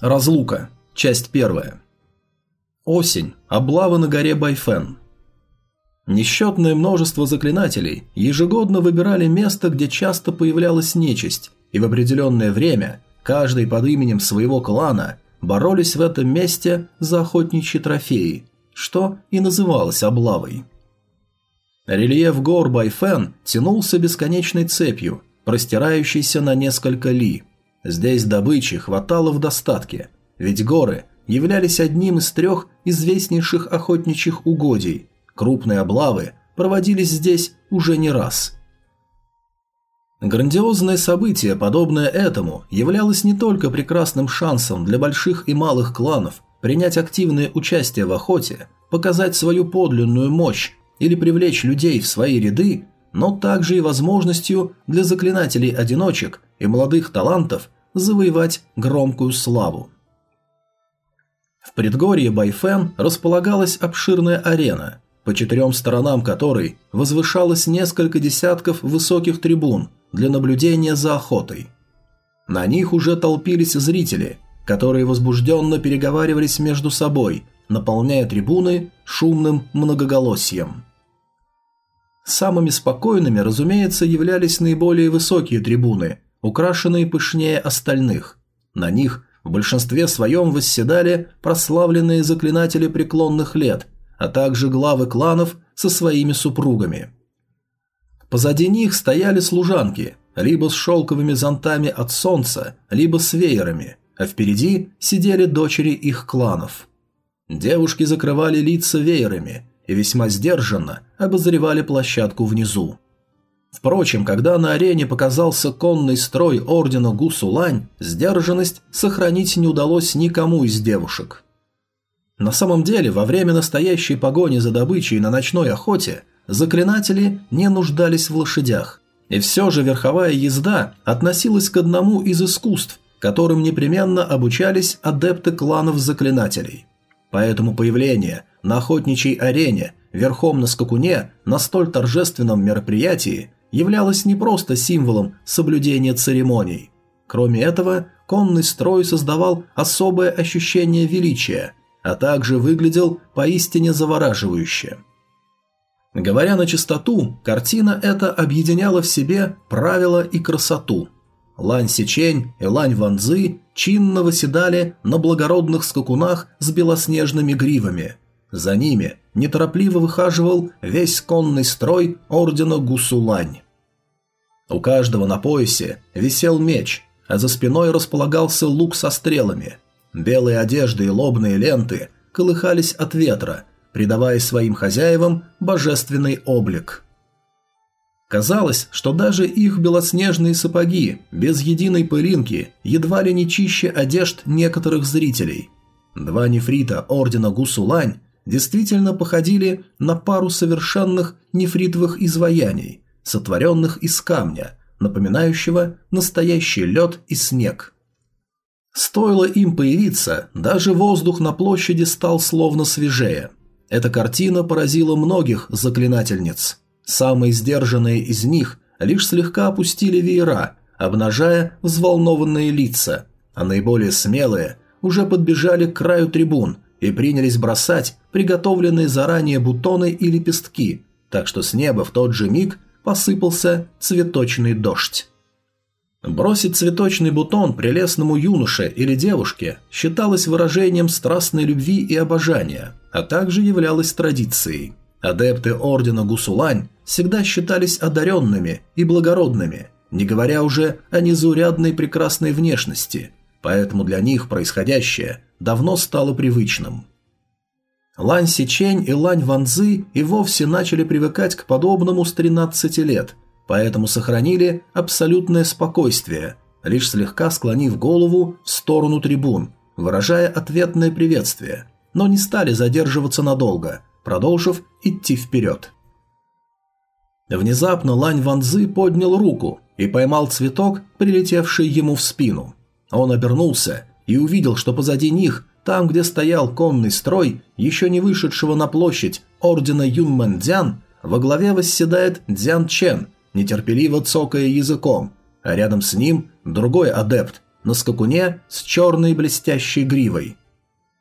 Разлука. Часть первая. Осень. Облава на горе Байфен. Несчетное множество заклинателей ежегодно выбирали место, где часто появлялась нечисть, и в определенное время каждый под именем своего клана боролись в этом месте за охотничьи трофеи, что и называлось облавой. Рельеф гор Байфен тянулся бесконечной цепью, простирающейся на несколько ли – Здесь добычи хватало в достатке, ведь горы являлись одним из трех известнейших охотничьих угодий. Крупные облавы проводились здесь уже не раз. Грандиозное событие, подобное этому, являлось не только прекрасным шансом для больших и малых кланов принять активное участие в охоте, показать свою подлинную мощь или привлечь людей в свои ряды, но также и возможностью для заклинателей-одиночек и молодых талантов завоевать громкую славу. В предгорье Байфен располагалась обширная арена, по четырем сторонам которой возвышалось несколько десятков высоких трибун для наблюдения за охотой. На них уже толпились зрители, которые возбужденно переговаривались между собой, наполняя трибуны шумным многоголосием. Самыми спокойными, разумеется, являлись наиболее высокие трибуны, украшенные пышнее остальных. На них в большинстве своем восседали прославленные заклинатели преклонных лет, а также главы кланов со своими супругами. Позади них стояли служанки, либо с шелковыми зонтами от солнца, либо с веерами, а впереди сидели дочери их кланов. Девушки закрывали лица веерами и весьма сдержанно обозревали площадку внизу. Впрочем, когда на арене показался конный строй ордена Гусулань, сдержанность сохранить не удалось никому из девушек. На самом деле, во время настоящей погони за добычей на ночной охоте, заклинатели не нуждались в лошадях. И все же верховая езда относилась к одному из искусств, которым непременно обучались адепты кланов заклинателей. Поэтому появление на охотничьей арене верхом на скакуне на столь торжественном мероприятии являлось не просто символом соблюдения церемоний. Кроме этого, конный строй создавал особое ощущение величия, а также выглядел поистине завораживающе. Говоря на чистоту, картина эта объединяла в себе правила и красоту. Лань Сичень и Лань Ванзы чинно выседали на благородных скакунах с белоснежными гривами. За ними неторопливо выхаживал весь конный строй ордена Гусулань. У каждого на поясе висел меч, а за спиной располагался лук со стрелами. Белые одежды и лобные ленты колыхались от ветра, придавая своим хозяевам божественный облик. Казалось, что даже их белоснежные сапоги, без единой пылинки, едва ли не чище одежд некоторых зрителей. Два нефрита ордена Гусулань действительно походили на пару совершенных нефритовых изваяний, сотворенных из камня, напоминающего настоящий лед и снег. Стоило им появиться, даже воздух на площади стал словно свежее. Эта картина поразила многих заклинательниц. Самые сдержанные из них лишь слегка опустили веера, обнажая взволнованные лица, а наиболее смелые уже подбежали к краю трибун и принялись бросать приготовленные заранее бутоны и лепестки, так что с неба в тот же миг посыпался цветочный дождь. Бросить цветочный бутон прелестному юноше или девушке считалось выражением страстной любви и обожания, а также являлось традицией. Адепты ордена Гусулань всегда считались одаренными и благородными, не говоря уже о незаурядной прекрасной внешности, поэтому для них происходящее давно стало привычным. Лань Сичень и Лань Ванзы и вовсе начали привыкать к подобному с 13 лет, поэтому сохранили абсолютное спокойствие, лишь слегка склонив голову в сторону трибун, выражая ответное приветствие, но не стали задерживаться надолго, продолжив идти вперед. Внезапно Лань Ванзы поднял руку и поймал цветок, прилетевший ему в спину. Он обернулся и увидел, что позади них там, где стоял конный строй, еще не вышедшего на площадь ордена Юнмэн Дзян, во главе восседает Дзян Чен, нетерпеливо цокая языком, а рядом с ним другой адепт, на скакуне с черной блестящей гривой.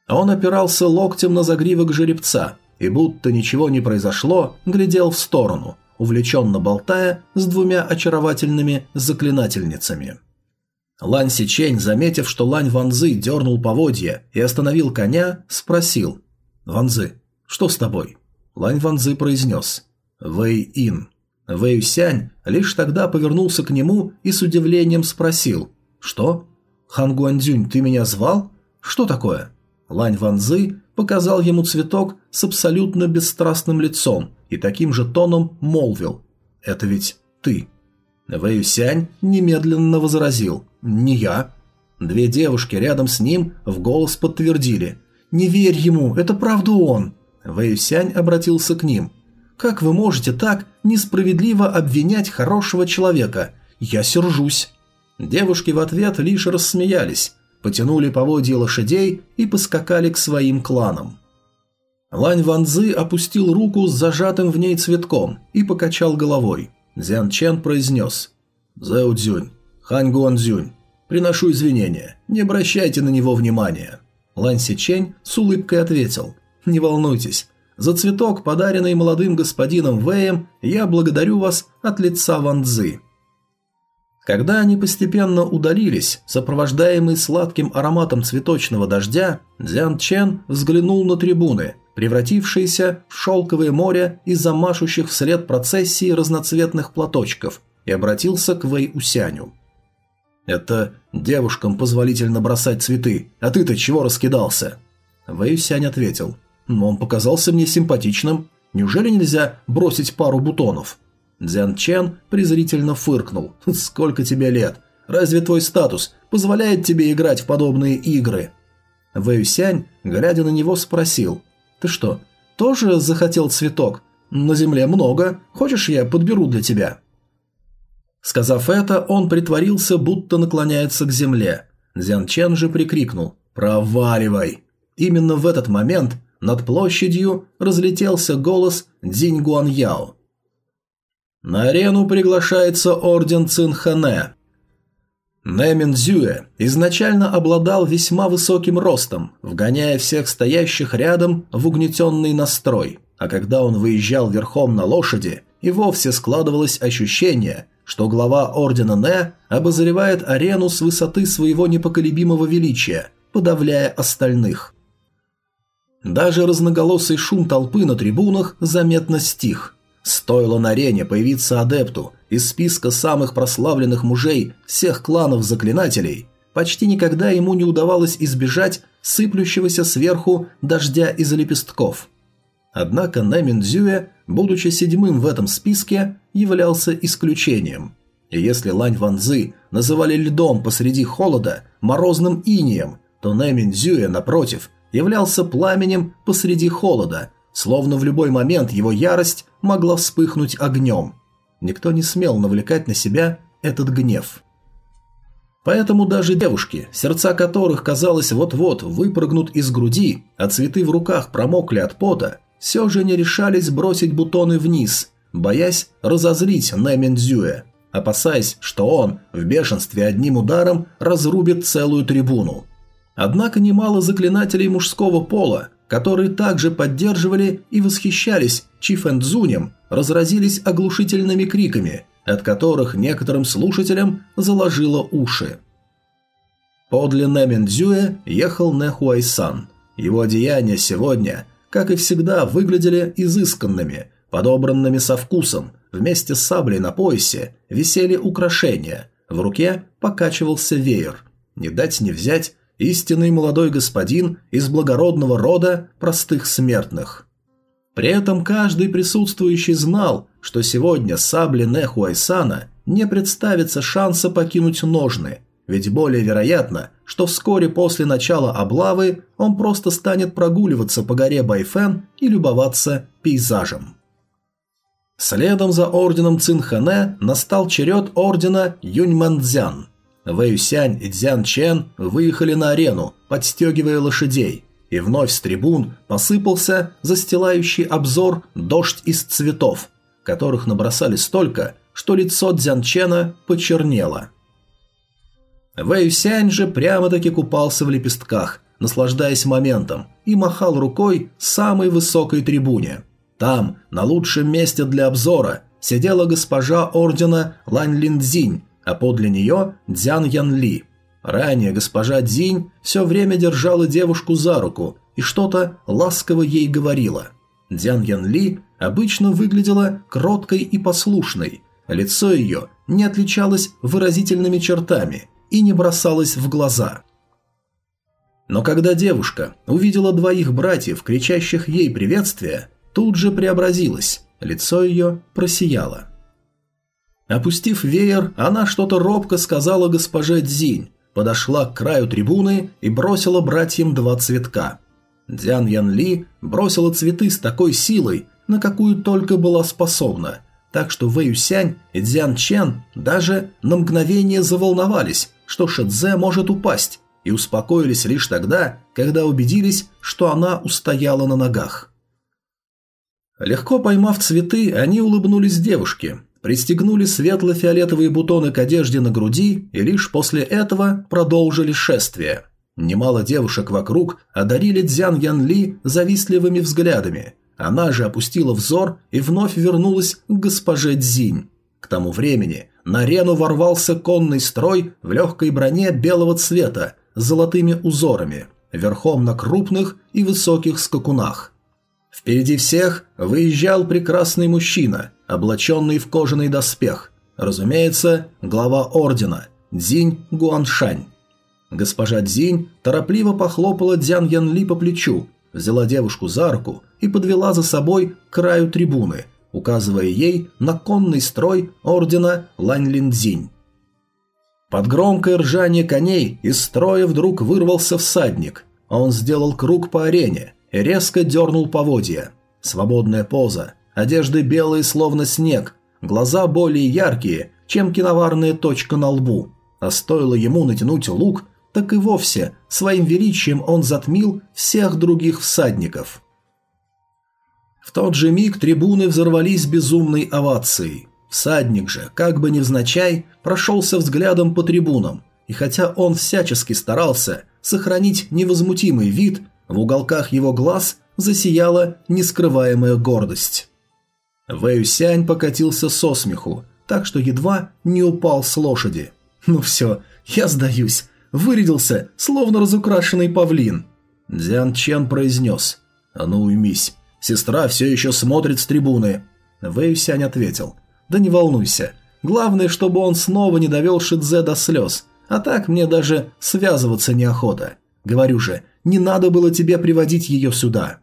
Он опирался локтем на загривок жеребца и, будто ничего не произошло, глядел в сторону, увлеченно болтая с двумя очаровательными заклинательницами. Лань Сичень, заметив, что Лань Ванзы дернул поводья и остановил коня, спросил «Ванзы, что с тобой?» Лань Ванзы произнес «Вэй Ин». Вэй Сянь лишь тогда повернулся к нему и с удивлением спросил «Что? Хан Гуандзюнь, ты меня звал? Что такое?» Лань Ванзы показал ему цветок с абсолютно бесстрастным лицом и таким же тоном молвил «Это ведь ты». Вэй Сянь немедленно возразил «Не я». Две девушки рядом с ним в голос подтвердили «Не верь ему, это правда он». Вэй Сянь обратился к ним «Как вы можете так несправедливо обвинять хорошего человека? Я сержусь». Девушки в ответ лишь рассмеялись, потянули поводья лошадей и поскакали к своим кланам. Лань Ванзы опустил руку с зажатым в ней цветком и покачал головой. Зян Чен произнес «Зэу Цзюнь, Хань Гуан Цзюнь, приношу извинения, не обращайте на него внимания». Лань Сичень с улыбкой ответил «Не волнуйтесь, за цветок, подаренный молодым господином Вэем, я благодарю вас от лица Ван Цзы». Когда они постепенно удалились, сопровождаемый сладким ароматом цветочного дождя, Дзян Чен взглянул на трибуны, превратившиеся в шелковое море из-за машущих вслед процессии разноцветных платочков, и обратился к Вэй Усяню. «Это девушкам позволительно бросать цветы, а ты-то чего раскидался?» Вэй Усянь ответил. «Он показался мне симпатичным. Неужели нельзя бросить пару бутонов?» Дзян Чен презрительно фыркнул. «Сколько тебе лет? Разве твой статус позволяет тебе играть в подобные игры?» Вэйюсянь, глядя на него, спросил. «Ты что, тоже захотел цветок? На земле много. Хочешь, я подберу для тебя?» Сказав это, он притворился, будто наклоняется к земле. Дзян Чен же прикрикнул «Проваливай!». Именно в этот момент над площадью разлетелся голос Дзинь Гуан Яо. На арену приглашается орден Цинхане. Нэмин Зюэ изначально обладал весьма высоким ростом, вгоняя всех стоящих рядом в угнетенный настрой, а когда он выезжал верхом на лошади, и вовсе складывалось ощущение, что глава ордена Нэ обозревает арену с высоты своего непоколебимого величия, подавляя остальных. Даже разноголосый шум толпы на трибунах заметно стих – Стоило на арене появиться адепту из списка самых прославленных мужей всех кланов заклинателей, почти никогда ему не удавалось избежать сыплющегося сверху дождя из лепестков. Однако Нэмин будучи седьмым в этом списке, являлся исключением. И если Лань Ванзы называли льдом посреди холода, морозным инием, то Нэмин напротив, являлся пламенем посреди холода – Словно в любой момент его ярость могла вспыхнуть огнем. Никто не смел навлекать на себя этот гнев. Поэтому даже девушки, сердца которых, казалось, вот-вот выпрыгнут из груди, а цветы в руках промокли от пота, все же не решались бросить бутоны вниз, боясь разозлить Нэмендзюэ, опасаясь, что он в бешенстве одним ударом разрубит целую трибуну. Однако немало заклинателей мужского пола которые также поддерживали и восхищались Чифэнцзунем, разразились оглушительными криками, от которых некоторым слушателям заложило уши. Подле Нэминдзюэ ехал Нэхуайсан. Его одеяния сегодня, как и всегда, выглядели изысканными, подобранными со вкусом. Вместе с саблей на поясе висели украшения, в руке покачивался веер. Не дать не взять истинный молодой господин из благородного рода простых смертных. При этом каждый присутствующий знал, что сегодня сабле Нехуайсана не представится шанса покинуть ножны, ведь более вероятно, что вскоре после начала облавы он просто станет прогуливаться по горе Байфен и любоваться пейзажем. Следом за орденом Цинхане настал черед ордена Юньманцзян – Вэйюсянь и Дзян Чен выехали на арену, подстегивая лошадей, и вновь с трибун посыпался застилающий обзор дождь из цветов, которых набросали столько, что лицо Дзян Чена почернело. Вэй Сянь же прямо-таки купался в лепестках, наслаждаясь моментом, и махал рукой самой высокой трибуне. Там, на лучшем месте для обзора, сидела госпожа ордена Лань Линдзинь, а подле нее Дзян Ян Ли. Ранее госпожа Дзинь все время держала девушку за руку и что-то ласково ей говорила. Дзян Ян Ли обычно выглядела кроткой и послушной, лицо ее не отличалось выразительными чертами и не бросалось в глаза. Но когда девушка увидела двоих братьев, кричащих ей приветствия, тут же преобразилась, лицо ее просияло. Опустив веер, она что-то робко сказала госпоже Дзинь, подошла к краю трибуны и бросила братьям два цветка. Дзян Ян Ли бросила цветы с такой силой, на какую только была способна, так что Вэй Юсянь и Дзян Чен даже на мгновение заволновались, что Шэдзе может упасть, и успокоились лишь тогда, когда убедились, что она устояла на ногах. Легко поймав цветы, они улыбнулись девушке, пристегнули светло-фиолетовые бутоны к одежде на груди и лишь после этого продолжили шествие. Немало девушек вокруг одарили Дзян Ян Ли завистливыми взглядами. Она же опустила взор и вновь вернулась к госпоже Дзинь. К тому времени на арену ворвался конный строй в легкой броне белого цвета с золотыми узорами, верхом на крупных и высоких скакунах. Впереди всех выезжал прекрасный мужчина, облаченный в кожаный доспех. Разумеется, глава ордена – Дзинь Гуаншань. Госпожа Дзинь торопливо похлопала Дзян Янли по плечу, взяла девушку за руку и подвела за собой к краю трибуны, указывая ей на конный строй ордена Лань Линдзинь. Под громкое ржание коней из строя вдруг вырвался всадник. Он сделал круг по арене и резко дернул поводья. Свободная поза, одежды белые словно снег, глаза более яркие, чем киноварная точка на лбу. А стоило ему натянуть лук, так и вовсе своим величием он затмил всех других всадников. В тот же миг трибуны взорвались безумной овацией. Всадник же, как бы невзначай, прошелся взглядом по трибунам, и хотя он всячески старался сохранить невозмутимый вид, в уголках его глаз засияла нескрываемая гордость. Вэюсянь покатился со смеху, так что едва не упал с лошади. «Ну все, я сдаюсь. Вырядился, словно разукрашенный павлин». Дзян Чен произнес. «А ну уймись. Сестра все еще смотрит с трибуны». Вэюсянь ответил. «Да не волнуйся. Главное, чтобы он снова не довел Шидзе до слез. А так мне даже связываться неохота. Говорю же, не надо было тебе приводить ее сюда».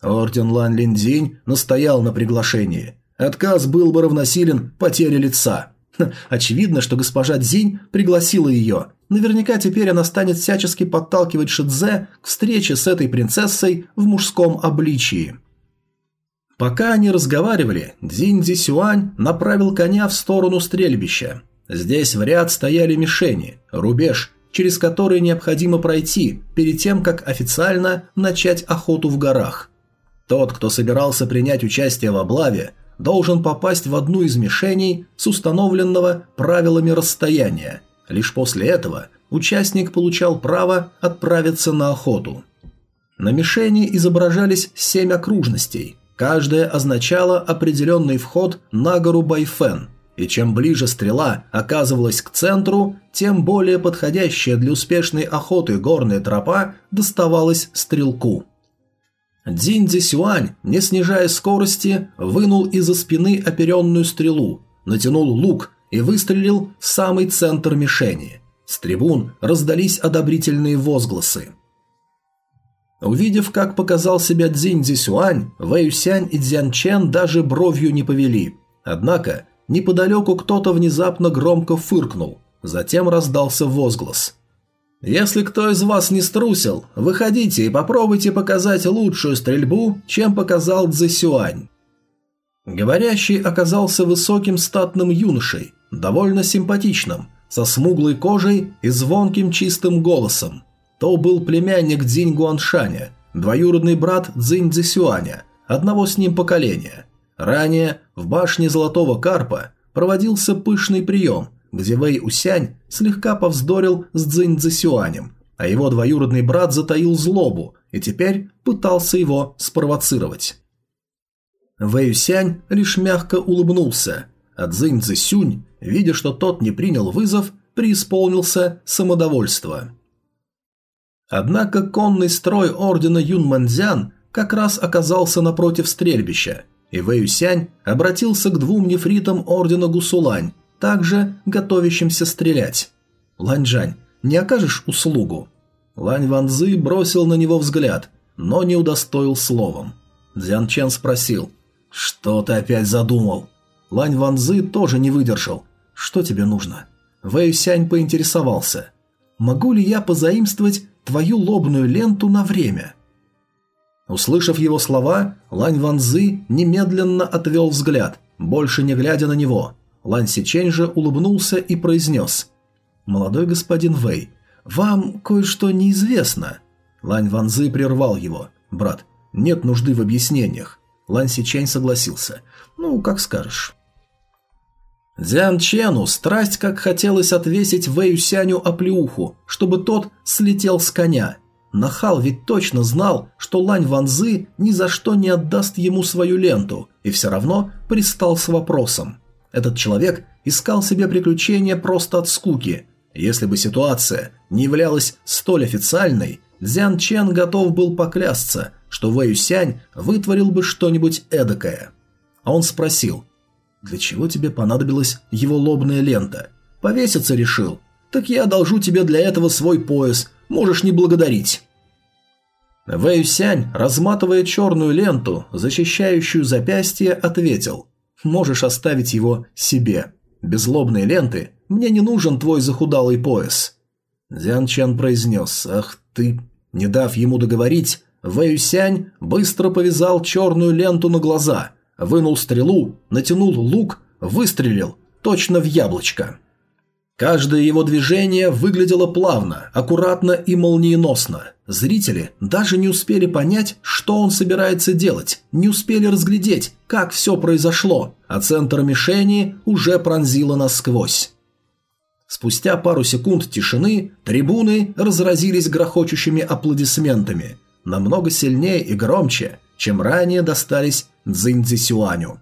Орден Лан Линдзинь настоял на приглашении. Отказ был бы равносилен потере лица. Очевидно, что госпожа Дзинь пригласила ее. Наверняка теперь она станет всячески подталкивать Шидзе к встрече с этой принцессой в мужском обличии. Пока они разговаривали, Дзинь Сюань направил коня в сторону стрельбища. Здесь в ряд стояли мишени, рубеж, через который необходимо пройти перед тем, как официально начать охоту в горах. Тот, кто собирался принять участие в облаве, должен попасть в одну из мишеней с установленного правилами расстояния. Лишь после этого участник получал право отправиться на охоту. На мишени изображались семь окружностей. Каждая означала определенный вход на гору Байфен, и чем ближе стрела оказывалась к центру, тем более подходящая для успешной охоты горная тропа доставалась стрелку. Дзинь Сюань, не снижая скорости, вынул из-за спины оперенную стрелу, натянул лук и выстрелил в самый центр мишени. С трибун раздались одобрительные возгласы. Увидев, как показал себя Цзинь Цзисюань, Вэй Сянь и Цзян Чен даже бровью не повели. Однако, неподалеку кто-то внезапно громко фыркнул. Затем раздался возглас. Если кто из вас не струсил, выходите и попробуйте показать лучшую стрельбу, чем показал Цзэсюань. Говорящий оказался высоким статным юношей, довольно симпатичным, со смуглой кожей и звонким чистым голосом. То был племянник Дзинь Гуаншаня, двоюродный брат Цзинь Цзэсюаня, одного с ним поколения. Ранее в башне Золотого Карпа проводился пышный прием, где Вэй Усянь слегка повздорил с Цзинь Цзисюанем, а его двоюродный брат затаил злобу и теперь пытался его спровоцировать. Вэй Усянь лишь мягко улыбнулся, а Цзинь Цзисюнь, видя, что тот не принял вызов, преисполнился самодовольства. Однако конный строй ордена Юнмэнцзян как раз оказался напротив стрельбища, и Вэюсянь обратился к двум нефритам ордена Гусулань, также готовящимся стрелять. «Ланьжань, не окажешь услугу?» Лань Ванзы бросил на него взгляд, но не удостоил словом. Дзян Чен спросил, «Что ты опять задумал?» Лань Ванзы тоже не выдержал. «Что тебе нужно?» Вэй Сянь поинтересовался, «Могу ли я позаимствовать твою лобную ленту на время?» Услышав его слова, Лань Ванзы немедленно отвел взгляд, больше не глядя на него. Лань Сичень же улыбнулся и произнес. «Молодой господин Вэй, вам кое-что неизвестно». Лань Ванзы прервал его. «Брат, нет нужды в объяснениях». Лань Сичень согласился. «Ну, как скажешь». Дзян Чену страсть как хотелось отвесить Вэю Сяню оплеуху, чтобы тот слетел с коня – Нахал ведь точно знал, что Лань Ванзы ни за что не отдаст ему свою ленту, и все равно пристал с вопросом. Этот человек искал себе приключения просто от скуки. Если бы ситуация не являлась столь официальной, Дзян Чен готов был поклясться, что Вэй Сянь вытворил бы что-нибудь эдакое. А он спросил, «Для чего тебе понадобилась его лобная лента? Повеситься решил? Так я одолжу тебе для этого свой пояс, Можешь не благодарить». Вэй Сянь, разматывая черную ленту, защищающую запястье, ответил «Можешь оставить его себе. Без лобной ленты мне не нужен твой захудалый пояс». Дзян Чан произнес «Ах ты». Не дав ему договорить, Вэй Сянь быстро повязал черную ленту на глаза, вынул стрелу, натянул лук, выстрелил точно в яблочко. Каждое его движение выглядело плавно, аккуратно и молниеносно. Зрители даже не успели понять, что он собирается делать, не успели разглядеть, как все произошло, а центр мишени уже пронзило насквозь. Спустя пару секунд тишины трибуны разразились грохочущими аплодисментами, намного сильнее и громче, чем ранее достались Цзиньцзисюаню.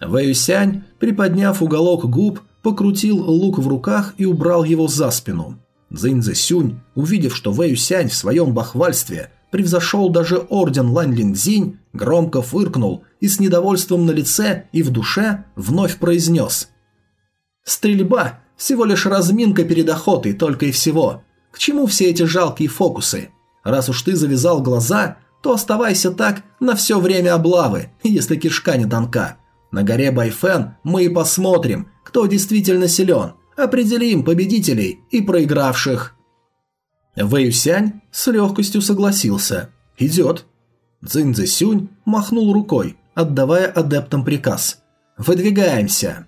Вэюсянь, приподняв уголок губ, покрутил лук в руках и убрал его за спину. Цзиньцзэ Сюнь, увидев, что Вэй Сянь в своем бахвальстве превзошел даже орден Лань громко фыркнул и с недовольством на лице и в душе вновь произнес «Стрельба – всего лишь разминка перед охотой, только и всего. К чему все эти жалкие фокусы? Раз уж ты завязал глаза, то оставайся так на все время облавы, если кишка не тонка. На горе Байфен мы и посмотрим, кто действительно силен, определим победителей и проигравших. Вэйюсянь с легкостью согласился. «Идет». Цзинь Сюнь махнул рукой, отдавая адептам приказ. «Выдвигаемся».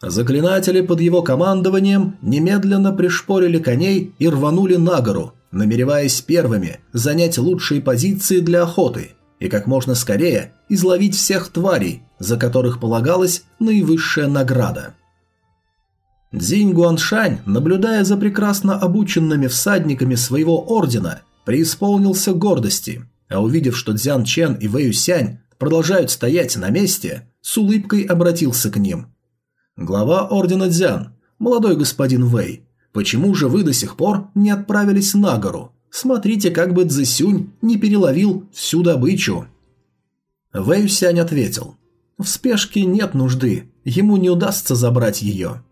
Заклинатели под его командованием немедленно пришпорили коней и рванули на гору, намереваясь первыми занять лучшие позиции для охоты и как можно скорее изловить всех тварей, за которых полагалась наивысшая награда. Дзинь Гуаншань, наблюдая за прекрасно обученными всадниками своего ордена, преисполнился гордости, а увидев, что Дзян Чен и Вэй Сянь продолжают стоять на месте, с улыбкой обратился к ним. «Глава ордена Дзян, молодой господин Вэй, почему же вы до сих пор не отправились на гору? Смотрите, как бы Цзэсюнь не переловил всю добычу». Вэй Сянь ответил – в спешке нет нужды, ему не удастся забрать ее.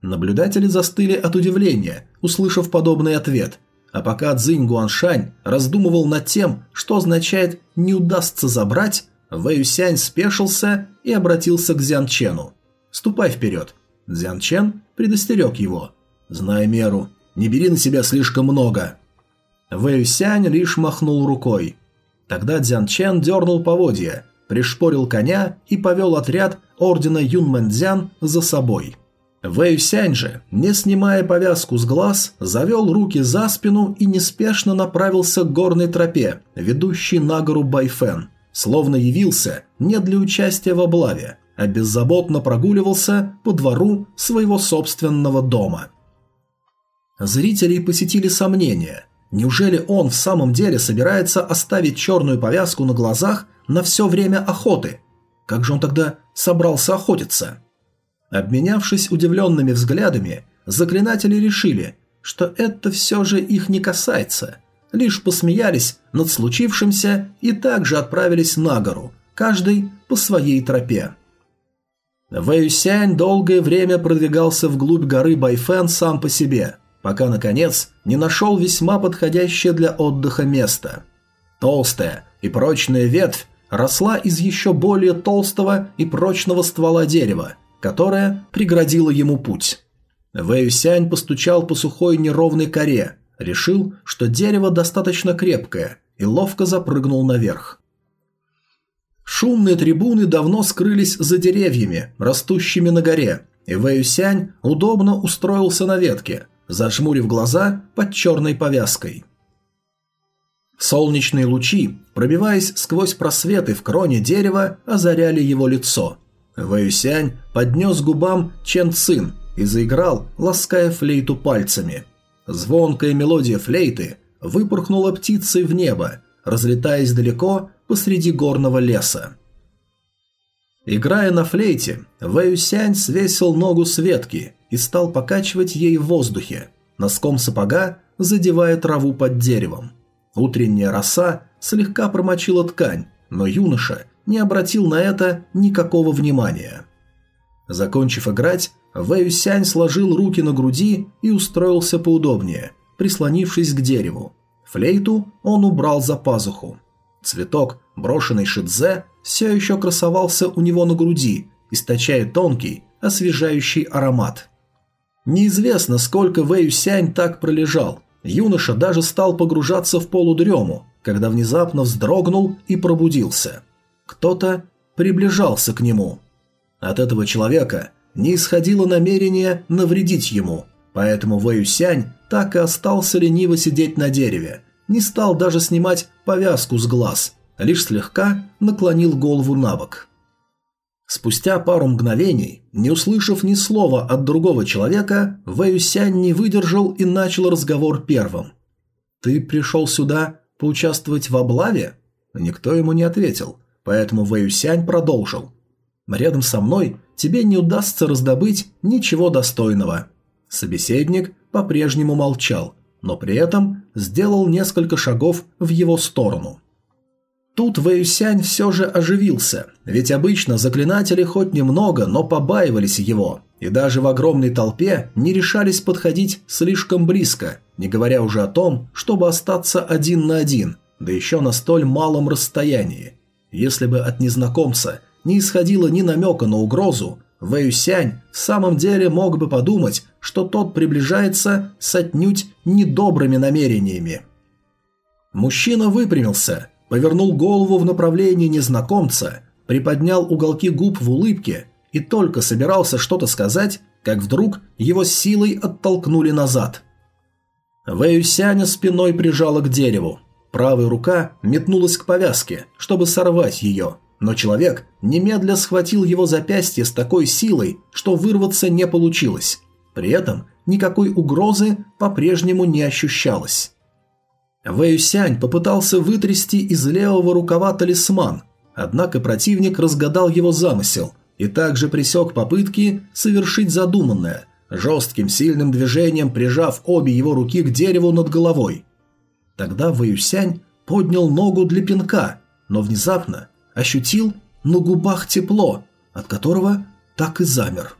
Наблюдатели застыли от удивления, услышав подобный ответ, а пока Цзинь Гуаншань раздумывал над тем, что означает «не удастся забрать», Вэй Сянь спешился и обратился к Зян Чену. «Ступай вперед». Зян Чен предостерег его. «Знай меру, не бери на себя слишком много». Вэй Сянь лишь махнул рукой. Тогда Дзян Чен дернул поводья, пришпорил коня и повел отряд ордена Юнмэнцзян за собой. Вэй Сянь же, не снимая повязку с глаз, завел руки за спину и неспешно направился к горной тропе, ведущей на гору Байфен, словно явился не для участия в облаве, а беззаботно прогуливался по двору своего собственного дома. Зрителей посетили сомнения. Неужели он в самом деле собирается оставить черную повязку на глазах на все время охоты? Как же он тогда собрался охотиться? Обменявшись удивленными взглядами, заклинатели решили, что это все же их не касается. Лишь посмеялись над случившимся и также отправились на гору, каждый по своей тропе. Вэйюсянь долгое время продвигался вглубь горы Байфэн сам по себе, пока, наконец, не нашел весьма подходящее для отдыха место. Толстая и прочная ветвь росла из еще более толстого и прочного ствола дерева, которое преградило ему путь. Вэйюсянь постучал по сухой неровной коре, решил, что дерево достаточно крепкое, и ловко запрыгнул наверх. Шумные трибуны давно скрылись за деревьями, растущими на горе, и Вэйюсянь удобно устроился на ветке, зажмурив глаза под черной повязкой. Солнечные лучи, пробиваясь сквозь просветы в кроне дерева, озаряли его лицо. Вэйюсянь поднес губам Чен Цин и заиграл, лаская флейту пальцами. Звонкая мелодия флейты выпорхнула птицей в небо, разлетаясь далеко посреди горного леса. Играя на флейте, Вэюсянь свесил ногу с ветки и стал покачивать ей в воздухе, носком сапога задевая траву под деревом. Утренняя роса слегка промочила ткань, но юноша не обратил на это никакого внимания. Закончив играть, Вэюсянь сложил руки на груди и устроился поудобнее, прислонившись к дереву. Флейту он убрал за пазуху. Цветок, брошенный Шидзе, все еще красовался у него на груди, источая тонкий, освежающий аромат. Неизвестно, сколько Вэй Сянь так пролежал. Юноша даже стал погружаться в полудрему, когда внезапно вздрогнул и пробудился. Кто-то приближался к нему. От этого человека не исходило намерение навредить ему, поэтому Вэй Сянь так и остался лениво сидеть на дереве – не стал даже снимать повязку с глаз, лишь слегка наклонил голову на бок. Спустя пару мгновений, не услышав ни слова от другого человека, Вэюсянь не выдержал и начал разговор первым. «Ты пришел сюда поучаствовать в облаве?» Никто ему не ответил, поэтому Вэюсянь продолжил. «Рядом со мной тебе не удастся раздобыть ничего достойного». Собеседник по-прежнему молчал, но при этом сделал несколько шагов в его сторону. Тут Вэйсянь все же оживился, ведь обычно заклинатели хоть немного, но побаивались его, и даже в огромной толпе не решались подходить слишком близко, не говоря уже о том, чтобы остаться один на один, да еще на столь малом расстоянии. Если бы от незнакомца не исходило ни намека на угрозу, Вэйюсянь в самом деле мог бы подумать, что тот приближается с отнюдь недобрыми намерениями. Мужчина выпрямился, повернул голову в направлении незнакомца, приподнял уголки губ в улыбке и только собирался что-то сказать, как вдруг его силой оттолкнули назад. Вэйюсяня спиной прижала к дереву. Правая рука метнулась к повязке, чтобы сорвать ее – но человек немедля схватил его запястье с такой силой, что вырваться не получилось. При этом никакой угрозы по-прежнему не ощущалось. Вэйюсянь попытался вытрясти из левого рукава талисман, однако противник разгадал его замысел и также пресек попытки совершить задуманное, жестким сильным движением прижав обе его руки к дереву над головой. Тогда Вэйюсянь поднял ногу для пинка, но внезапно ощутил на губах тепло, от которого так и замер.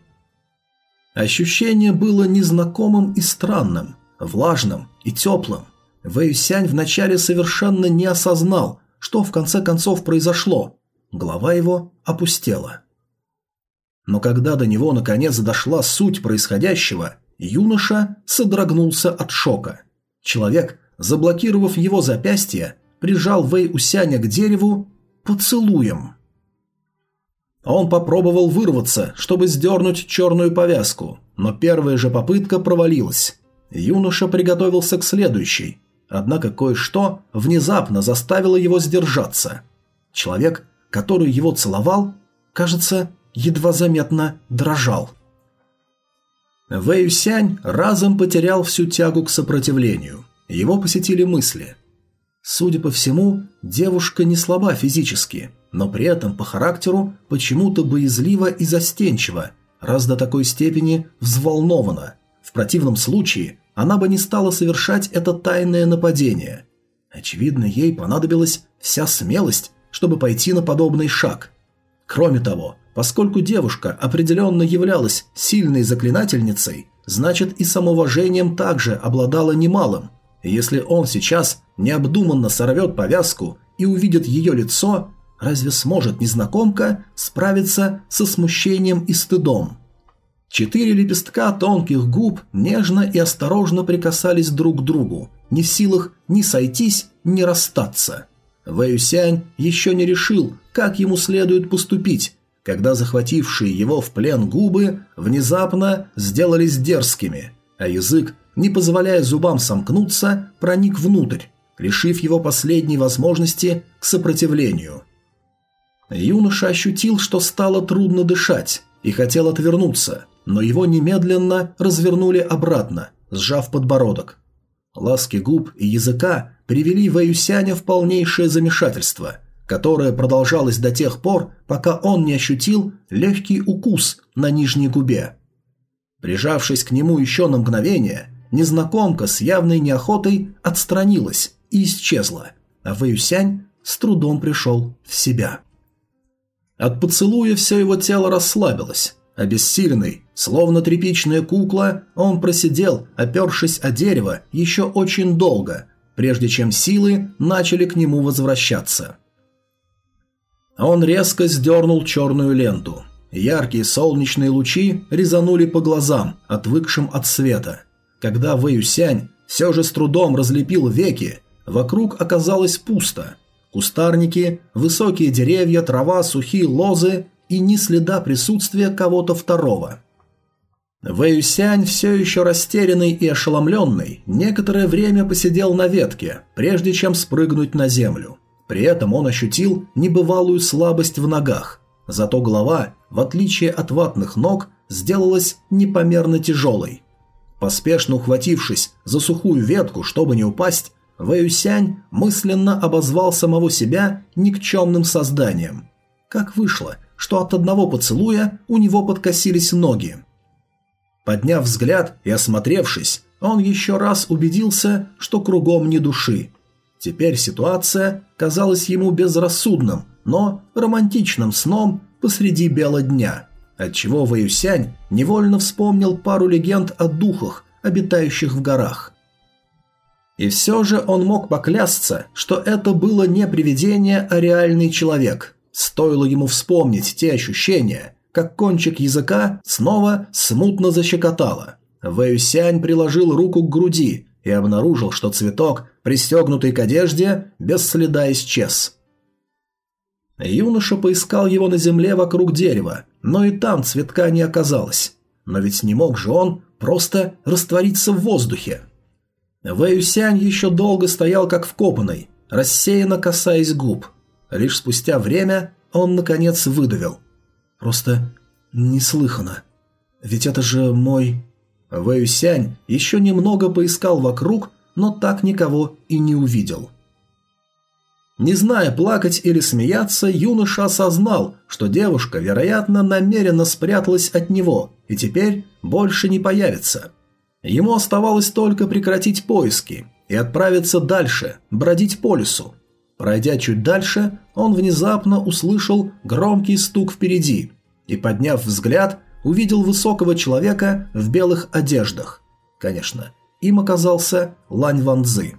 Ощущение было незнакомым и странным, влажным и теплым. Вэйсянь вначале совершенно не осознал, что в конце концов произошло. Голова его опустела. Но когда до него наконец дошла суть происходящего, юноша содрогнулся от шока. Человек, заблокировав его запястье, прижал Вэй Усяня к дереву поцелуем. Он попробовал вырваться, чтобы сдернуть черную повязку, но первая же попытка провалилась. Юноша приготовился к следующей, однако кое-что внезапно заставило его сдержаться. Человек, который его целовал, кажется, едва заметно дрожал. Вэй Сянь разом потерял всю тягу к сопротивлению. Его посетили мысли. Судя по всему, девушка не слаба физически, но при этом по характеру почему-то боязлива и застенчива, раз до такой степени взволнована. В противном случае она бы не стала совершать это тайное нападение. Очевидно, ей понадобилась вся смелость, чтобы пойти на подобный шаг. Кроме того, поскольку девушка определенно являлась сильной заклинательницей, значит и самоуважением также обладала немалым. если он сейчас необдуманно сорвет повязку и увидит ее лицо, разве сможет незнакомка справиться со смущением и стыдом? Четыре лепестка тонких губ нежно и осторожно прикасались друг к другу, не в силах ни сойтись, ни расстаться. Вэюсянь еще не решил, как ему следует поступить, когда захватившие его в плен губы внезапно сделались дерзкими, а язык, не позволяя зубам сомкнуться, проник внутрь, лишив его последней возможности к сопротивлению. Юноша ощутил, что стало трудно дышать, и хотел отвернуться, но его немедленно развернули обратно, сжав подбородок. Ласки губ и языка привели Вэюсяня в полнейшее замешательство, которое продолжалось до тех пор, пока он не ощутил легкий укус на нижней губе. Прижавшись к нему еще на мгновение, незнакомка с явной неохотой отстранилась и исчезла, а Вэюсянь с трудом пришел в себя. От поцелуя все его тело расслабилось. Обессиленный, словно тряпичная кукла, он просидел, опершись о дерево, еще очень долго, прежде чем силы начали к нему возвращаться. Он резко сдернул черную ленту. Яркие солнечные лучи резанули по глазам, отвыкшим от света. Когда Вэюсянь все же с трудом разлепил веки, вокруг оказалось пусто – Кустарники, высокие деревья, трава, сухие лозы и ни следа присутствия кого-то второго. Вэюсянь, все еще растерянный и ошеломленный, некоторое время посидел на ветке, прежде чем спрыгнуть на землю. При этом он ощутил небывалую слабость в ногах, зато голова, в отличие от ватных ног, сделалась непомерно тяжелой. Поспешно ухватившись за сухую ветку, чтобы не упасть, Вэюсянь мысленно обозвал самого себя никчемным созданием. Как вышло, что от одного поцелуя у него подкосились ноги. Подняв взгляд и осмотревшись, он еще раз убедился, что кругом ни души. Теперь ситуация казалась ему безрассудным, но романтичным сном посреди бела дня, отчего Вэюсянь невольно вспомнил пару легенд о духах, обитающих в горах. И все же он мог поклясться, что это было не привидение, а реальный человек. Стоило ему вспомнить те ощущения, как кончик языка снова смутно защекотало. Вэюсянь приложил руку к груди и обнаружил, что цветок, пристегнутый к одежде, без следа исчез. Юноша поискал его на земле вокруг дерева, но и там цветка не оказалось. Но ведь не мог же он просто раствориться в воздухе. Вэюсянь еще долго стоял как вкопанный, рассеянно касаясь губ. Лишь спустя время он, наконец, выдавил. «Просто неслыханно. Ведь это же мой...» Вэюсянь еще немного поискал вокруг, но так никого и не увидел. Не зная, плакать или смеяться, юноша осознал, что девушка, вероятно, намеренно спряталась от него и теперь больше не появится. Ему оставалось только прекратить поиски и отправиться дальше, бродить по лесу. Пройдя чуть дальше, он внезапно услышал громкий стук впереди и, подняв взгляд, увидел высокого человека в белых одеждах. Конечно, им оказался Лань Ванзы.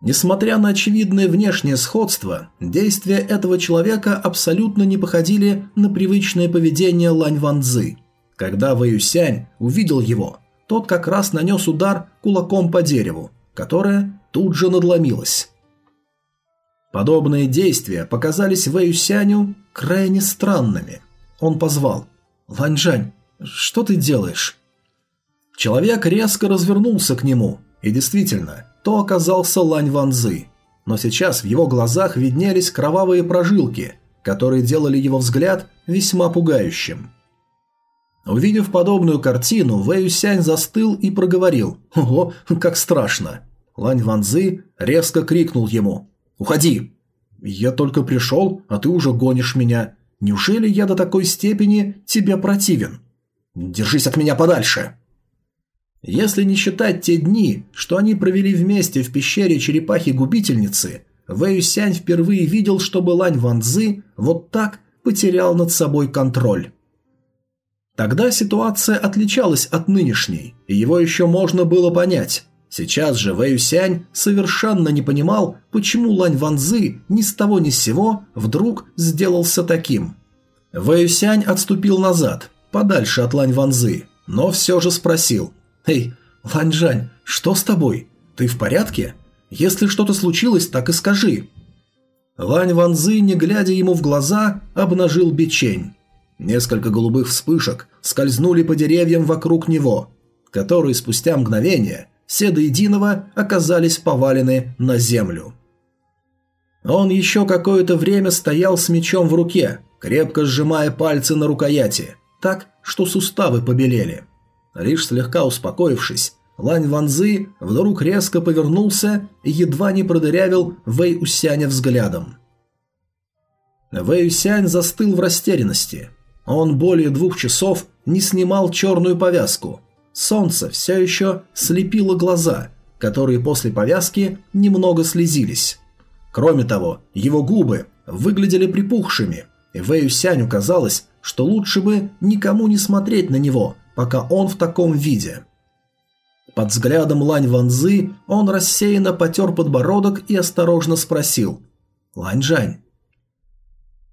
Несмотря на очевидное внешнее сходство, действия этого человека абсолютно не походили на привычное поведение Лань Ванзы. Когда Вэюсянь увидел его, тот как раз нанес удар кулаком по дереву, которое тут же надломилось. Подобные действия показались Вэйюсяню крайне странными. Он позвал «Ланьжань, что ты делаешь?» Человек резко развернулся к нему, и действительно, то оказался Лань Ванзы. Но сейчас в его глазах виднелись кровавые прожилки, которые делали его взгляд весьма пугающим. Увидев подобную картину, Вэй Юсянь застыл и проговорил «Ого, как страшно!». Лань Ванзы резко крикнул ему «Уходи!» «Я только пришел, а ты уже гонишь меня. Неужели я до такой степени тебе противен?» «Держись от меня подальше!» Если не считать те дни, что они провели вместе в пещере черепахи-губительницы, Вэй Сянь впервые видел, чтобы Лань Ванзы вот так потерял над собой контроль. Тогда ситуация отличалась от нынешней, и его еще можно было понять. Сейчас же Вэй Сянь совершенно не понимал, почему Лань Ванзы ни с того ни с сего вдруг сделался таким. Вэй Сянь отступил назад, подальше от Лань Ванзы, но все же спросил – «Эй, Ланьжань, что с тобой? Ты в порядке? Если что-то случилось, так и скажи». Лань Ванзы, не глядя ему в глаза, обнажил бичень. Несколько голубых вспышек скользнули по деревьям вокруг него, которые спустя мгновение все до единого оказались повалены на землю. Он еще какое-то время стоял с мечом в руке, крепко сжимая пальцы на рукояти, так, что суставы побелели. Лишь слегка успокоившись, Лань Ванзы вдруг резко повернулся и едва не продырявил Вэй Усяня взглядом. Вэй Усянь застыл в растерянности. Он более двух часов не снимал черную повязку. Солнце все еще слепило глаза, которые после повязки немного слезились. Кроме того, его губы выглядели припухшими, и Вэй Усяню казалось, что лучше бы никому не смотреть на него, пока он в таком виде. Под взглядом Лань Ванзы он рассеянно потер подбородок и осторожно спросил «Лань Жань».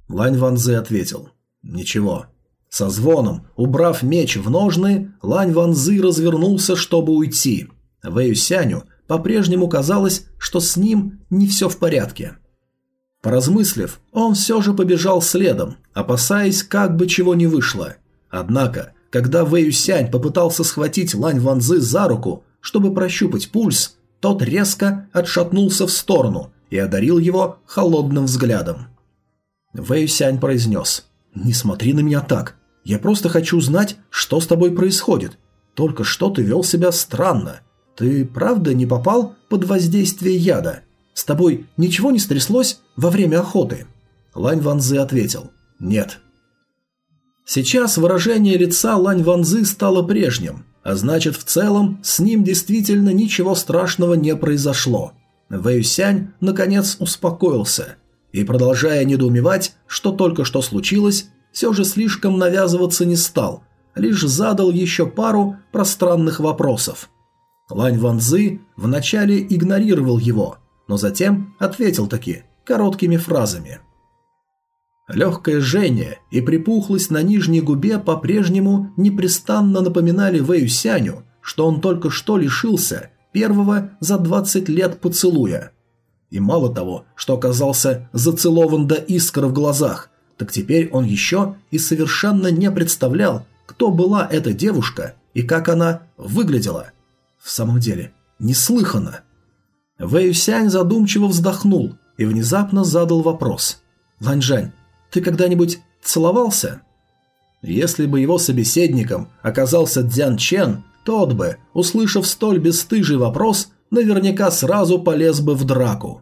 Лань Ванзы ответил «Ничего». Со звоном, убрав меч в ножны, Лань Ванзы развернулся, чтобы уйти. Вэю Сяню по-прежнему казалось, что с ним не все в порядке. Поразмыслив, он все же побежал следом, опасаясь, как бы чего не вышло. Однако, когда Вэй Сянь попытался схватить Лань Ванзы за руку, чтобы прощупать пульс, тот резко отшатнулся в сторону и одарил его холодным взглядом. Вэй Сянь произнес «Не смотри на меня так. Я просто хочу знать, что с тобой происходит. Только что ты вел себя странно. Ты правда не попал под воздействие яда? С тобой ничего не стряслось во время охоты?» Лань Ванзы ответил «Нет». Сейчас выражение лица Лань Ванзы стало прежним, а значит в целом с ним действительно ничего страшного не произошло. Вэйюсянь наконец успокоился и, продолжая недоумевать, что только что случилось, все же слишком навязываться не стал, лишь задал еще пару пространных вопросов. Лань Ванзы вначале игнорировал его, но затем ответил таки короткими фразами – Легкое жжение и припухлость на нижней губе по-прежнему непрестанно напоминали Вэю Сяню, что он только что лишился первого за 20 лет поцелуя. И мало того, что оказался зацелован до искр в глазах, так теперь он еще и совершенно не представлял, кто была эта девушка и как она выглядела. В самом деле, неслыханно. Вэю Сянь задумчиво вздохнул и внезапно задал вопрос. «Ланьжань, ты когда-нибудь целовался?» Если бы его собеседником оказался Дзян Чен, тот бы, услышав столь бесстыжий вопрос, наверняка сразу полез бы в драку.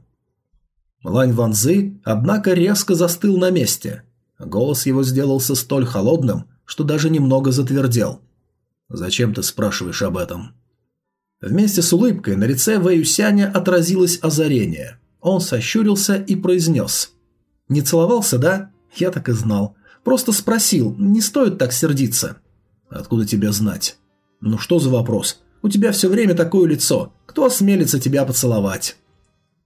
Лань Ванзы, однако, резко застыл на месте. Голос его сделался столь холодным, что даже немного затвердел. «Зачем ты спрашиваешь об этом?» Вместе с улыбкой на лице Вэюсяня отразилось озарение. Он сощурился и произнес. «Не целовался, да? Я так и знал. Просто спросил, не стоит так сердиться. Откуда тебе знать? Ну что за вопрос? У тебя все время такое лицо. Кто осмелится тебя поцеловать?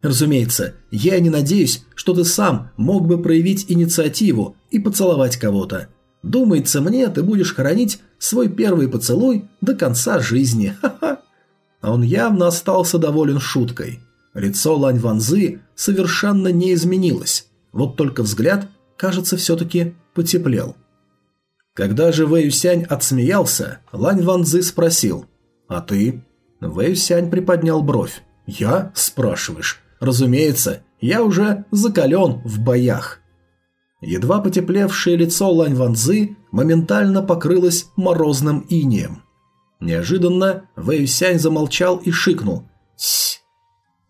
Разумеется, я не надеюсь, что ты сам мог бы проявить инициативу и поцеловать кого-то. Думается мне, ты будешь хранить свой первый поцелуй до конца жизни. Ха-ха. А он явно остался доволен шуткой. Лицо Лань Ванзы совершенно не изменилось. Вот только взгляд кажется, все-таки потеплел. Когда же Вэй Юсянь отсмеялся, Лань Ван Цзы спросил «А ты?» Вэй Юсянь приподнял бровь. «Я?» – спрашиваешь. «Разумеется, я уже закален в боях». Едва потеплевшее лицо Лань Ванзы моментально покрылось морозным инием. Неожиданно Вэй Сянь замолчал и шикнул. «Тссс!»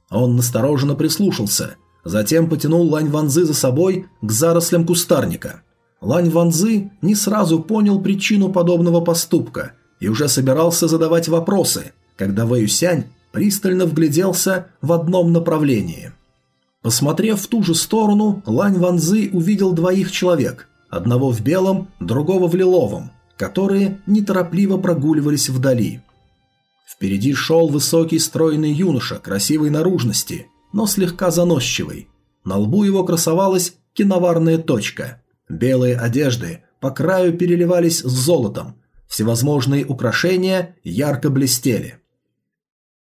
Он настороженно прислушался, затем потянул Лань Ванзы за собой к зарослям кустарника. Лань Ванзы не сразу понял причину подобного поступка и уже собирался задавать вопросы, когда Вэй Сянь пристально вгляделся в одном направлении. Посмотрев в ту же сторону, Лань Ванзы увидел двоих человек, одного в белом, другого в лиловом, которые неторопливо прогуливались вдали. Впереди шел высокий стройный юноша красивой наружности, но слегка заносчивый. На лбу его красовалась киноварная точка. Белые одежды по краю переливались с золотом, всевозможные украшения ярко блестели.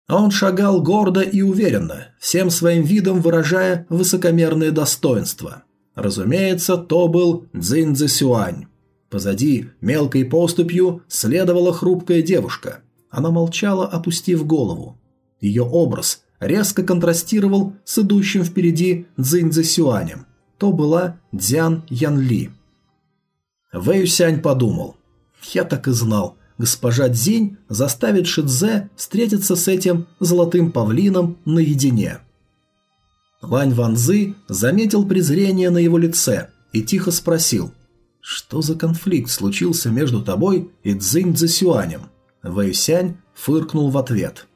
Он шагал гордо и уверенно, всем своим видом выражая высокомерное достоинство. Разумеется, то был Цзинь Сюань. Позади, мелкой поступью, следовала хрупкая девушка. Она молчала, опустив голову. Ее образ резко контрастировал с идущим впереди Цзинь Сюанем. То была Дзян Янли. Вэйюсянь подумал. «Я так и знал госпожа Дзинь заставит Шидзе встретиться с этим золотым павлином наедине. Вань Ванзы заметил презрение на его лице и тихо спросил, «Что за конфликт случился между тобой и Цзинь Цзэсюанем?» Вэйюсянь фыркнул в ответ.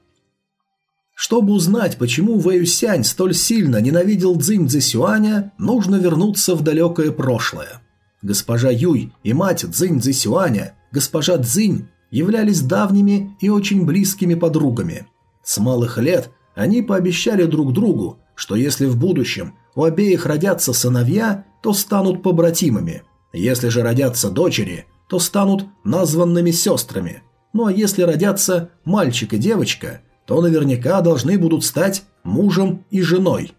Чтобы узнать, почему Вэйюсянь столь сильно ненавидел Цзинь Цзэсюаня, нужно вернуться в далекое прошлое. Госпожа Юй и мать Цзинь Цзэсюаня госпожа Цзинь являлись давними и очень близкими подругами. С малых лет они пообещали друг другу, что если в будущем у обеих родятся сыновья, то станут побратимами. Если же родятся дочери, то станут названными сестрами. Ну а если родятся мальчик и девочка, то наверняка должны будут стать мужем и женой.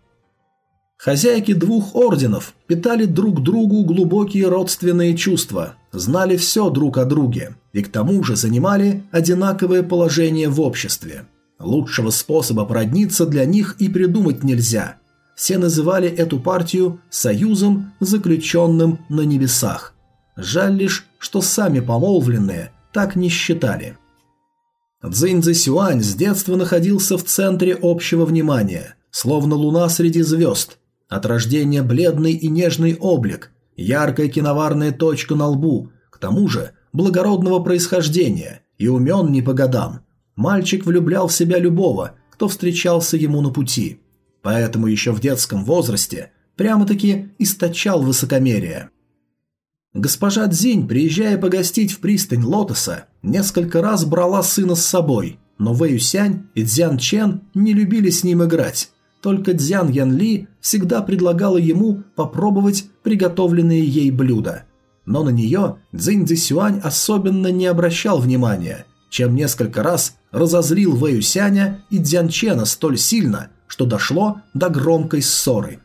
Хозяйки двух орденов питали друг другу глубокие родственные чувства, знали все друг о друге и к тому же занимали одинаковое положение в обществе. Лучшего способа породниться для них и придумать нельзя. Все называли эту партию «союзом, заключенным на небесах». Жаль лишь, что сами помолвленные так не считали. Цзинь Сюань с детства находился в центре общего внимания, словно луна среди звезд, от рождения бледный и нежный облик, яркая киноварная точка на лбу, к тому же благородного происхождения и умен не по годам. Мальчик влюблял в себя любого, кто встречался ему на пути. Поэтому еще в детском возрасте прямо-таки источал высокомерие. Госпожа Дзинь, приезжая погостить в пристань Лотоса, несколько раз брала сына с собой, но Вэй Юсянь и Цзян Чен не любили с ним играть, только Дзян Ян Ли всегда предлагала ему попробовать приготовленные ей блюда. Но на нее Цзинь Цзисюань особенно не обращал внимания, чем несколько раз разозлил Вэюсяня и Дзянчена столь сильно, что дошло до громкой ссоры.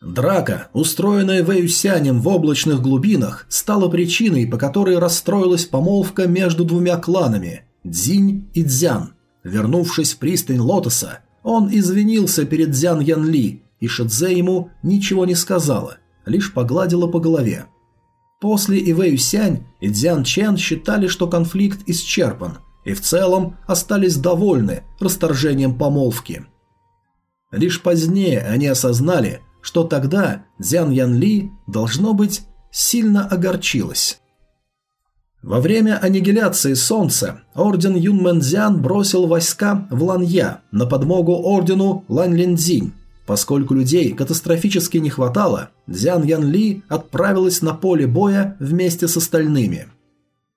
Драка, устроенная Вэюсянем в облачных глубинах, стала причиной, по которой расстроилась помолвка между двумя кланами – Дзинь и Дзян. Вернувшись в пристань Лотоса, он извинился перед Дзян Ян Ли, и Шидзе ему ничего не сказала, лишь погладила по голове. После Ивэй и Дзян Чен считали, что конфликт исчерпан, и в целом остались довольны расторжением помолвки. Лишь позднее они осознали, что тогда Дзян Ян Ли, должно быть, сильно огорчилась. Во время аннигиляции Солнца орден Юнмэнцзян бросил войска в Ланья на подмогу ордену Ланьлинцзинь. Поскольку людей катастрофически не хватало, Дзян Ян Ли отправилась на поле боя вместе с остальными.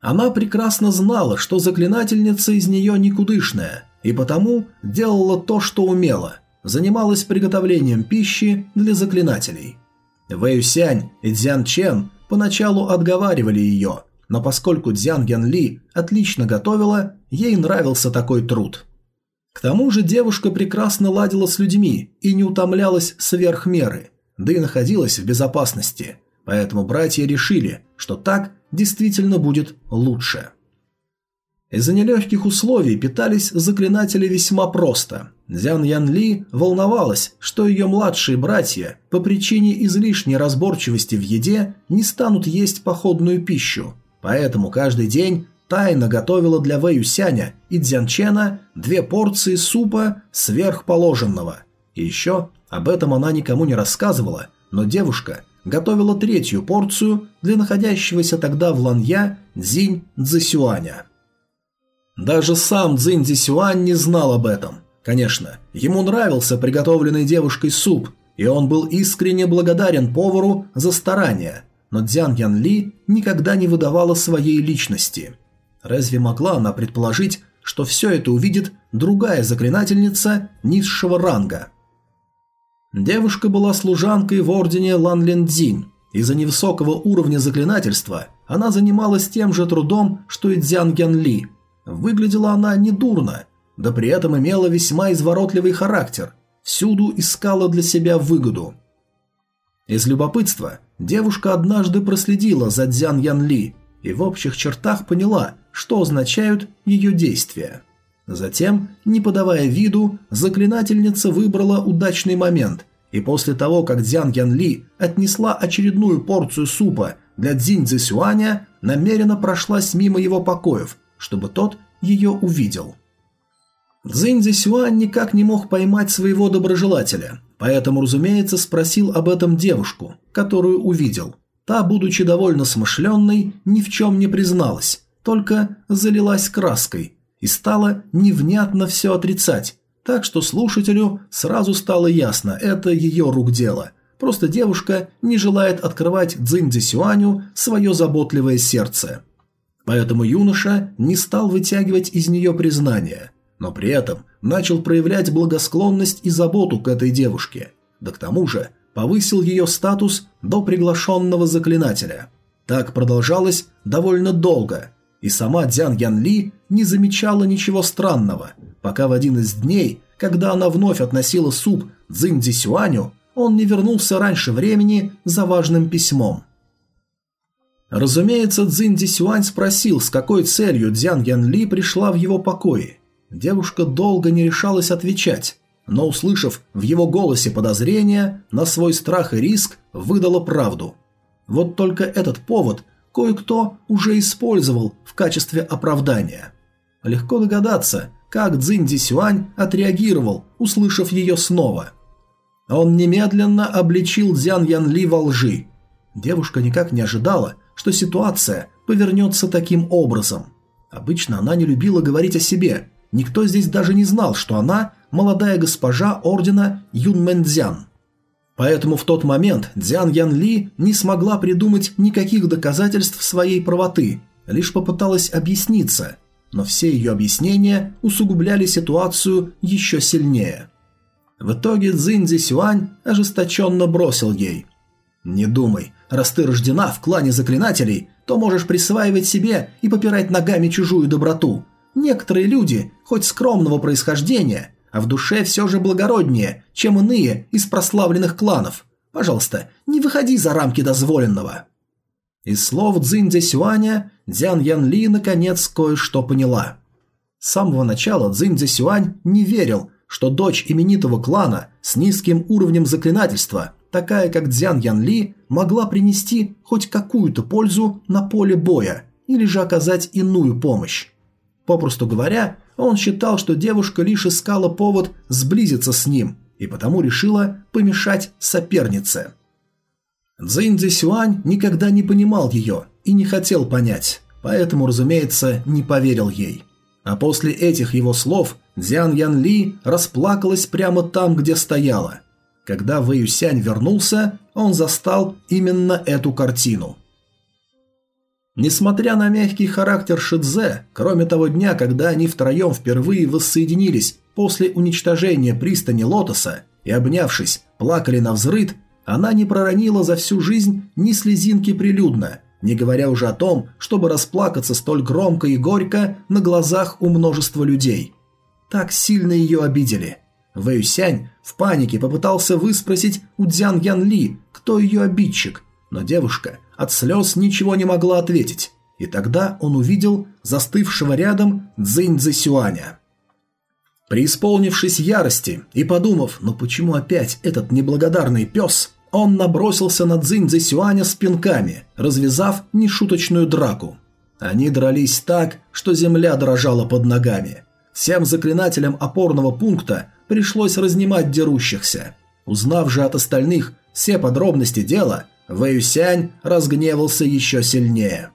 Она прекрасно знала, что заклинательница из нее никудышная, и потому делала то, что умела, занималась приготовлением пищи для заклинателей. Вэй Сянь и Дзян Чен поначалу отговаривали ее – но поскольку Дзян Ян Ли отлично готовила, ей нравился такой труд. К тому же девушка прекрасно ладила с людьми и не утомлялась сверх меры, да и находилась в безопасности, поэтому братья решили, что так действительно будет лучше. Из-за нелегких условий питались заклинатели весьма просто. Дзян Ян Ли волновалась, что ее младшие братья по причине излишней разборчивости в еде не станут есть походную пищу, поэтому каждый день тайно готовила для Вэй Юсяня и Дзянчена две порции супа сверхположенного. И еще об этом она никому не рассказывала, но девушка готовила третью порцию для находящегося тогда в Ланья Дзинь Цзэсюаня. Даже сам Цзинь Цзэсюань не знал об этом. Конечно, ему нравился приготовленный девушкой суп, и он был искренне благодарен повару за старания, но Дзян Ян Ли никогда не выдавала своей личности. Разве могла она предположить, что все это увидит другая заклинательница низшего ранга? Девушка была служанкой в ордене Лан Лин Цзинь. Из-за невысокого уровня заклинательства она занималась тем же трудом, что и Дзян Ян Ли. Выглядела она недурно, да при этом имела весьма изворотливый характер, всюду искала для себя выгоду. Из любопытства девушка однажды проследила за Дзян Ян Ли и в общих чертах поняла, что означают ее действия. Затем, не подавая виду, заклинательница выбрала удачный момент, и после того, как Дзян Ян Ли отнесла очередную порцию супа для Цзинь Цзэсюаня, намеренно прошлась мимо его покоев, чтобы тот ее увидел. Цзинь Цзэсюань никак не мог поймать своего доброжелателя, поэтому, разумеется, спросил об этом девушку, которую увидел. Та, будучи довольно смышленной, ни в чем не призналась, только залилась краской – и стала невнятно все отрицать, так что слушателю сразу стало ясно – это ее рук дело. Просто девушка не желает открывать Цзиньцзи Сюаню свое заботливое сердце. Поэтому юноша не стал вытягивать из нее признание, но при этом начал проявлять благосклонность и заботу к этой девушке. Да к тому же повысил ее статус до приглашенного заклинателя. Так продолжалось довольно долго – и сама Дзян Ян Ли не замечала ничего странного, пока в один из дней, когда она вновь относила суп Цзинь Сюаню, он не вернулся раньше времени за важным письмом. Разумеется, Цзинь Сюань спросил, с какой целью Дзян Ян Ли пришла в его покои. Девушка долго не решалась отвечать, но, услышав в его голосе подозрение, на свой страх и риск выдала правду. Вот только этот повод кое-кто уже использовал в качестве оправдания. Легко догадаться, как Цзинь Сюань отреагировал, услышав ее снова. Он немедленно обличил Дзян Ян Ли во лжи. Девушка никак не ожидала, что ситуация повернется таким образом. Обычно она не любила говорить о себе. Никто здесь даже не знал, что она молодая госпожа ордена Юн Мэнцзян. Поэтому в тот момент Дзян Ян Ли не смогла придумать никаких доказательств своей правоты, лишь попыталась объясниться, но все ее объяснения усугубляли ситуацию еще сильнее. В итоге Цзиньзи Сюань ожесточенно бросил ей. «Не думай, раз ты рождена в клане заклинателей, то можешь присваивать себе и попирать ногами чужую доброту. Некоторые люди, хоть скромного происхождения, а в душе все же благороднее, чем иные из прославленных кланов. Пожалуйста, не выходи за рамки дозволенного». Из слов Цзинь Сюаня Дзян Ян Ли наконец кое-что поняла. С самого начала Цзинь Сюань не верил, что дочь именитого клана с низким уровнем заклинательства, такая как Дзян Ян Ли, могла принести хоть какую-то пользу на поле боя или же оказать иную помощь. Попросту говоря, он считал, что девушка лишь искала повод сблизиться с ним, и потому решила помешать сопернице. Цзинь Сюань никогда не понимал ее и не хотел понять, поэтому, разумеется, не поверил ей. А после этих его слов Дзян Ян Ли расплакалась прямо там, где стояла. Когда Вэй Юсянь вернулся, он застал именно эту картину – Несмотря на мягкий характер Шидзе, кроме того дня, когда они втроем впервые воссоединились после уничтожения пристани Лотоса и, обнявшись, плакали на взрыд, она не проронила за всю жизнь ни слезинки прилюдно, не говоря уже о том, чтобы расплакаться столь громко и горько на глазах у множества людей. Так сильно ее обидели. Вэйюсянь в панике попытался выспросить у Дзян Ян Ли, кто ее обидчик, но девушка от слез ничего не могла ответить, и тогда он увидел застывшего рядом Цзинь Цзэсюаня. Преисполнившись ярости и подумав, ну почему опять этот неблагодарный пес, он набросился на Цзинь Цзэсюаня с пинками, развязав нешуточную драку. Они дрались так, что земля дрожала под ногами. Всем заклинателям опорного пункта пришлось разнимать дерущихся. Узнав же от остальных все подробности дела, Вэюсянь разгневался еще сильнее.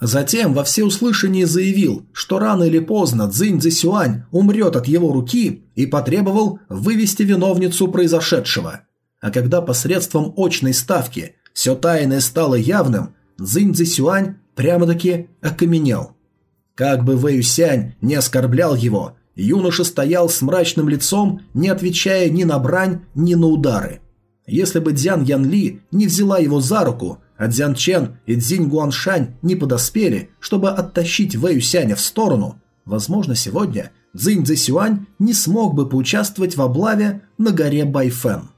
Затем во всеуслышание заявил, что рано или поздно Цзинь Цзисюань умрет от его руки и потребовал вывести виновницу произошедшего. А когда посредством очной ставки все тайное стало явным, Цзинь Цзисюань прямо-таки окаменел. Как бы Вэюсянь не оскорблял его, юноша стоял с мрачным лицом, не отвечая ни на брань, ни на удары. Если бы Дзян Ян Ли не взяла его за руку – а Дзян Чен и Цзинь Гуаншань не подоспели, чтобы оттащить Вэй Сяня в сторону, возможно, сегодня Цзинь Цзисюань не смог бы поучаствовать в облаве на горе Байфэн.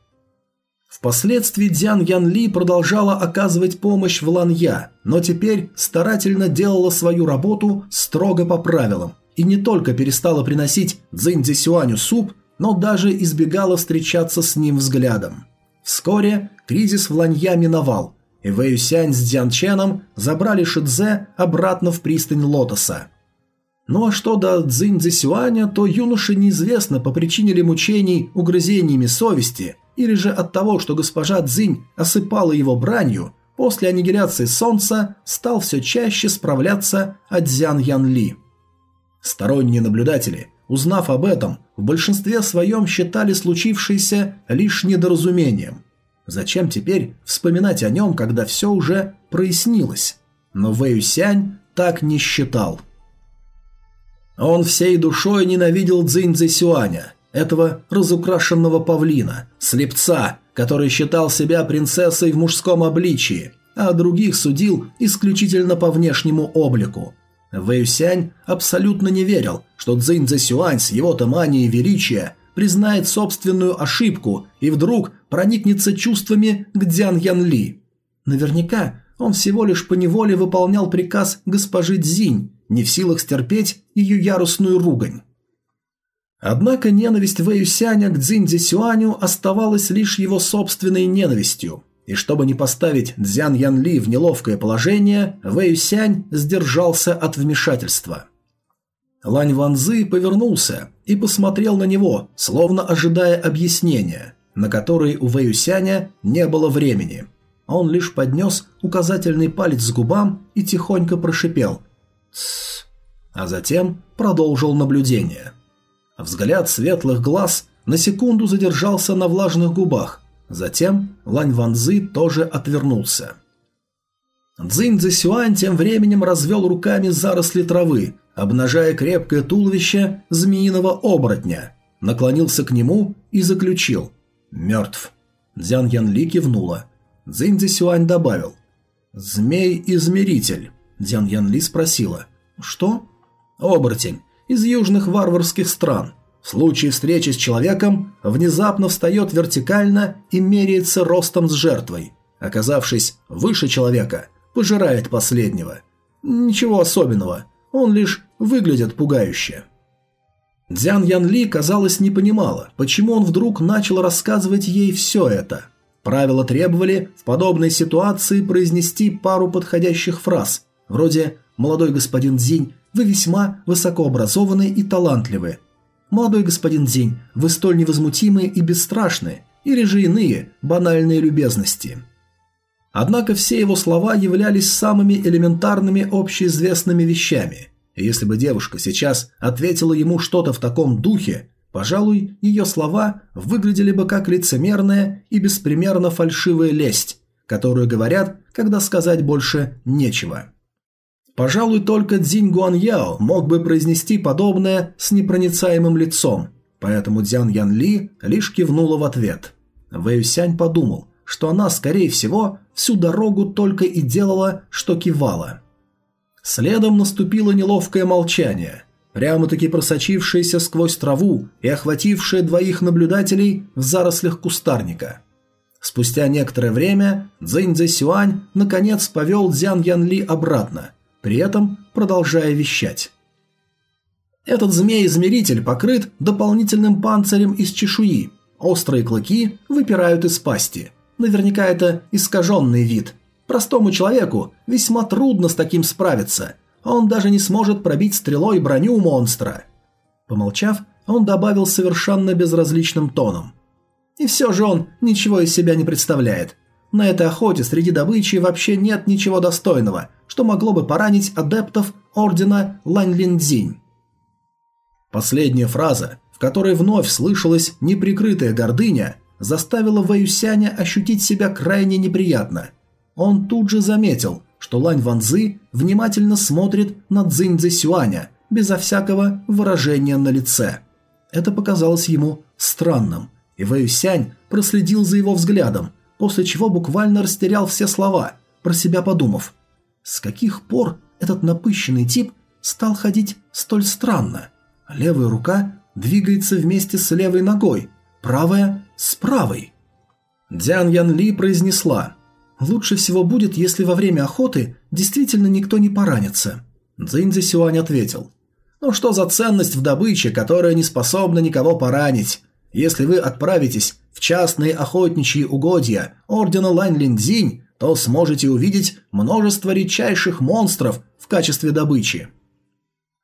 Впоследствии Дзян Ян Ли продолжала оказывать помощь в Ланья, но теперь старательно делала свою работу строго по правилам и не только перестала приносить Цзинь Цзисюаню суп, но даже избегала встречаться с ним взглядом. Вскоре кризис в Ланья миновал – и Вэйюсянь с Дзянченом забрали Шидзе обратно в пристань Лотоса. Ну а что до Цзинь Цзисюаня, то юноше неизвестно, по причине ли мучений угрызениями совести, или же от того, что госпожа Цзинь осыпала его бранью, после аннигиляции солнца стал все чаще справляться от Дзян Ян Ли. Сторонние наблюдатели, узнав об этом, в большинстве своем считали случившееся лишь недоразумением – Зачем теперь вспоминать о нем, когда все уже прояснилось? Но Вэйюсянь так не считал. Он всей душой ненавидел Цзинь Цзисюаня, этого разукрашенного павлина, слепца, который считал себя принцессой в мужском обличии, а других судил исключительно по внешнему облику. Вэйюсянь абсолютно не верил, что Цзинь Цзисюань с его-то манией величия признает собственную ошибку и вдруг проникнется чувствами к Дзян Ян Ли. Наверняка он всего лишь поневоле выполнял приказ госпожи Цзинь, не в силах стерпеть ее яростную ругань. Однако ненависть Вэю Сяня к Цзинь Сюаню оставалась лишь его собственной ненавистью, и чтобы не поставить Цзян Ян Ли в неловкое положение, Вэю Сянь сдержался от вмешательства. Лань Ванзы повернулся и посмотрел на него, словно ожидая объяснения, на которые у Вэюсяня не было времени. Он лишь поднес указательный палец к губам и тихонько прошипел «Тссс», а затем продолжил наблюдение. Взгляд светлых глаз на секунду задержался на влажных губах, затем Лань Ванзы тоже отвернулся. Цзинь Цзисюань тем временем развел руками заросли травы, обнажая крепкое туловище змеиного оборотня, наклонился к нему и заключил «Мертв». Дзян Ян Ли кивнула. Цзинь Цзисюань добавил «Змей-измеритель». Дзян Ян Ли спросила «Что?» «Оборотень. Из южных варварских стран. В случае встречи с человеком внезапно встает вертикально и меряется ростом с жертвой. Оказавшись выше человека, пожирает последнего. Ничего особенного. Он лишь выглядит пугающе. Дзян Ян Ли, казалось, не понимала, почему он вдруг начал рассказывать ей все это. Правила требовали в подобной ситуации произнести пару подходящих фраз, вроде «Молодой господин Дзинь, вы весьма высокообразованы и талантливы». «Молодой господин Дзинь, вы столь невозмутимы и бесстрашны», или же иные банальные любезности – Однако все его слова являлись самыми элементарными общеизвестными вещами. И если бы девушка сейчас ответила ему что-то в таком духе, пожалуй, ее слова выглядели бы как лицемерная и беспримерно фальшивая лесть, которую говорят, когда сказать больше нечего. Пожалуй, только Цзинь Гуаньяо мог бы произнести подобное с непроницаемым лицом, поэтому Дзян Ян Ли лишь кивнула в ответ. Вэйюсянь подумал, что она, скорее всего, всю дорогу только и делала, что кивала. Следом наступило неловкое молчание, прямо-таки просочившееся сквозь траву и охватившее двоих наблюдателей в зарослях кустарника. Спустя некоторое время Цзинь Сюань наконец повел Дзян Ян Ли обратно, при этом продолжая вещать. Этот змей-измеритель покрыт дополнительным панцирем из чешуи. Острые клыки выпирают из пасти. Наверняка это искаженный вид. Простому человеку весьма трудно с таким справиться. Он даже не сможет пробить стрелой броню монстра. Помолчав, он добавил совершенно безразличным тоном. И все же он ничего из себя не представляет. На этой охоте среди добычи вообще нет ничего достойного, что могло бы поранить адептов ордена Лань Линдзинь. Последняя фраза, в которой вновь слышалась неприкрытая гордыня, заставила Вэюсяня ощутить себя крайне неприятно. Он тут же заметил, что Лань Ванзы внимательно смотрит на Цзинь Сюаня, безо всякого выражения на лице. Это показалось ему странным, и Вэюсянь проследил за его взглядом, после чего буквально растерял все слова, про себя подумав. С каких пор этот напыщенный тип стал ходить столь странно? Левая рука двигается вместе с левой ногой, правая – с правой. Дзян Ян Ли произнесла «Лучше всего будет, если во время охоты действительно никто не поранится». Цзинь Сюань ответил «Ну что за ценность в добыче, которая не способна никого поранить? Если вы отправитесь в частные охотничьи угодья Ордена Лань Линдзинь, то сможете увидеть множество редчайших монстров в качестве добычи».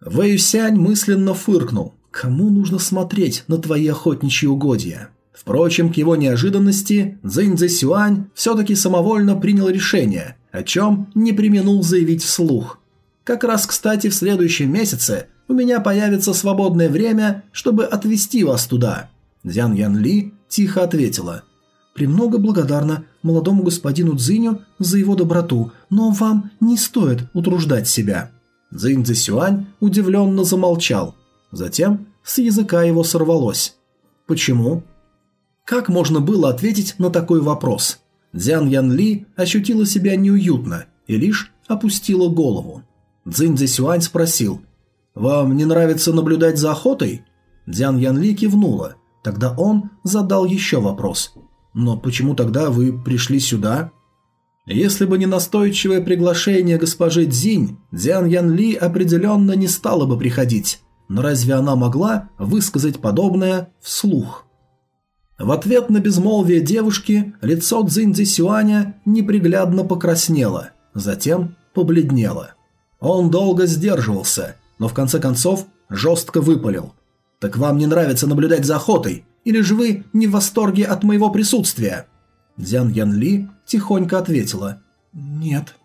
Вэйюсянь мысленно фыркнул. «Кому нужно смотреть на твои охотничьи угодья?» Впрочем, к его неожиданности, Цзинь Сюань все-таки самовольно принял решение, о чем не применул заявить вслух. «Как раз, кстати, в следующем месяце у меня появится свободное время, чтобы отвезти вас туда». Дзян Ян Ли тихо ответила. «Премного благодарна молодому господину Цзиню за его доброту, но вам не стоит утруждать себя». Цзинь Цзисюань удивленно замолчал. Затем с языка его сорвалось. «Почему?» Как можно было ответить на такой вопрос? Дзян Ян Ли ощутила себя неуютно и лишь опустила голову. Цзинь Цзисюань спросил. «Вам не нравится наблюдать за охотой?» Дзян Ян Ли кивнула. Тогда он задал еще вопрос. «Но почему тогда вы пришли сюда?» Если бы не настойчивое приглашение госпожи Дзинь, Дзян Ян Ли определенно не стала бы приходить. Но разве она могла высказать подобное вслух? В ответ на безмолвие девушки лицо Цзинь Сюаня неприглядно покраснело, затем побледнело. Он долго сдерживался, но в конце концов жестко выпалил. «Так вам не нравится наблюдать за охотой? Или же вы не в восторге от моего присутствия?» Дзян Ян Ли тихонько ответила «Нет».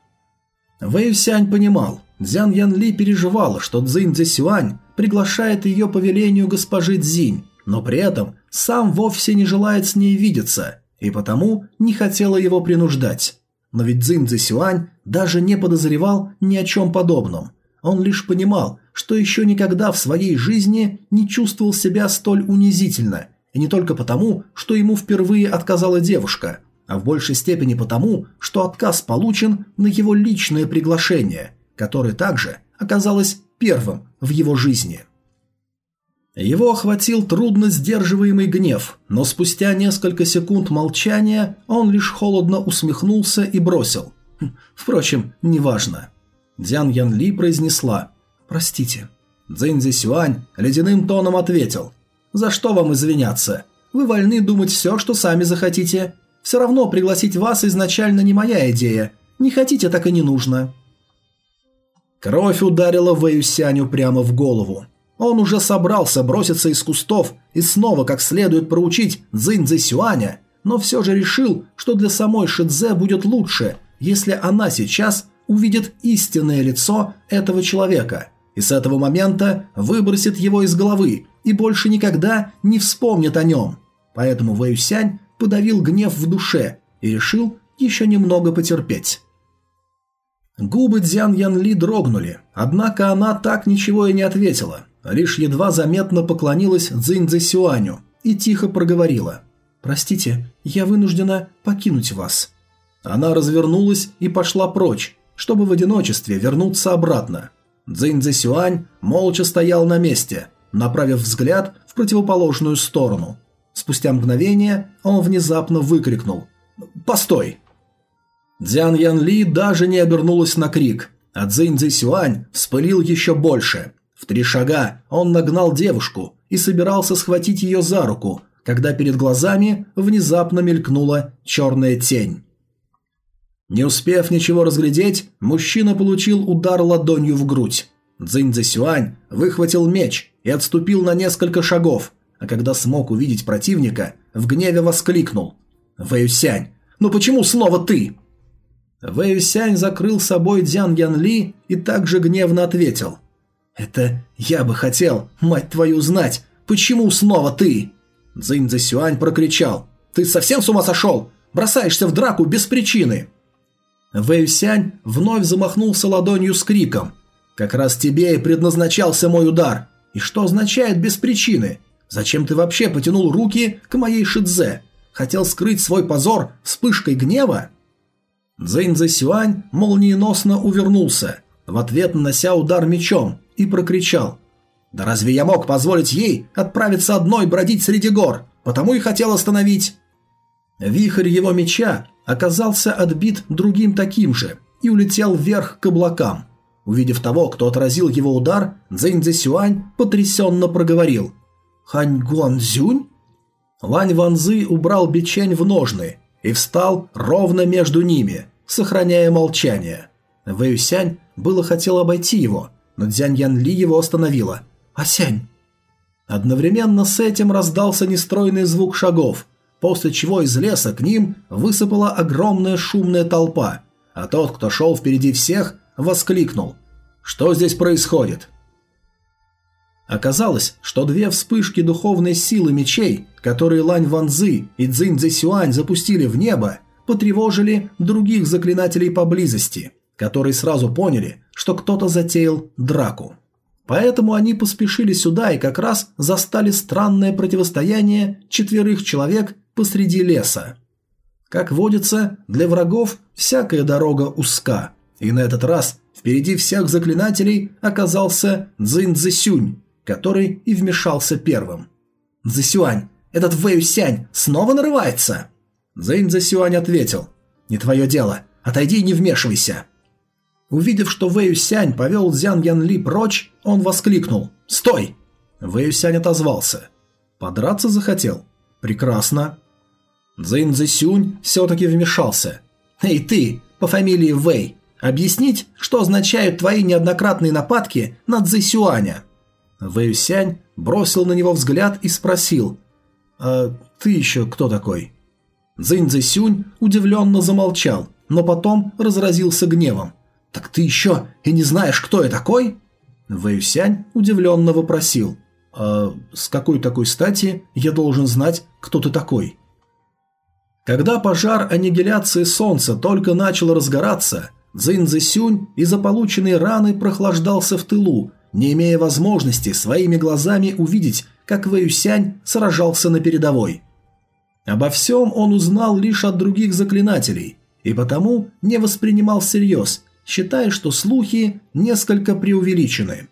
Вэй Сянь понимал, Дзян Ян Ли переживала, что Цзинь Цзисюань приглашает ее по велению госпожи Цзинь, но при этом сам вовсе не желает с ней видеться, и потому не хотела его принуждать. Но ведь Цзинь Цзисюань даже не подозревал ни о чем подобном. Он лишь понимал, что еще никогда в своей жизни не чувствовал себя столь унизительно и не только потому, что ему впервые отказала девушка, а в большей степени потому, что отказ получен на его личное приглашение, которое также оказалось первым в его жизни. Его охватил трудно сдерживаемый гнев, но спустя несколько секунд молчания он лишь холодно усмехнулся и бросил. «Хм, впрочем, неважно. Дзян Ян Ли произнесла «Простите». Цзинь Сюань ледяным тоном ответил за что вам извиняться? Вы вольны думать все, что сами захотите. Все равно пригласить вас изначально не моя идея. Не хотите, так и не нужно». Кровь ударила Вэюсяню прямо в голову. Он уже собрался броситься из кустов и снова как следует проучить Цзинь Сюаня, но все же решил, что для самой Шидзе будет лучше, если она сейчас увидит истинное лицо этого человека и с этого момента выбросит его из головы и больше никогда не вспомнит о нем. Поэтому Вэйюсянь подавил гнев в душе и решил еще немного потерпеть. Губы Дзян Ян Ли дрогнули, однако она так ничего и не ответила, лишь едва заметно поклонилась Цзинь Сюаню и тихо проговорила. «Простите, я вынуждена покинуть вас». Она развернулась и пошла прочь, чтобы в одиночестве вернуться обратно. Цзинь Сюань молча стоял на месте, направив взгляд в противоположную сторону. Спустя мгновение он внезапно выкрикнул постой!» Дзян Ян Ли даже не обернулась на крик, а Цзинь Сюань вспылил еще больше. В три шага он нагнал девушку и собирался схватить ее за руку, когда перед глазами внезапно мелькнула черная тень. Не успев ничего разглядеть, мужчина получил удар ладонью в грудь. Цзинь Сюань выхватил меч и отступил на несколько шагов, а когда смог увидеть противника, в гневе воскликнул. «Вэюсянь, ну почему снова ты?» Вэюсянь закрыл собой Дзян Ян Ли и также гневно ответил. «Это я бы хотел, мать твою, знать, почему снова ты?» Цзинь Цзэсюань прокричал. «Ты совсем с ума сошел? Бросаешься в драку без причины!» Вэйсянь вновь замахнулся ладонью с криком. «Как раз тебе и предназначался мой удар. И что означает без причины? Зачем ты вообще потянул руки к моей шидзе? Хотел скрыть свой позор вспышкой гнева?» Цзинь Цзэсюань молниеносно увернулся, в ответ нанося удар мечом, и прокричал. «Да разве я мог позволить ей отправиться одной бродить среди гор? Потому и хотел остановить». Вихрь его меча оказался отбит другим таким же и улетел вверх к облакам. Увидев того, кто отразил его удар, Цзинь Цзюань потрясенно проговорил. «Хань Гуанзюнь?» Лань Ванзы убрал бичень в ножны и встал ровно между ними, сохраняя молчание. Вэюсянь было хотел обойти его, но Дзянь Ян Ли его остановила. «Асянь!» Одновременно с этим раздался нестройный звук шагов, после чего из леса к ним высыпала огромная шумная толпа, а тот, кто шел впереди всех, воскликнул. «Что здесь происходит?» Оказалось, что две вспышки духовной силы мечей, которые Лань Ванзы и Цзинь Цзэсюань запустили в небо, потревожили других заклинателей поблизости, которые сразу поняли, что кто-то затеял драку. Поэтому они поспешили сюда и как раз застали странное противостояние четверых человек посреди леса. Как водится, для врагов всякая дорога узка, и на этот раз впереди всех заклинателей оказался Цзинь Цзэсюнь, который и вмешался первым. «Цзэсюань, этот Вэйюсянь снова нарывается?» Цзинь Цзэсюань ответил. «Не твое дело, отойди и не вмешивайся». Увидев, что Вэй Сянь повел Дзян Ян Ли прочь, он воскликнул «Стой!». Вэй Сянь отозвался. «Подраться захотел? Прекрасно». Цзинь Цзисюнь все-таки вмешался. «Эй ты, по фамилии Вэй, объяснить, что означают твои неоднократные нападки на Цзисюаня?» Вэй Сянь бросил на него взгляд и спросил «А ты еще кто такой?» Цзинь Цзисюнь удивленно замолчал, но потом разразился гневом. «Так ты еще и не знаешь, кто я такой?» Вэйсянь удивленно вопросил. «А с какой такой стати я должен знать, кто ты такой?» Когда пожар аннигиляции Солнца только начал разгораться, Цзинь Цзисюнь из-за полученной раны прохлаждался в тылу, не имея возможности своими глазами увидеть, как Вэйсянь сражался на передовой. Обо всем он узнал лишь от других заклинателей, и потому не воспринимал всерьез, считая, что слухи несколько преувеличены.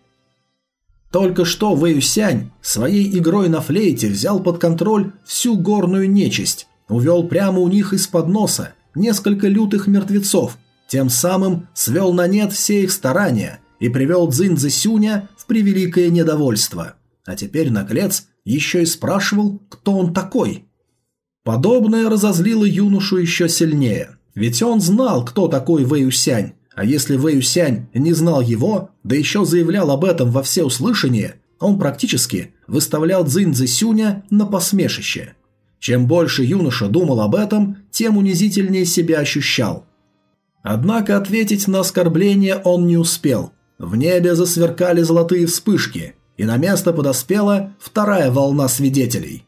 Только что Вэйюсянь своей игрой на флейте взял под контроль всю горную нечисть, увел прямо у них из-под носа несколько лютых мертвецов, тем самым свел на нет все их старания и привел Цзинь Цзисюня в превеликое недовольство. А теперь наглец еще и спрашивал, кто он такой. Подобное разозлило юношу еще сильнее, ведь он знал, кто такой Вэйюсянь, а если Вэй Юсянь не знал его, да еще заявлял об этом во всеуслышание, он практически выставлял Цзинь Цзисюня на посмешище. Чем больше юноша думал об этом, тем унизительнее себя ощущал. Однако ответить на оскорбление он не успел. В небе засверкали золотые вспышки, и на место подоспела вторая волна свидетелей.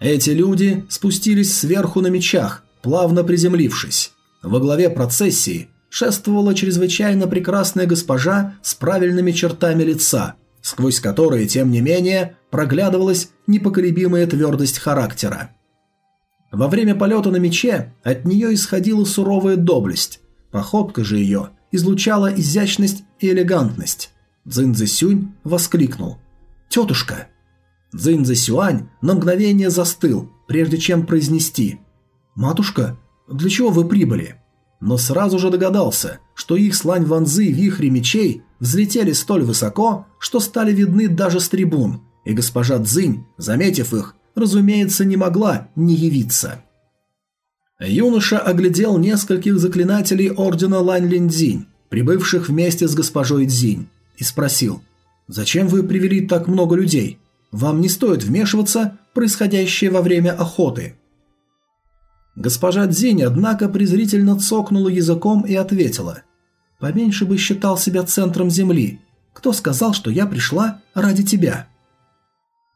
Эти люди спустились сверху на мечах, плавно приземлившись. Во главе процессии шествовала чрезвычайно прекрасная госпожа с правильными чертами лица, сквозь которые, тем не менее, проглядывалась непоколебимая твердость характера. Во время полета на мече от нее исходила суровая доблесть, походка же ее излучала изящность и элегантность. Цзин Цзисюнь воскликнул «Тетушка!». Цзин Цзисюань на мгновение застыл, прежде чем произнести «Матушка, для чего вы прибыли?» Но сразу же догадался, что их слань ванзы вихри мечей взлетели столь высоко, что стали видны даже с трибун, и госпожа Цзинь, заметив их, разумеется, не могла не явиться. Юноша оглядел нескольких заклинателей ордена Лань Линдзинь, прибывших вместе с госпожой Цзинь, и спросил, «Зачем вы привели так много людей? Вам не стоит вмешиваться в происходящее во время охоты». Госпожа Дзинь, однако, презрительно цокнула языком и ответила. «Поменьше бы считал себя центром земли. Кто сказал, что я пришла ради тебя?»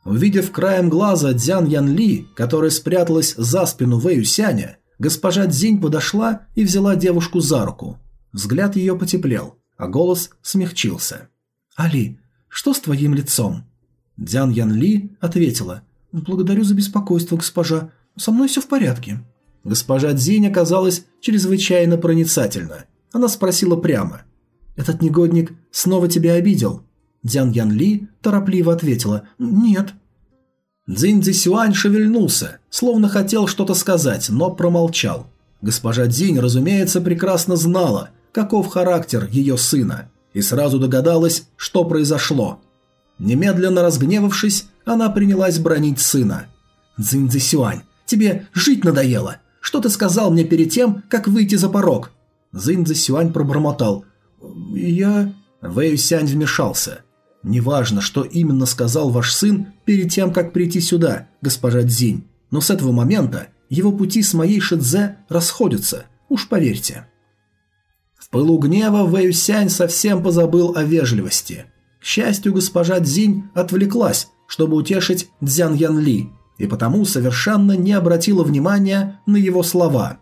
Увидев краем глаза Дзян Ян Ли, которая спряталась за спину Вэю Сяня, госпожа Дзинь подошла и взяла девушку за руку. Взгляд ее потеплел, а голос смягчился. «Али, что с твоим лицом?» Дзян Ян Ли ответила. «Благодарю за беспокойство, госпожа. Со мной все в порядке». Госпожа Дзинь оказалась чрезвычайно проницательна. Она спросила прямо. «Этот негодник снова тебя обидел?» Дзян Ян Ли торопливо ответила «Нет». Цзинь Цзисюань шевельнулся, словно хотел что-то сказать, но промолчал. Госпожа Дзинь, разумеется, прекрасно знала, каков характер ее сына, и сразу догадалась, что произошло. Немедленно разгневавшись, она принялась бронить сына. «Цзинь Цзисюань, тебе жить надоело. Что ты сказал мне перед тем, как выйти за порог?» Зинь Сюань пробормотал. «Я...» Вэй Сянь вмешался. «Неважно, что именно сказал ваш сын перед тем, как прийти сюда, госпожа Цзинь, но с этого момента его пути с моей Шидзе расходятся, уж поверьте». В пылу гнева Вэй Сянь совсем позабыл о вежливости. К счастью, госпожа Цзинь отвлеклась, чтобы утешить Цзян Ян Ли – и потому совершенно не обратила внимания на его слова.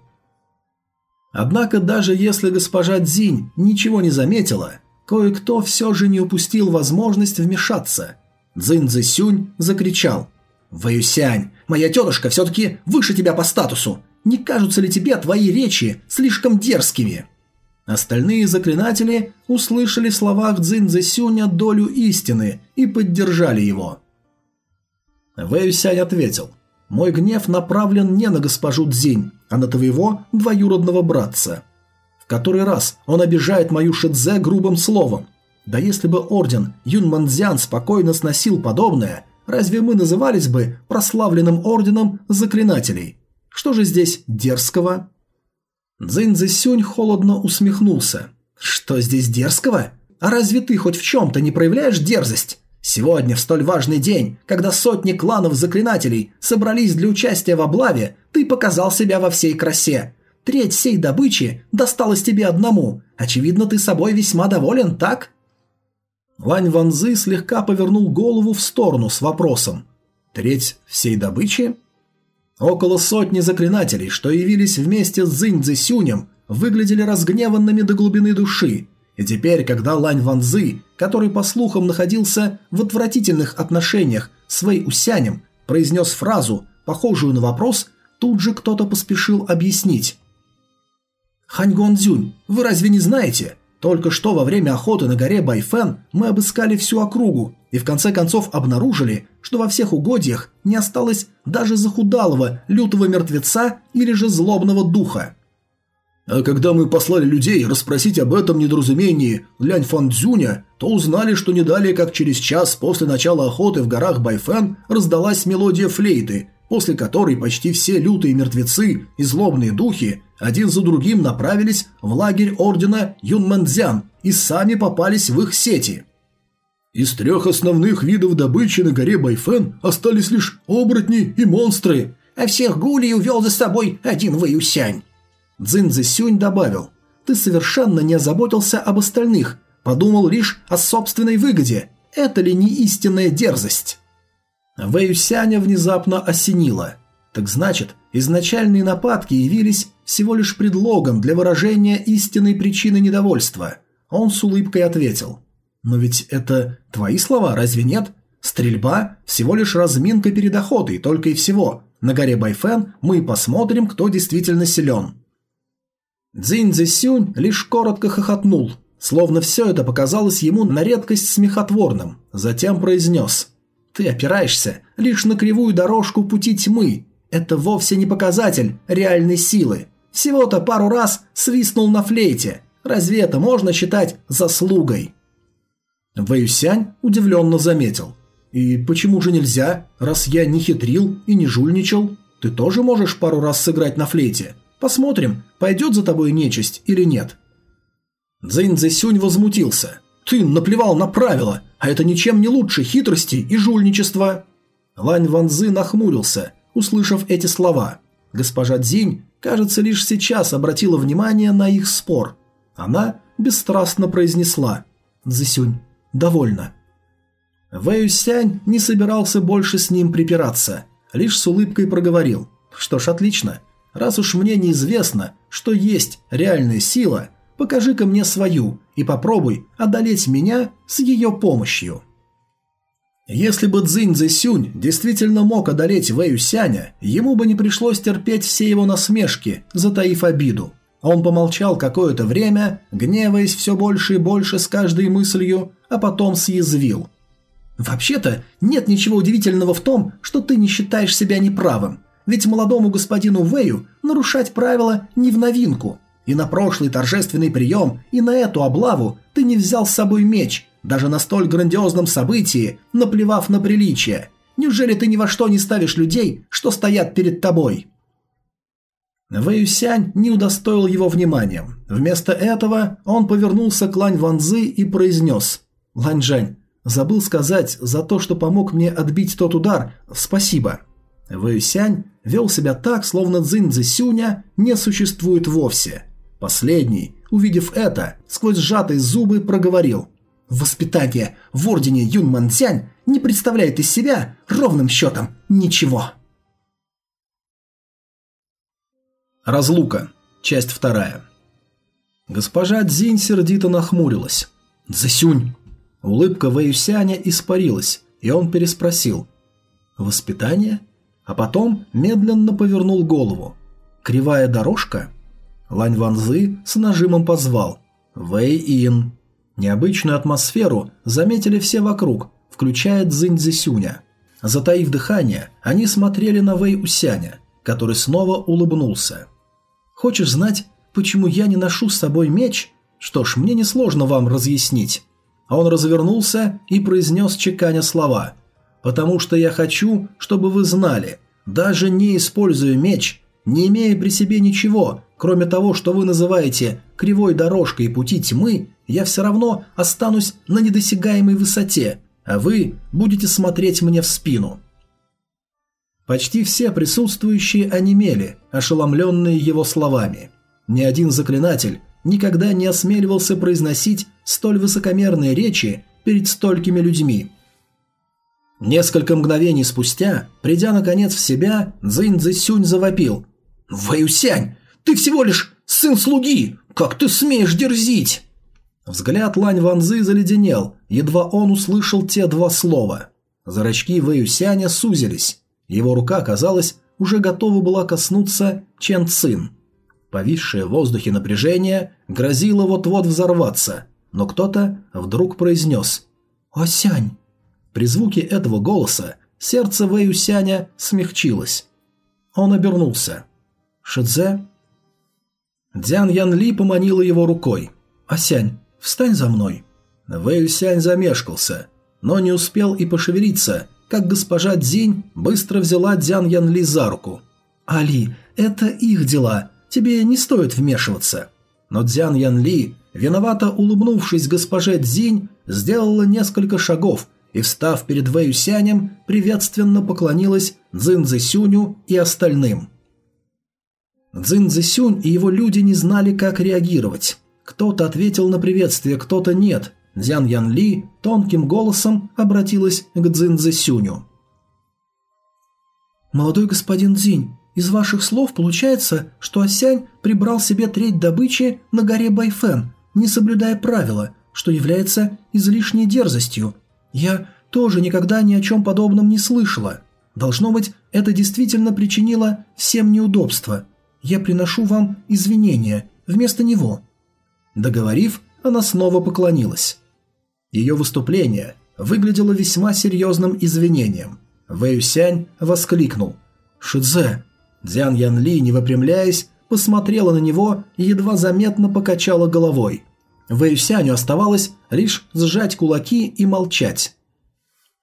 Однако даже если госпожа Дзинь ничего не заметила, кое-кто все же не упустил возможность вмешаться. Цзинь Цзисюнь закричал «Вэюсянь, моя тетушка все-таки выше тебя по статусу. Не кажутся ли тебе твои речи слишком дерзкими?» Остальные заклинатели услышали в словах Цзинь Цзисюня долю истины и поддержали его. Вэйсянь ответил. «Мой гнев направлен не на госпожу Дзинь, а на твоего двоюродного братца. Который раз он обижает мою Шидзе грубым словом. Да если бы орден Юнманзян спокойно сносил подобное, разве мы назывались бы прославленным орденом заклинателей? Что же здесь дерзкого?» Цзинь Цзисюнь холодно усмехнулся. «Что здесь дерзкого? А разве ты хоть в чем-то не проявляешь дерзость? Сегодня, в столь важный день, когда сотни кланов заклинателей собрались для участия в облаве, ты показал себя во всей красе. Треть всей добычи досталась тебе одному. Очевидно, ты собой весьма доволен, так?» Лань Ванзы слегка повернул голову в сторону с вопросом. «Треть всей добычи?» Около сотни заклинателей, что явились вместе с Цзинь Цзисюнем, выглядели разгневанными до глубины души и теперь, когда Лань Ванзы, который по слухам находился в отвратительных отношениях с Вэй Усянем, произнес фразу, похожую на вопрос, тут же кто-то поспешил объяснить. «Хань Гуанзюнь, вы разве не знаете? Только что во время охоты на горе Байфен мы обыскали всю округу и в конце концов обнаружили, что во всех угодьях не осталось даже захудалого лютого мертвеца или же злобного духа. А когда мы послали людей расспросить об этом недоразумении Лянь Фан Цзюня, то узнали, что не далее, как через час после начала охоты в горах Байфэн раздалась мелодия флейты, после которой почти все лютые мертвецы и злобные духи один за другим направились в лагерь ордена Юнмэнцзян и сами попались в их сети. Из трех основных видов добычи на горе Байфэн остались лишь оборотни и монстры, а всех гулей увел за собой один Вэюсянь. Цзин Сюнь добавил, «Ты совершенно не озаботился об остальных, подумал лишь о собственной выгоде. Это ли не истинная дерзость?» Вэй Сяня внезапно осенило. Так значит, изначальные нападки явились всего лишь предлогом для выражения истинной причины недовольства. Он с улыбкой ответил. «Но ведь это твои слова, разве нет? Стрельба – всего лишь разминка перед охотой, только и всего. На горе Байфен мы посмотрим, кто действительно силен». Цзинь Цзисюнь лишь коротко хохотнул, словно все это показалось ему на редкость смехотворным, затем произнес «Ты опираешься лишь на кривую дорожку пути тьмы. Это вовсе не показатель реальной силы. Всего-то пару раз свистнул на флейте. Разве это можно считать заслугой?» Вэйюсянь удивленно заметил. «И почему же нельзя, раз я не хитрил и не жульничал? Ты тоже можешь пару раз сыграть на флейте. Посмотрим, пойдет за тобой нечисть или нет». Цзинь Цзэсюнь возмутился. «Ты наплевал на правила, а это ничем не лучше хитрости и жульничества». Лань Ванзы нахмурился, услышав эти слова. Госпожа Дзинь, кажется, лишь сейчас обратила внимание на их спор. Она бесстрастно произнесла «Цзэсюнь, довольно». Вэй Сянь не собирался больше с ним припираться, лишь с улыбкой проговорил «Что ж, отлично. Раз уж мне неизвестно, что есть реальная сила, покажи-ка мне свою и попробуй одолеть меня с ее помощью». Если бы Цзинь Цзэсюнь действительно мог одолеть Вэй Сяня, ему бы не пришлось терпеть все его насмешки, затаив обиду. Он помолчал какое-то время, гневаясь все больше и больше с каждой мыслью, а потом съязвил. «Вообще-то нет ничего удивительного в том, что ты не считаешь себя неправым. Ведь молодому господину Вэю нарушать правила не в новинку. И на прошлый торжественный прием, и на эту облаву ты не взял с собой меч, даже на столь грандиозном событии, наплевав на приличие. Неужели ты ни во что не ставишь людей, что стоят перед тобой?» Вэйюсянь не удостоил его вниманием. Вместо этого он повернулся к Лань Ванзы и произнес «Ланьжань, забыл сказать за то, что помог мне отбить тот удар, спасибо». Вэйюсянь вел себя так, словно Цзинь Цзисюня не существует вовсе. Последний, увидев это, сквозь сжатые зубы проговорил «Воспитание в ордене Юн Мансянь не представляет из себя ровным счетом ничего». Разлука. Часть вторая. Госпожа Дзинь сердито нахмурилась. «Засюнь!» Улыбка Вэйюсяня испарилась, и он переспросил. «Воспитание?» А потом медленно повернул голову. «Кривая дорожка?» Лань Ванзы с нажимом позвал. «Вэй-ин!» Необычную атмосферу заметили все вокруг, включая Цзинь Цзисюня. Затаив дыхание, они смотрели на Вэй Усяня, который снова улыбнулся. Хочешь знать, почему я не ношу с собой меч? Что ж, мне несложно вам разъяснить». А он развернулся и произнес чеканя слова. «Потому что я хочу, чтобы вы знали, даже не используя меч, не имея при себе ничего, кроме того, что вы называете кривой дорожкой пути тьмы, я все равно останусь на недосягаемой высоте, а вы будете смотреть мне в спину». Почти все присутствующие онемели, ошеломленные его словами. Ни один заклинатель никогда не осмеливался произносить столь высокомерные речи перед столькими людьми. Несколько мгновений спустя, придя наконец в себя, Цзинь Цзисюнь завопил. «Вэюсянь, ты всего лишь сын слуги! Как ты смеешь дерзить?» Взгляд Лань Ванзы заледенел, едва он услышал те два слова. Зрачки Вэюсяня сузились. Его рука, казалось, уже готова была коснуться Чен Цин. Повисшее в воздухе напряжение грозило вот-вот взорваться, но кто-то вдруг произнес «Осянь». При звуке этого голоса сердце Вэйюсяня смягчилось. Он обернулся. «Шидзе?» Дзян Ян Ли поманила его рукой. «Осянь, встань за мной». Вэйюсянь замешкался, но не успел и пошевелиться, как госпожа Дзинь быстро взяла Дзян Янли за руку. «Али, это их дела, тебе не стоит вмешиваться». Но Дзян Янли, виновато улыбнувшись госпоже Дзинь, сделала несколько шагов и, встав перед Вэю Сянем, приветственно поклонилась Цзин Цзэсюню и остальным. Цзин Цзэсюнь и его люди не знали, как реагировать. Кто-то ответил на приветствие, кто-то нет, Дзян Ян Ли тонким голосом обратилась к Цзин Сюню. «Молодой господин Цзинь, из ваших слов получается, что Асянь прибрал себе треть добычи на горе Байфен, не соблюдая правила, что является излишней дерзостью. Я тоже никогда ни о чем подобном не слышала. Должно быть, это действительно причинило всем неудобства. Я приношу вам извинения вместо него». Договорив, она снова поклонилась. Ее выступление выглядело весьма серьезным извинением. Вэйюсянь воскликнул. «Шидзе!» Дзян Ян Ли, не выпрямляясь, посмотрела на него и едва заметно покачала головой. Вэйюсяню оставалось лишь сжать кулаки и молчать.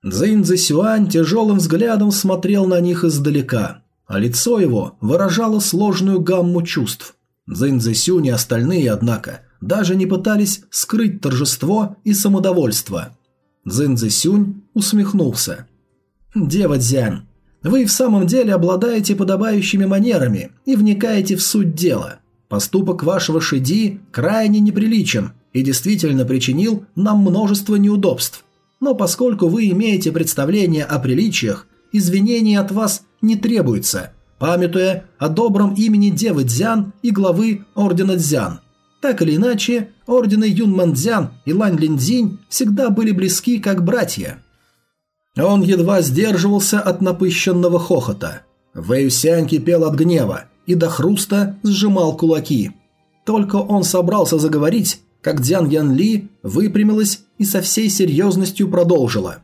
Цзинь Цзэсюань тяжелым взглядом смотрел на них издалека, а лицо его выражало сложную гамму чувств. Цзинь Цзэсюнь и остальные, однако, даже не пытались скрыть торжество и самодовольство. Цзинь Цзэсюнь усмехнулся. «Дева Дзянь, вы в самом деле обладаете подобающими манерами и вникаете в суть дела. Поступок вашего Шиди крайне неприличен и действительно причинил нам множество неудобств. Но поскольку вы имеете представление о приличиях, извинений от вас не требуется, памятуя о добром имени Девы Дзян и главы Ордена Дзян. Так или иначе, ордены Юнман Дзян и Лань Линдзинь всегда были близки как братья. Он едва сдерживался от напыщенного хохота. Вэйюсянь кипел от гнева и до хруста сжимал кулаки. Только он собрался заговорить, как Дзян Ян Ли выпрямилась и со всей серьезностью продолжила.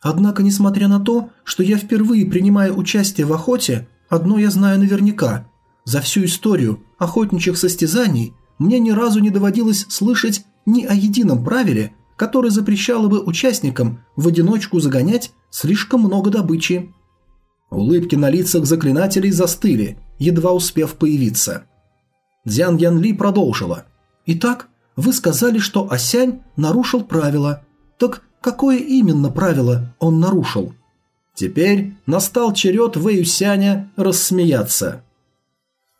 «Однако, несмотря на то, что я впервые принимаю участие в охоте, одно я знаю наверняка. За всю историю охотничьих состязаний мне ни разу не доводилось слышать ни о едином правиле, которое запрещало бы участникам в одиночку загонять слишком много добычи. Улыбки на лицах заклинателей застыли, едва успев появиться. Дзян Ян Ли продолжила. «Итак, вы сказали, что Асянь нарушил правила. Так какое именно правило он нарушил?» Теперь настал черед Вэюсяня рассмеяться.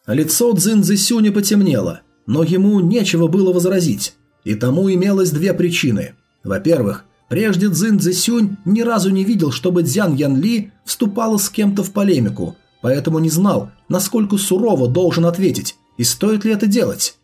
Лицо Цзин Цзисюня потемнело, но ему нечего было возразить, и тому имелось две причины. Во-первых, прежде Цзин Цзисюнь ни разу не видел, чтобы Дзян Ян Ли вступала с кем-то в полемику, поэтому не знал, насколько сурово должен ответить и стоит ли это делать.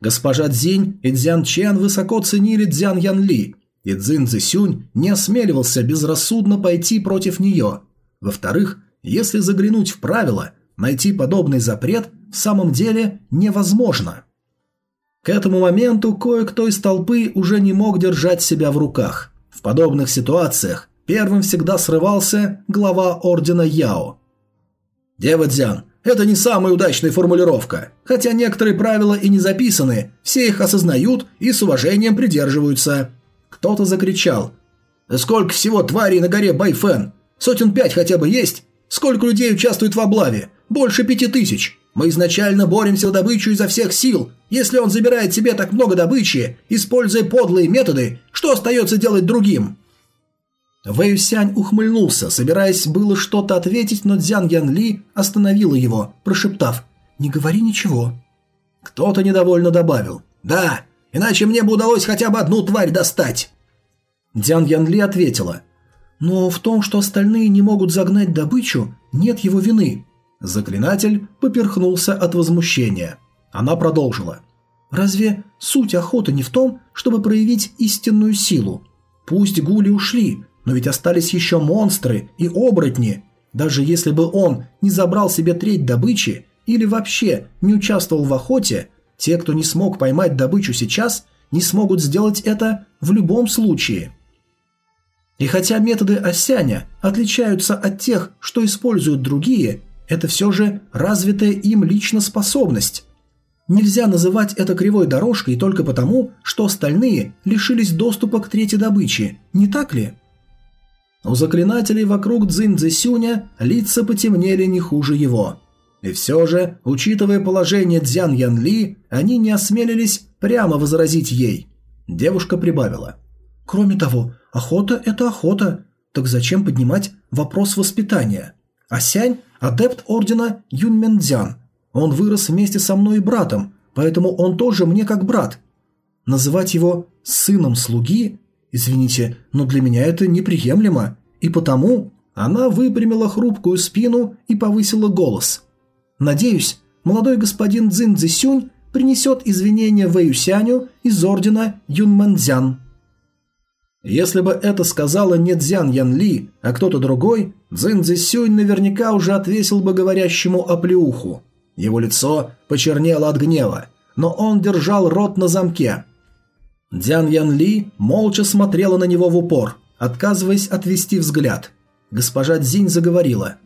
Госпожа Цзинь и Цзян Чен высоко ценили Цзян Ян Ли, и Цзин Цзисюнь не осмеливался безрассудно пойти против нее. Во-вторых, если заглянуть в правила, найти подобный запрет в самом деле невозможно. К этому моменту кое-кто из толпы уже не мог держать себя в руках. В подобных ситуациях первым всегда срывался глава ордена Яо. «Дева Дзян, это не самая удачная формулировка. Хотя некоторые правила и не записаны, все их осознают и с уважением придерживаются». Кто-то закричал. «Сколько всего тварей на горе Байфен? Сотен пять хотя бы есть? Сколько людей участвует в облаве? Больше пяти тысяч. Мы изначально боремся за добычу изо всех сил. Если он забирает себе так много добычи, используя подлые методы, что остается делать другим?» Вэйюсянь ухмыльнулся, собираясь было что-то ответить, но Дзян Ян Ли остановила его, прошептав «Не говори ничего». Кто-то недовольно добавил «Да, иначе мне бы удалось хотя бы одну тварь достать». Дзян Ян Ли ответила «Но в том, что остальные не могут загнать добычу, нет его вины». Заклинатель поперхнулся от возмущения. Она продолжила «Разве суть охоты не в том, чтобы проявить истинную силу? Пусть гули ушли, но ведь остались еще монстры и оборотни. Даже если бы он не забрал себе треть добычи или вообще не участвовал в охоте, те, кто не смог поймать добычу сейчас, не смогут сделать это в любом случае. И хотя методы Осяня отличаются от тех, что используют другие, это все же развитая им лично способность. Нельзя называть это кривой дорожкой только потому, что остальные лишились доступа к третьей добыче, не так ли? У заклинателей вокруг Цзинь Цзисюня лица потемнели не хуже его. И все же, учитывая положение Дзян Ян Ли, они не осмелились прямо возразить ей. Девушка прибавила. «Кроме того, охота – это охота. Так зачем поднимать вопрос воспитания? Асянь – адепт ордена Юньмендзян. Он вырос вместе со мной и братом, поэтому он тоже мне как брат. Называть его «сыном слуги» Извините, но для меня это неприемлемо, и потому она выпрямила хрупкую спину и повысила голос. Надеюсь, молодой господин Цзин Цзисюнь принесет извинения Вэюсяню из ордена Юнмэнцзян. Если бы это сказала не Цзян Ян Ли, а кто-то другой, Цзин Цзисюнь наверняка уже отвесил бы говорящему оплеуху. Его лицо почернело от гнева, но он держал рот на замке – Дзян Ян Ли молча смотрела на него в упор, отказываясь отвести взгляд. Госпожа Дзинь заговорила.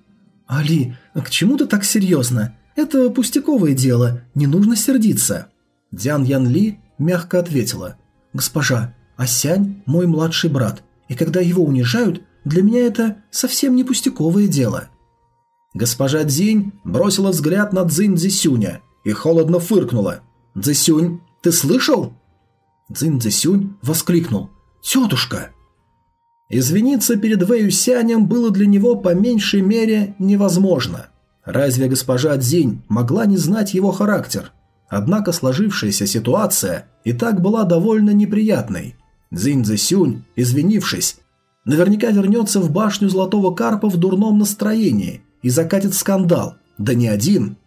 «Али, к чему ты так серьезно? Это пустяковое дело, не нужно сердиться». Дзян Ян Ли мягко ответила. «Госпожа, Асянь – мой младший брат, и когда его унижают, для меня это совсем не пустяковое дело». Госпожа Дзинь бросила взгляд на Цзинь Цзисюня и холодно фыркнула. «Цзисюнь, ты слышал?» Цзинь Цзисюнь воскликнул. «Тетушка!» Извиниться перед Вэюсянем было для него по меньшей мере невозможно. Разве госпожа Дзинь могла не знать его характер? Однако сложившаяся ситуация и так была довольно неприятной. Цзинь Цзисюнь, извинившись, наверняка вернется в башню Золотого Карпа в дурном настроении и закатит скандал, да не один.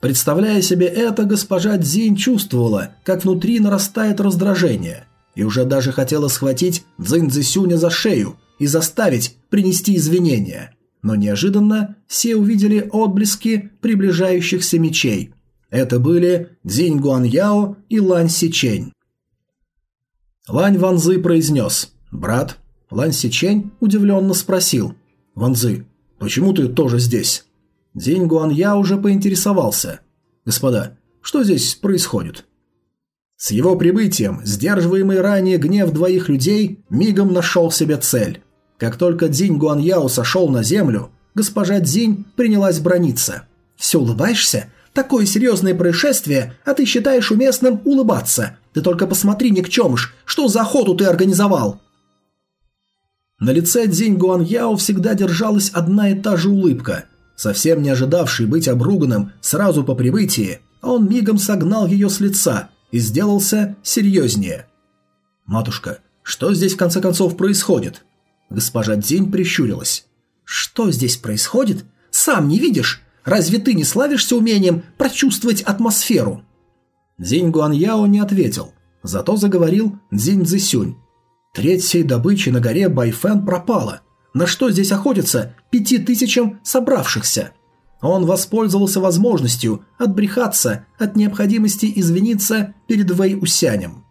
Представляя себе это, госпожа Дзинь чувствовала, как внутри нарастает раздражение, и уже даже хотела схватить Цзинь Цзисюня за шею и заставить принести извинения. Но неожиданно все увидели отблески приближающихся мечей. Это были Цзинь Гуаньяо и Лань Сичень. Лань Ванзы произнес «Брат». Лань Сичень удивленно спросил «Ванзы, почему ты тоже здесь?» День Гуанья уже поинтересовался «Господа, что здесь происходит?» С его прибытием, сдерживаемый ранее гнев двоих людей, мигом нашел себе цель. Как только Дзинь Гуаньяо сошел на землю, госпожа Дзинь принялась брониться. «Все улыбаешься? Такое серьезное происшествие, а ты считаешь уместным улыбаться. Ты только посмотри, никчемыш, что за охоту ты организовал?» На лице Дзинь Гуаньяо всегда держалась одна и та же улыбка. Совсем не ожидавший быть обруганным сразу по прибытии, он мигом согнал ее с лица и сделался серьезнее. «Матушка, что здесь в конце концов происходит?» Госпожа Дзинь прищурилась. «Что здесь происходит? Сам не видишь? Разве ты не славишься умением прочувствовать атмосферу?» Дзинь Гуаньяо не ответил, зато заговорил Дзинь Цзисюнь. Треть всей добычи на горе Байфен пропала. На что здесь охотятся пяти тысячам собравшихся? Он воспользовался возможностью отбрехаться от необходимости извиниться перед Вэй Усянем.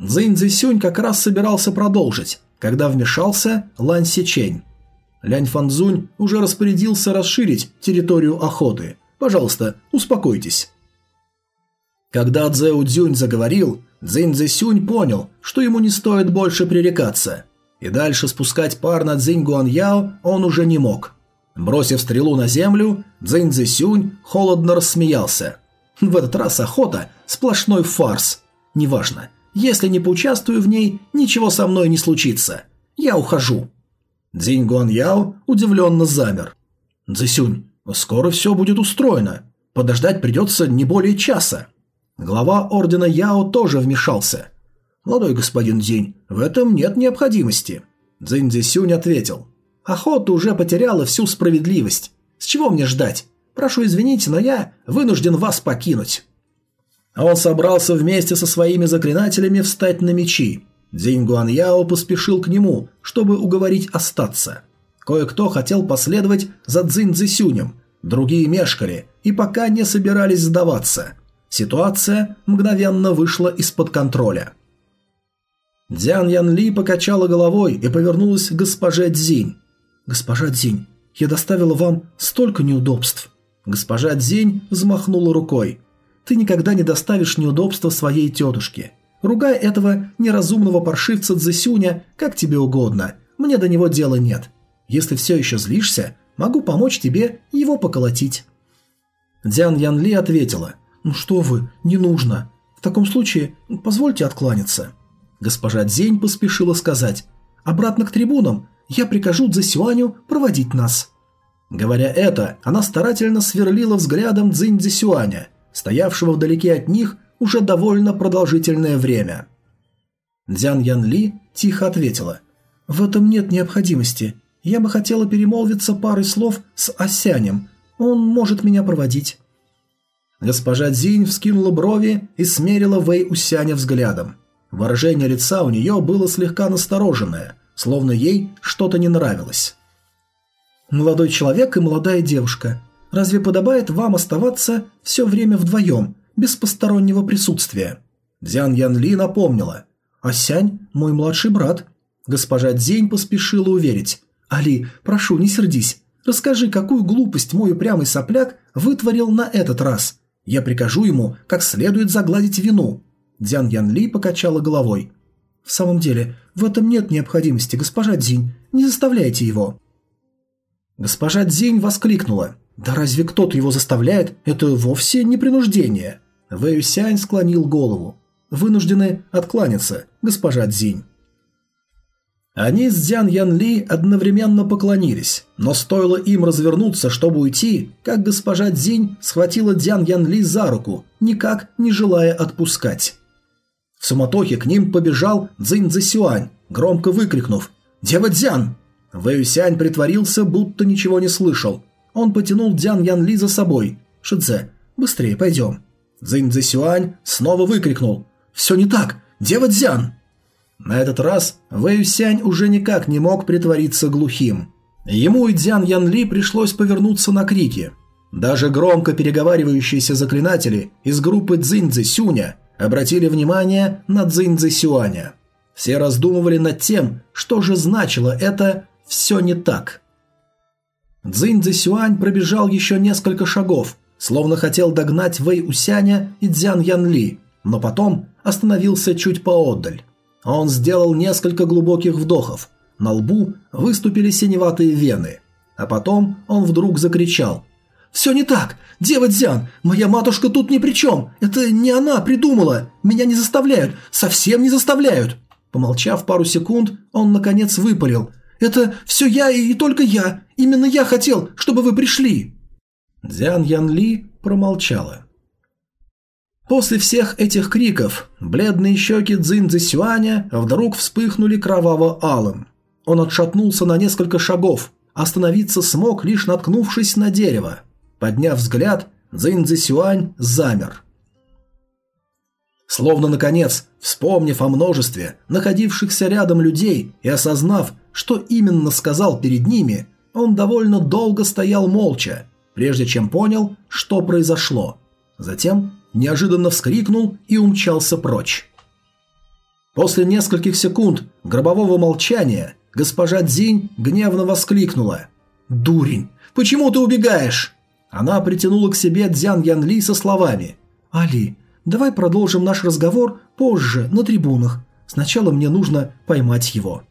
Цзинь Цзисюнь как раз собирался продолжить, когда вмешался Лань Сичень. Лянь Фанзунь уже распорядился расширить территорию охоты. Пожалуйста, успокойтесь. Когда Цзэу Цзюнь заговорил, Цзинь Цзэсюнь понял, что ему не стоит больше пререкаться. И дальше спускать пар на Цзинь Гуаньяо он уже не мог. Бросив стрелу на землю, Цзинь Цзэсюнь холодно рассмеялся. В этот раз охота – сплошной фарс. Неважно, если не поучаствую в ней, ничего со мной не случится. Я ухожу. Цзинь Гуаньяо удивленно замер. «Цзэсюнь, скоро все будет устроено. Подождать придется не более часа». Глава ордена Яо тоже вмешался. «Молодой господин Дзинь, в этом нет необходимости». Цзинь Цзисюнь ответил. «Охота уже потеряла всю справедливость. С чего мне ждать? Прошу извинить, но я вынужден вас покинуть». Он собрался вместе со своими заклинателями встать на мечи. Дзинь Гуаньяо поспешил к нему, чтобы уговорить остаться. Кое-кто хотел последовать за Цзинь Цзисюнем, другие мешкали и пока не собирались сдаваться – Ситуация мгновенно вышла из-под контроля. Дзян Ян Ли покачала головой и повернулась к госпоже Дзинь. «Госпожа Дзинь, я доставила вам столько неудобств». Госпожа Дзинь взмахнула рукой. «Ты никогда не доставишь неудобства своей тетушке. Ругай этого неразумного паршивца Цзэсюня как тебе угодно. Мне до него дела нет. Если все еще злишься, могу помочь тебе его поколотить». Дзян Ян Ли ответила. «Ну что вы, не нужно. В таком случае позвольте откланяться». Госпожа Дзень поспешила сказать «Обратно к трибунам, я прикажу Цзэсюаню проводить нас». Говоря это, она старательно сверлила взглядом Цзинь Цзэсюаня, стоявшего вдалеке от них уже довольно продолжительное время. Дзян Ян Ли тихо ответила «В этом нет необходимости. Я бы хотела перемолвиться парой слов с Асянем. Он может меня проводить». Госпожа Дзинь вскинула брови и смерила Вэй Усяня взглядом. Выражение лица у нее было слегка настороженное, словно ей что-то не нравилось. «Молодой человек и молодая девушка, разве подобает вам оставаться все время вдвоем, без постороннего присутствия?» Дзян Ян Ли напомнила. «Асянь – мой младший брат». Госпожа Дзинь поспешила уверить. «Али, прошу, не сердись. Расскажи, какую глупость мой упрямый сопляк вытворил на этот раз. Я прикажу ему как следует загладить вину». Дзян Ян Ли покачала головой. «В самом деле, в этом нет необходимости, госпожа Дзинь. Не заставляйте его». Госпожа Дзинь воскликнула. «Да разве кто-то его заставляет? Это вовсе не принуждение». Вэй Сянь склонил голову. «Вынуждены откланяться, госпожа Дзинь». Они с Дзян Ян Ли одновременно поклонились, но стоило им развернуться, чтобы уйти, как госпожа Дзинь схватила Дзян Ян Ли за руку, никак не желая отпускать. В суматохе к ним побежал Цзинь Цзисюань, громко выкрикнув «Дева Дзян!». Вэюсянь притворился, будто ничего не слышал. Он потянул Дзян Ян Ли за собой. «Шидзе, быстрее пойдем». Цзинь Цзисюань снова выкрикнул «Все не так! Дева Дзян!». На этот раз Вэй Сянь уже никак не мог притвориться глухим. Ему и Дзян Ян Ли пришлось повернуться на крики. Даже громко переговаривающиеся заклинатели из группы Цзиньцзи Сюня обратили внимание на Цзиньцзи Сюаня. Все раздумывали над тем, что же значило это «все не так». Цзиньцзи Сюань пробежал еще несколько шагов, словно хотел догнать Вэй Усяня и Дзян Ян Ли, но потом остановился чуть поодаль. Он сделал несколько глубоких вдохов. На лбу выступили синеватые вены. А потом он вдруг закричал. «Все не так! Дева Дзян! Моя матушка тут ни при чем! Это не она придумала! Меня не заставляют! Совсем не заставляют!» Помолчав пару секунд, он наконец выпалил. «Это все я и только я! Именно я хотел, чтобы вы пришли!» Дзян Ян Ли промолчала. После всех этих криков бледные щеки Цзин Цзисюаня вдруг вспыхнули кроваво-алым. Он отшатнулся на несколько шагов, остановиться смог, лишь наткнувшись на дерево. Подняв взгляд, Цзин Цзисюань замер. Словно, наконец, вспомнив о множестве находившихся рядом людей и осознав, что именно сказал перед ними, он довольно долго стоял молча, прежде чем понял, что произошло. Затем неожиданно вскрикнул и умчался прочь. После нескольких секунд гробового молчания госпожа Дзинь гневно воскликнула. «Дурень, почему ты убегаешь?» Она притянула к себе Дзян Ян Ли со словами. «Али, давай продолжим наш разговор позже, на трибунах. Сначала мне нужно поймать его».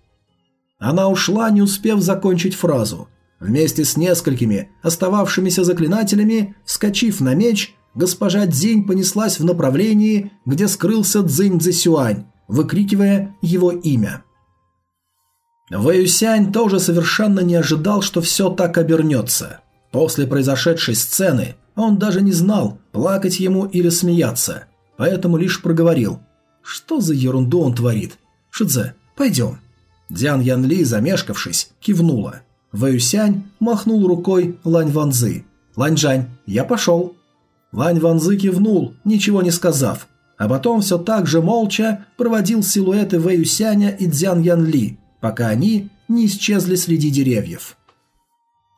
Она ушла, не успев закончить фразу. Вместе с несколькими остававшимися заклинателями, вскочив на меч, госпожа Дзинь понеслась в направлении, где скрылся Цзинь Цзисюань, выкрикивая его имя. Вэюсянь тоже совершенно не ожидал, что все так обернется. После произошедшей сцены он даже не знал, плакать ему или смеяться, поэтому лишь проговорил. «Что за ерунду он творит? Шидзе, пойдем». Дзян Ян Ли, замешкавшись, кивнула. Вэюсянь махнул рукой Лань Ванзы. «Ланьжань, я пошел». Лань Ванзы кивнул, ничего не сказав, а потом все так же молча проводил силуэты Вэй Юсяня и Цзян Ян Ли, пока они не исчезли среди деревьев.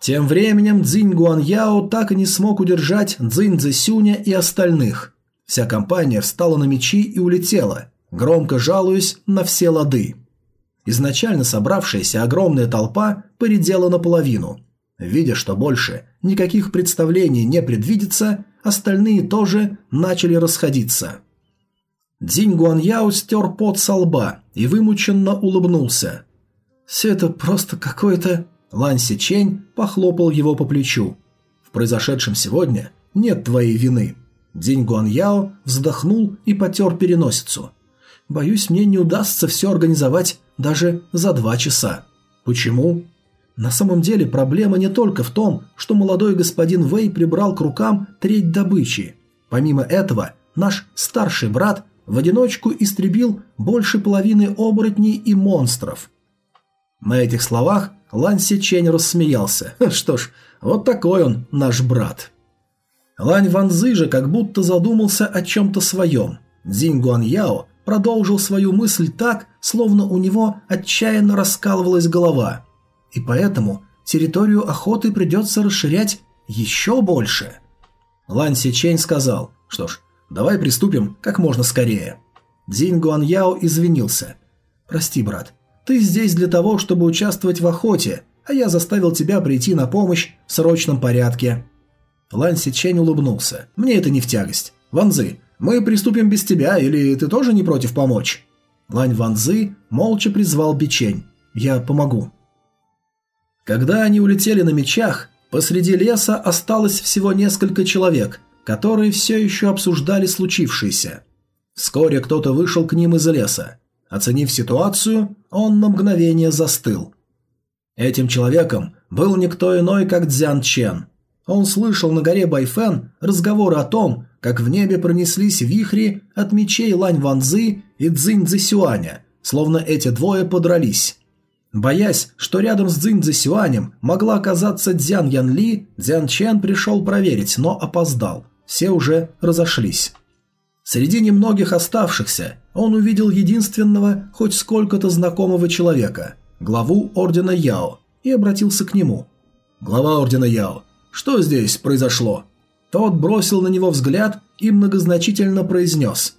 Тем временем Цзинь Гуан Яо так и не смог удержать Цзинь Цзэсюня и остальных. Вся компания встала на мечи и улетела, громко жалуясь на все лады. Изначально собравшаяся огромная толпа поредела наполовину. Видя, что больше никаких представлений не предвидится, остальные тоже начали расходиться. Дзинь Гуаньяо стер пот со лба и вымученно улыбнулся. «Все это просто какое-то...» Лань Сичень похлопал его по плечу. «В произошедшем сегодня нет твоей вины». Дзинь Гуаньяо вздохнул и потер переносицу. «Боюсь, мне не удастся все организовать даже за два часа». «Почему?» На самом деле проблема не только в том, что молодой господин Вэй прибрал к рукам треть добычи. Помимо этого, наш старший брат в одиночку истребил больше половины оборотней и монстров. На этих словах Лан Сичень рассмеялся. Что ж, вот такой он, наш брат. Лань Ванзы же как будто задумался о чем-то своем. Дзинь Гуан Яо продолжил свою мысль так, словно у него отчаянно раскалывалась голова – и поэтому территорию охоты придется расширять еще больше. Лан Сичень сказал, что ж, давай приступим как можно скорее. Дзинь Гуан Яо извинился. «Прости, брат, ты здесь для того, чтобы участвовать в охоте, а я заставил тебя прийти на помощь в срочном порядке». Лань Сичень улыбнулся. «Мне это не в тягость. Ванзы, мы приступим без тебя, или ты тоже не против помочь?» Лань Ванзы молча призвал Бичень. «Я помогу». Когда они улетели на мечах, посреди леса осталось всего несколько человек, которые все еще обсуждали случившееся. Вскоре кто-то вышел к ним из леса. Оценив ситуацию, он на мгновение застыл. Этим человеком был никто иной, как Дзян Чен. Он слышал на горе Байфен разговоры о том, как в небе пронеслись вихри от мечей Лань Ванзы и Цзинь Цзисюаня, словно эти двое подрались. Боясь, что рядом с Цзинь Цзисюанем могла оказаться Дзян Ян Ли, Дзян Чен пришел проверить, но опоздал. Все уже разошлись. Среди немногих оставшихся он увидел единственного, хоть сколько-то знакомого человека, главу Ордена Яо, и обратился к нему. «Глава Ордена Яо, что здесь произошло?» Тот бросил на него взгляд и многозначительно произнес.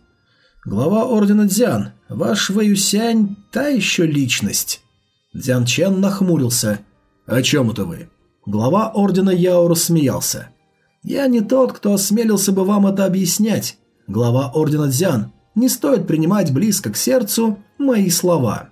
«Глава Ордена Дзян, ваш Вэюсянь – та еще личность». Дзян Чен нахмурился. «О чем это вы?» Глава Ордена Яо рассмеялся. «Я не тот, кто осмелился бы вам это объяснять. Глава Ордена Дзян, не стоит принимать близко к сердцу мои слова».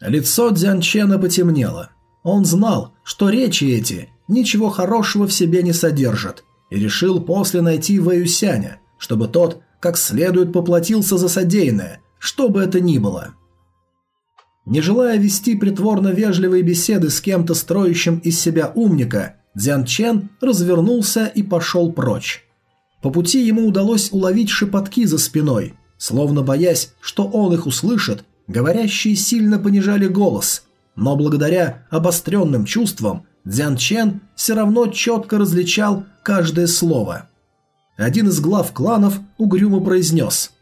Лицо Дзян Чена потемнело. Он знал, что речи эти ничего хорошего в себе не содержат, и решил после найти Вэюсяня, чтобы тот как следует поплатился за содеянное, что бы это ни было. Не желая вести притворно вежливые беседы с кем-то строящим из себя умника, Дзян Чен развернулся и пошел прочь. По пути ему удалось уловить шепотки за спиной, словно боясь, что он их услышит, говорящие сильно понижали голос, но благодаря обостренным чувствам Дзян Чен все равно четко различал каждое слово. Один из глав кланов угрюмо произнес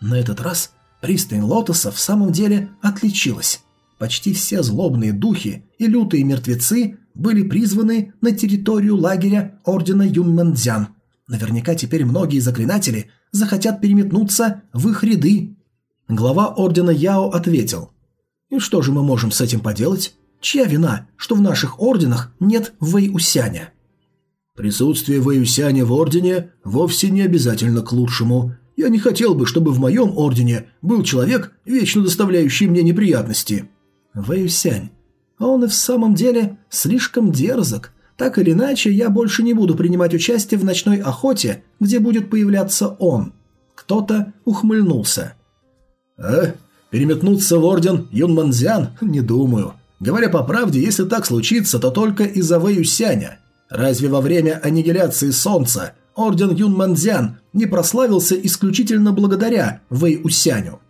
«На этот раз пристань Лотоса в самом деле отличилась. Почти все злобные духи и лютые мертвецы были призваны на территорию лагеря Ордена Юнмэндзян. Наверняка теперь многие заклинатели захотят переметнуться в их ряды». Глава Ордена Яо ответил «И что же мы можем с этим поделать? Чья вина, что в наших орденах нет Вэйусяня? Присутствие Вэйусяня в ордене вовсе не обязательно к лучшему. Я не хотел бы, чтобы в моем ордене был человек, вечно доставляющий мне неприятности. Вэйусянь. Он и в самом деле слишком дерзок. Так или иначе, я больше не буду принимать участие в ночной охоте, где будет появляться он. Кто-то ухмыльнулся. «А? Переметнуться в орден Юнманзян? Не думаю. Говоря по правде, если так случится, то только из-за Вэюсяня. Разве во время аннигиляции Солнца орден Юнманзян не прославился исключительно благодаря Вэйусяню?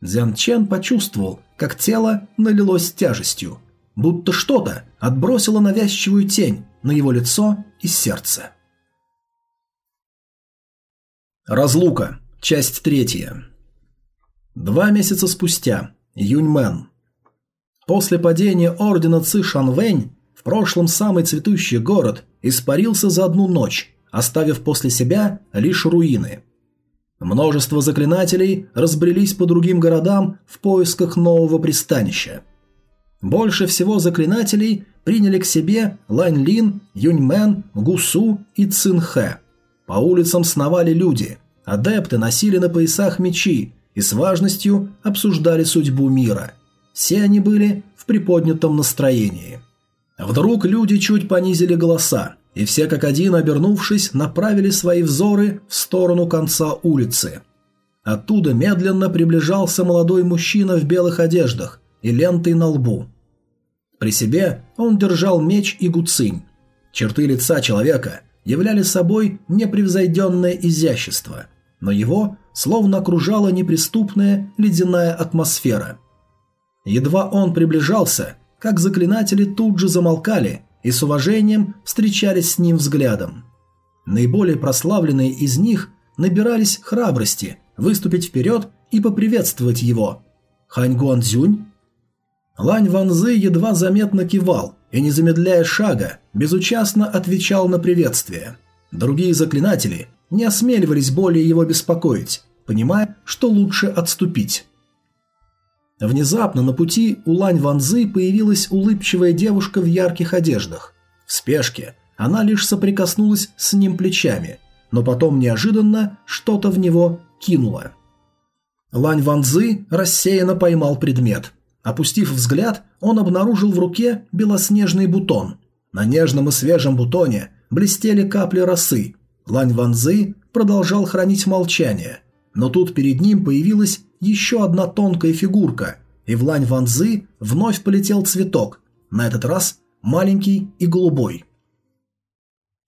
Дзян Чен почувствовал, как тело налилось тяжестью, будто что-то отбросило навязчивую тень на его лицо и сердце. Разлука. Часть третья. Два месяца спустя. Юньмэн. После падения ордена Ци Шанвэнь в прошлом самый цветущий город испарился за одну ночь, оставив после себя лишь руины. Множество заклинателей разбрелись по другим городам в поисках нового пристанища. Больше всего заклинателей приняли к себе Лань Лин, Юньмен, Гусу и Цинхэ. По улицам сновали люди, адепты носили на поясах мечи и с важностью обсуждали судьбу мира – все они были в приподнятом настроении. Вдруг люди чуть понизили голоса, и все как один, обернувшись, направили свои взоры в сторону конца улицы. Оттуда медленно приближался молодой мужчина в белых одеждах и лентой на лбу. При себе он держал меч и гуцинь. Черты лица человека являли собой непревзойденное изящество, но его словно окружала неприступная ледяная атмосфера – Едва он приближался, как заклинатели тут же замолкали и с уважением встречались с ним взглядом. Наиболее прославленные из них набирались храбрости выступить вперед и поприветствовать его. Хань Гуанцзюнь? Лань Ванзы едва заметно кивал и, не замедляя шага, безучастно отвечал на приветствие. Другие заклинатели не осмеливались более его беспокоить, понимая, что лучше отступить. Внезапно на пути у Лань Ванзы появилась улыбчивая девушка в ярких одеждах. В спешке она лишь соприкоснулась с ним плечами, но потом неожиданно что-то в него кинуло. Лань Ванзы рассеянно поймал предмет. Опустив взгляд, он обнаружил в руке белоснежный бутон. На нежном и свежем бутоне блестели капли росы. Лань Ванзы продолжал хранить молчание, но тут перед ним появилась еще одна тонкая фигурка, и в Лань Ванзы вновь полетел цветок, на этот раз маленький и голубой.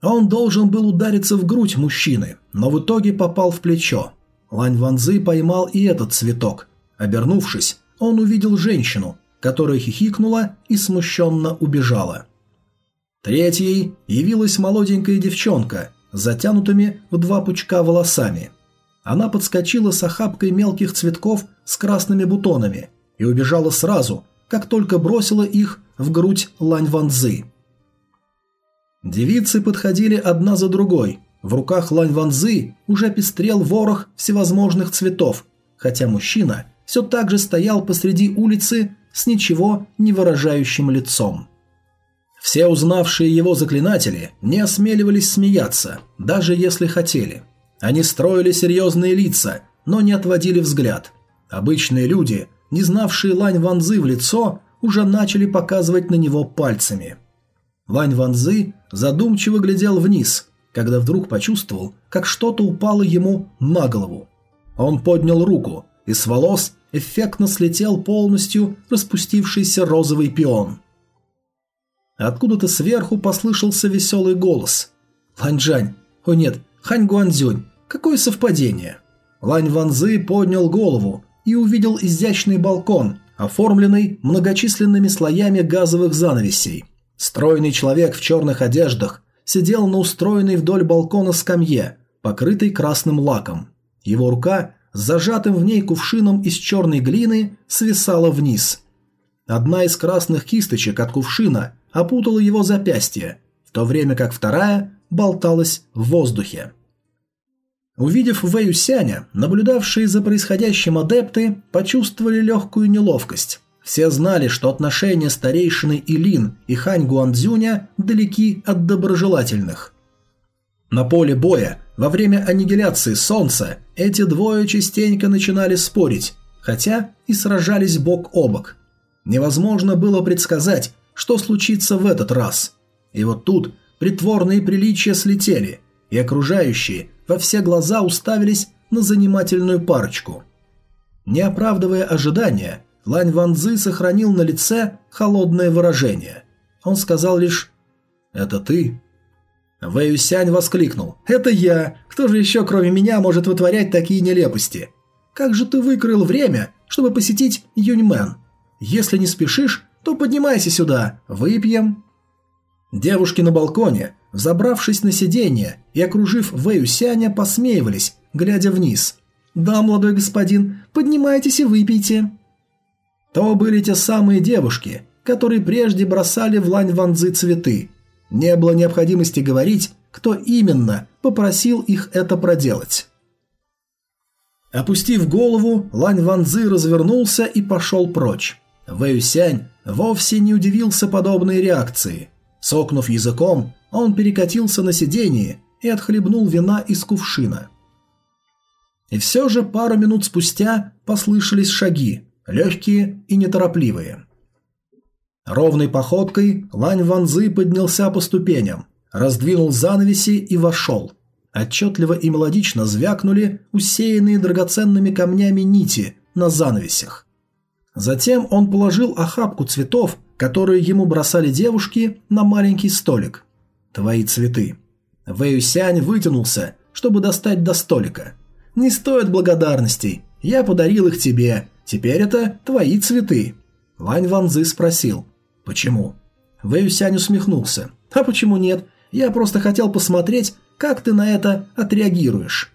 Он должен был удариться в грудь мужчины, но в итоге попал в плечо. Лань Ванзы поймал и этот цветок. Обернувшись, он увидел женщину, которая хихикнула и смущенно убежала. Третьей явилась молоденькая девчонка, затянутыми в два пучка волосами. Она подскочила с охапкой мелких цветков с красными бутонами и убежала сразу, как только бросила их в грудь Лань Ванзы. Девицы подходили одна за другой. В руках Лань Ванзы уже пестрел ворох всевозможных цветов, хотя мужчина все так же стоял посреди улицы с ничего не выражающим лицом. Все узнавшие его заклинатели не осмеливались смеяться, даже если хотели. Они строили серьезные лица, но не отводили взгляд. Обычные люди, не знавшие Лань Ванзы в лицо, уже начали показывать на него пальцами. Лань Ванзы задумчиво глядел вниз, когда вдруг почувствовал, как что-то упало ему на голову. Он поднял руку, и с волос эффектно слетел полностью распустившийся розовый пион. Откуда-то сверху послышался веселый голос. «Ланьжань! О нет, Хань Гуанзюнь! Какое совпадение!» Лань Ванзы поднял голову и увидел изящный балкон, оформленный многочисленными слоями газовых занавесей. Стройный человек в черных одеждах сидел на устроенной вдоль балкона скамье, покрытой красным лаком. Его рука с зажатым в ней кувшином из черной глины свисала вниз. Одна из красных кисточек от кувшина опутала его запястье, в то время как вторая болталась в воздухе. Увидев Вэюсяня, наблюдавшие за происходящим адепты почувствовали легкую неловкость. Все знали, что отношения старейшины Илин и Хань Гуандзюня далеки от доброжелательных. На поле боя, во время аннигиляции солнца, эти двое частенько начинали спорить, хотя и сражались бок о бок. Невозможно было предсказать, что случится в этот раз. И вот тут притворные приличия слетели, и окружающие во все глаза уставились на занимательную парочку. Не оправдывая ожидания, Лань Ванзы сохранил на лице холодное выражение. Он сказал лишь «Это ты?» Вэй Сянь воскликнул «Это я! Кто же еще, кроме меня, может вытворять такие нелепости? Как же ты выкроил время, чтобы посетить Юньмен? Если не спешишь, то поднимайся сюда, выпьем». Девушки на балконе, взобравшись на сиденье и окружив Вэю Сяня, посмеивались, глядя вниз. «Да, молодой господин, поднимайтесь и выпейте». То были те самые девушки, которые прежде бросали в лань ванзы цветы. Не было необходимости говорить, кто именно попросил их это проделать. Опустив голову, Лань Ванзы развернулся и пошел прочь. Вэюсянь вовсе не удивился подобной реакции. Сокнув языком, он перекатился на сиденье и отхлебнул вина из кувшина. И все же пару минут спустя послышались шаги, легкие и неторопливые. Ровной походкой Лань Ванзы поднялся по ступеням, раздвинул занавеси и вошел. Отчетливо и мелодично звякнули усеянные драгоценными камнями нити на занавесях. Затем он положил охапку цветов, которые ему бросали девушки, на маленький столик. «Твои цветы». Вэйюсянь вытянулся, чтобы достать до столика. «Не стоит благодарностей. Я подарил их тебе. Теперь это твои цветы». Вань Ванзы спросил. «Почему?» Вэйюсянь усмехнулся. «А почему нет? Я просто хотел посмотреть, как ты на это отреагируешь».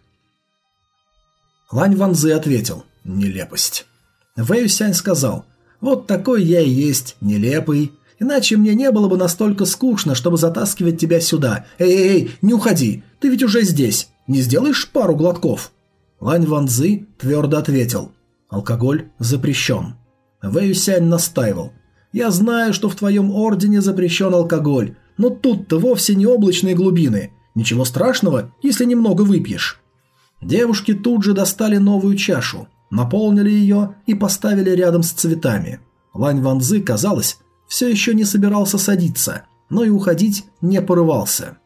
Лань Ванзы ответил. «Нелепость». Вэй сказал, «Вот такой я и есть, нелепый. Иначе мне не было бы настолько скучно, чтобы затаскивать тебя сюда. Эй-эй-эй, не уходи, ты ведь уже здесь. Не сделаешь пару глотков?» Лань Ван Цзы твердо ответил, «Алкоголь запрещен». Вэюсянь настаивал. «Я знаю, что в твоем ордене запрещен алкоголь, но тут-то вовсе не облачные глубины. Ничего страшного, если немного выпьешь». Девушки тут же достали новую чашу, наполнили ее и поставили рядом с цветами. Лань Ванзы, казалось, все еще не собирался садиться, но и уходить не порывался.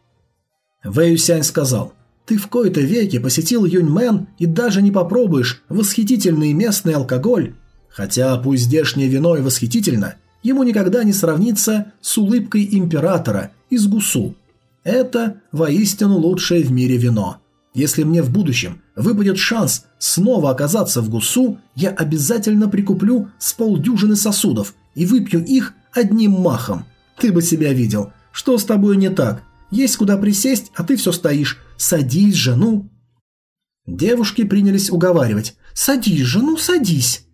Вэй Сянь сказал, «Ты в кои-то веке посетил Юньмен и даже не попробуешь восхитительный местный алкоголь. Хотя пусть здешнее вино и восхитительно, ему никогда не сравнится с улыбкой императора из Гусу. Это воистину лучшее в мире вино. Если мне в будущем выпадет шанс снова оказаться в Гусу, я обязательно прикуплю с полдюжины сосудов и выпью их одним махом. Ты бы себя видел. Что с тобой не так? Есть куда присесть, а ты все стоишь. Садись же, ну!» Девушки принялись уговаривать. «Садись же, ну садись!»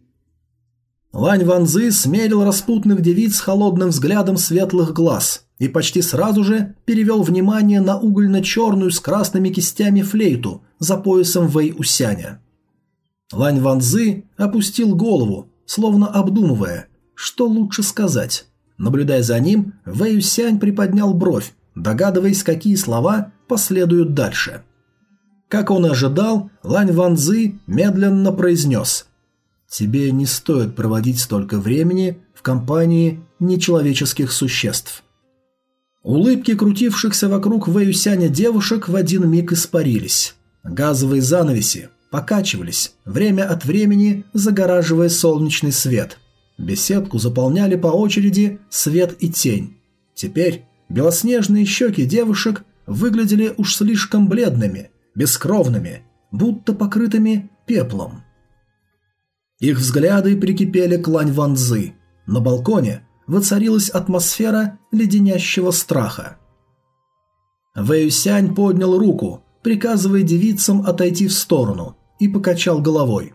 Лань Ванзы смерил распутных девиц холодным взглядом светлых глаз и почти сразу же перевел внимание на угольно-черную с красными кистями флейту за поясом Вэй Усяня. Лань Ванзы опустил голову, словно обдумывая, что лучше сказать. Наблюдая за ним, Вэй Усянь приподнял бровь, догадываясь, какие слова последуют дальше. Как он ожидал, Лань Ванзы медленно произнес «Тебе не стоит проводить столько времени в компании нечеловеческих существ». Улыбки крутившихся вокруг Вэюсяня девушек в один миг испарились. Газовые занавеси покачивались, время от времени загораживая солнечный свет. Беседку заполняли по очереди свет и тень. Теперь белоснежные щеки девушек выглядели уж слишком бледными, бескровными, будто покрытыми пеплом. Их взгляды прикипели к Лань Ванзы. На балконе воцарилась атмосфера леденящего страха. Вэйюсянь поднял руку, приказывая девицам отойти в сторону, и покачал головой.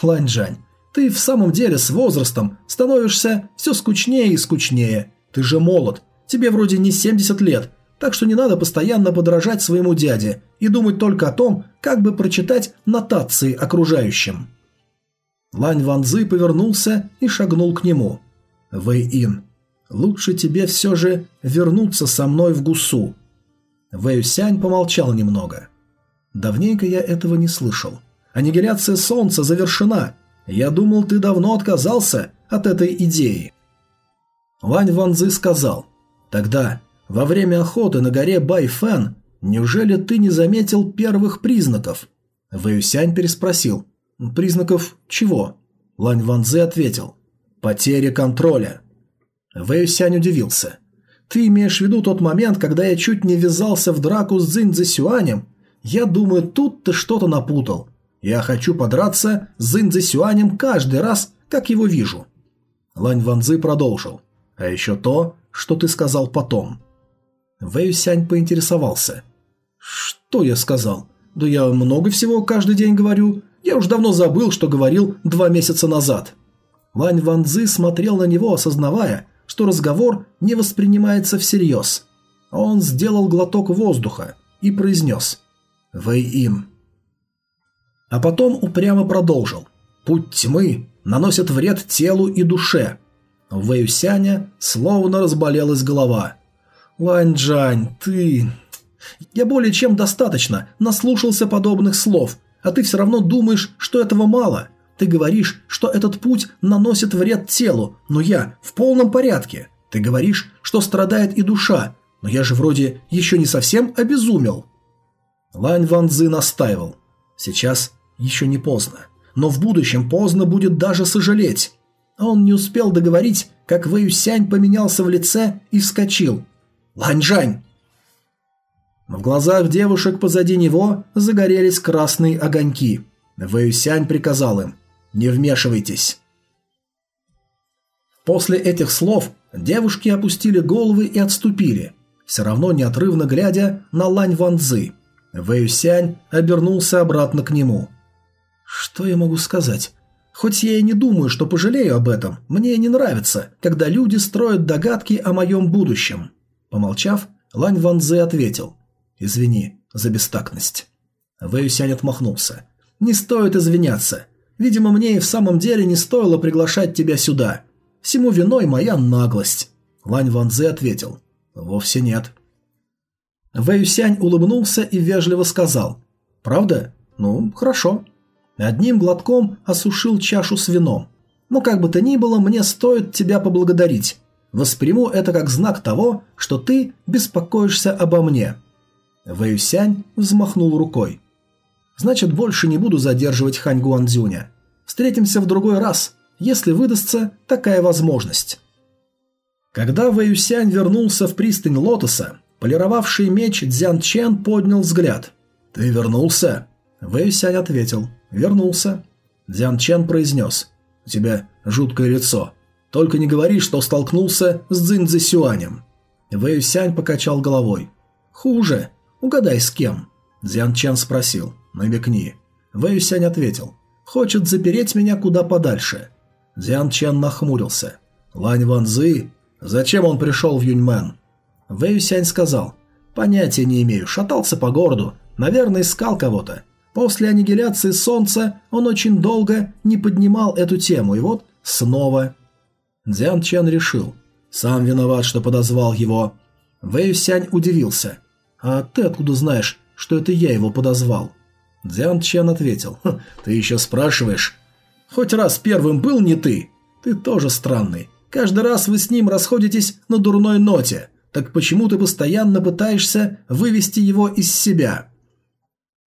«Ланьжань, ты в самом деле с возрастом становишься все скучнее и скучнее. Ты же молод, тебе вроде не 70 лет, так что не надо постоянно подражать своему дяде и думать только о том, как бы прочитать нотации окружающим». Лань Ванзы повернулся и шагнул к нему. Вэй-Ин, лучше тебе все же вернуться со мной в Гусу». Вэй-Сянь помолчал немного. «Давненько я этого не слышал. Аннигиляция Солнца завершена. Я думал, ты давно отказался от этой идеи». Вань Ванзы сказал, «Тогда, во время охоты на горе Байфэн, неужели ты не заметил первых признаков?» Вэюсянь переспросил, «Признаков чего?» Лань Ванзы ответил, Потеря контроля. Вэйсянь удивился. Ты имеешь в виду тот момент, когда я чуть не ввязался в драку с Цзинь Сюанем? Я думаю, тут ты что-то напутал. Я хочу подраться с Цзинь Сюанем каждый раз, как его вижу. Лань Ванзы продолжил. А еще то, что ты сказал потом. Вэйсянь поинтересовался. Что я сказал? Да я много всего каждый день говорю. Я уж давно забыл, что говорил два месяца назад. Вань Ванзы смотрел на него, осознавая, что разговор не воспринимается всерьез. Он сделал глоток воздуха и произнес «Вэй-Ин». А потом упрямо продолжил «Путь тьмы наносит вред телу и душе». У Вэйюсяня словно разболелась голова. «Лань-Джань, ты...» «Я более чем достаточно наслушался подобных слов, а ты все равно думаешь, что этого мало. Ты говоришь, что этот путь наносит вред телу, но я в полном порядке. Ты говоришь, что страдает и душа, но я же вроде еще не совсем обезумел». Лань Ван Цзы настаивал. «Сейчас еще не поздно, но в будущем поздно будет даже сожалеть». А он не успел договорить, как Вэй Сянь поменялся в лице и вскочил. «Лань Жань!» В глазах девушек позади него загорелись красные огоньки. Вэй Сянь приказал им не вмешивайтесь». После этих слов девушки опустили головы и отступили, все равно неотрывно глядя на Лань Ванзы. Вэйюсянь обернулся обратно к нему. «Что я могу сказать? Хоть я и не думаю, что пожалею об этом, мне не нравится, когда люди строят догадки о моем будущем». Помолчав, Лань Ванзы ответил. «Извини за бестактность». Вэйюсянь отмахнулся. «Не стоит извиняться. Видимо, мне и в самом деле не стоило приглашать тебя сюда. Всему виной моя наглость». Лань Ванзе ответил. «Вовсе нет». Вэйюсянь улыбнулся и вежливо сказал. «Правда? Ну, хорошо». Одним глотком осушил чашу с вином. «Но как бы то ни было, мне стоит тебя поблагодарить. Восприму это как знак того, что ты беспокоишься обо мне». Вэйюсянь взмахнул рукой. «Значит, больше не буду задерживать Хань Гуандзюня. Встретимся в другой раз, если выдастся такая возможность». Когда Вэйюсянь вернулся в пристань Лотоса, полировавший меч Дзян Чен поднял взгляд. «Ты вернулся?» Вэйюсянь ответил. «Вернулся». Дзян Чен произнес. «У тебя жуткое лицо. Только не говори, что столкнулся с Цзиньцзи Сюанем». Вэйюсянь покачал головой. «Хуже. Угадай, с кем?» Дзян Чен спросил. «Намекни». Вэйюсянь ответил. «Хочет запереть меня куда подальше». Дзян Чен нахмурился. «Лань Ван Цзы? Зачем он пришел в Юньмэн?» Вэйюсянь сказал. «Понятия не имею. Шатался по городу. Наверное, искал кого-то. После аннигиляции Солнца он очень долго не поднимал эту тему, и вот снова. Дзян Чен решил. Сам виноват, что подозвал его. Вэй Сянь удивился. «А ты откуда знаешь, что это я его подозвал?» Дзян Чен ответил. «Хм, «Ты еще спрашиваешь? Хоть раз первым был не ты. Ты тоже странный. Каждый раз вы с ним расходитесь на дурной ноте. Так почему ты постоянно пытаешься вывести его из себя?»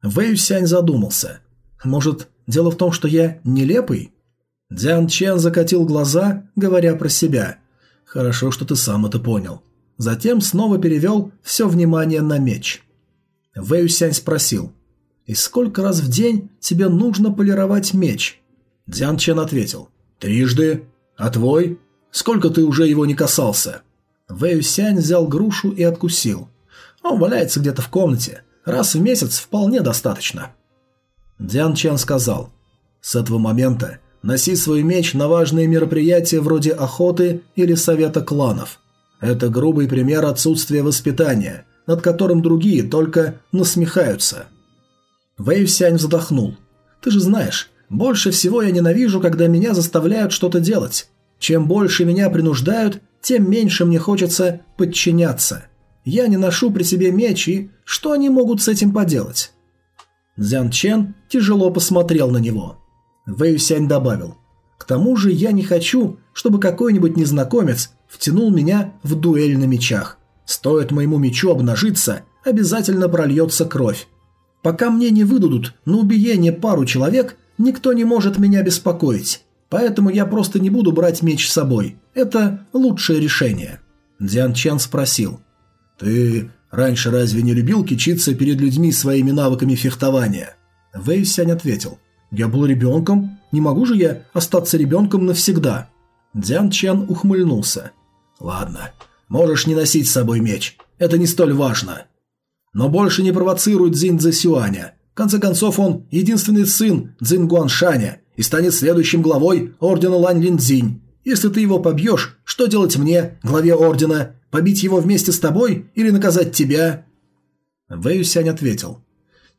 Вэй Сянь задумался. «Может, дело в том, что я нелепый?» Дзян Чен закатил глаза, говоря про себя. «Хорошо, что ты сам это понял». Затем снова перевел все внимание на меч. Вэй Сянь спросил. «И сколько раз в день тебе нужно полировать меч?» Дзян Чен ответил. «Трижды. А твой? Сколько ты уже его не касался?» Вэй Сянь взял грушу и откусил. «Он валяется где-то в комнате. Раз в месяц вполне достаточно. Диан Чан сказал, «С этого момента носи свой меч на важные мероприятия вроде охоты или совета кланов. Это грубый пример отсутствия воспитания, над которым другие только насмехаются». Вэй Сянь вздохнул. «Ты же знаешь, больше всего я ненавижу, когда меня заставляют что-то делать. Чем больше меня принуждают, тем меньше мне хочется подчиняться. Я не ношу при себе меч, и что они могут с этим поделать?» Дзян Чен тяжело посмотрел на него. Вэй Сянь добавил. «К тому же я не хочу, чтобы какой-нибудь незнакомец втянул меня в дуэль на мечах. Стоит моему мечу обнажиться, обязательно прольется кровь. Пока мне не выдадут на убиение пару человек, никто не может меня беспокоить. Поэтому я просто не буду брать меч с собой. Это лучшее решение». Дзян Чен спросил. «Ты раньше разве не любил кичиться перед людьми своими навыками фехтования?» Вэй Сянь ответил. «Я был ребенком. Не могу же я остаться ребенком навсегда?» Дзян Чен ухмыльнулся. «Ладно, можешь не носить с собой меч. Это не столь важно. Но больше не провоцируй Цзинь Сюаня. В конце концов, он единственный сын Цзин Гуаншаня и станет следующим главой ордена Лань Линдзинь. Если ты его побьешь, что делать мне, главе ордена? Побить его вместе с тобой или наказать тебя?» Вэй Сянь ответил.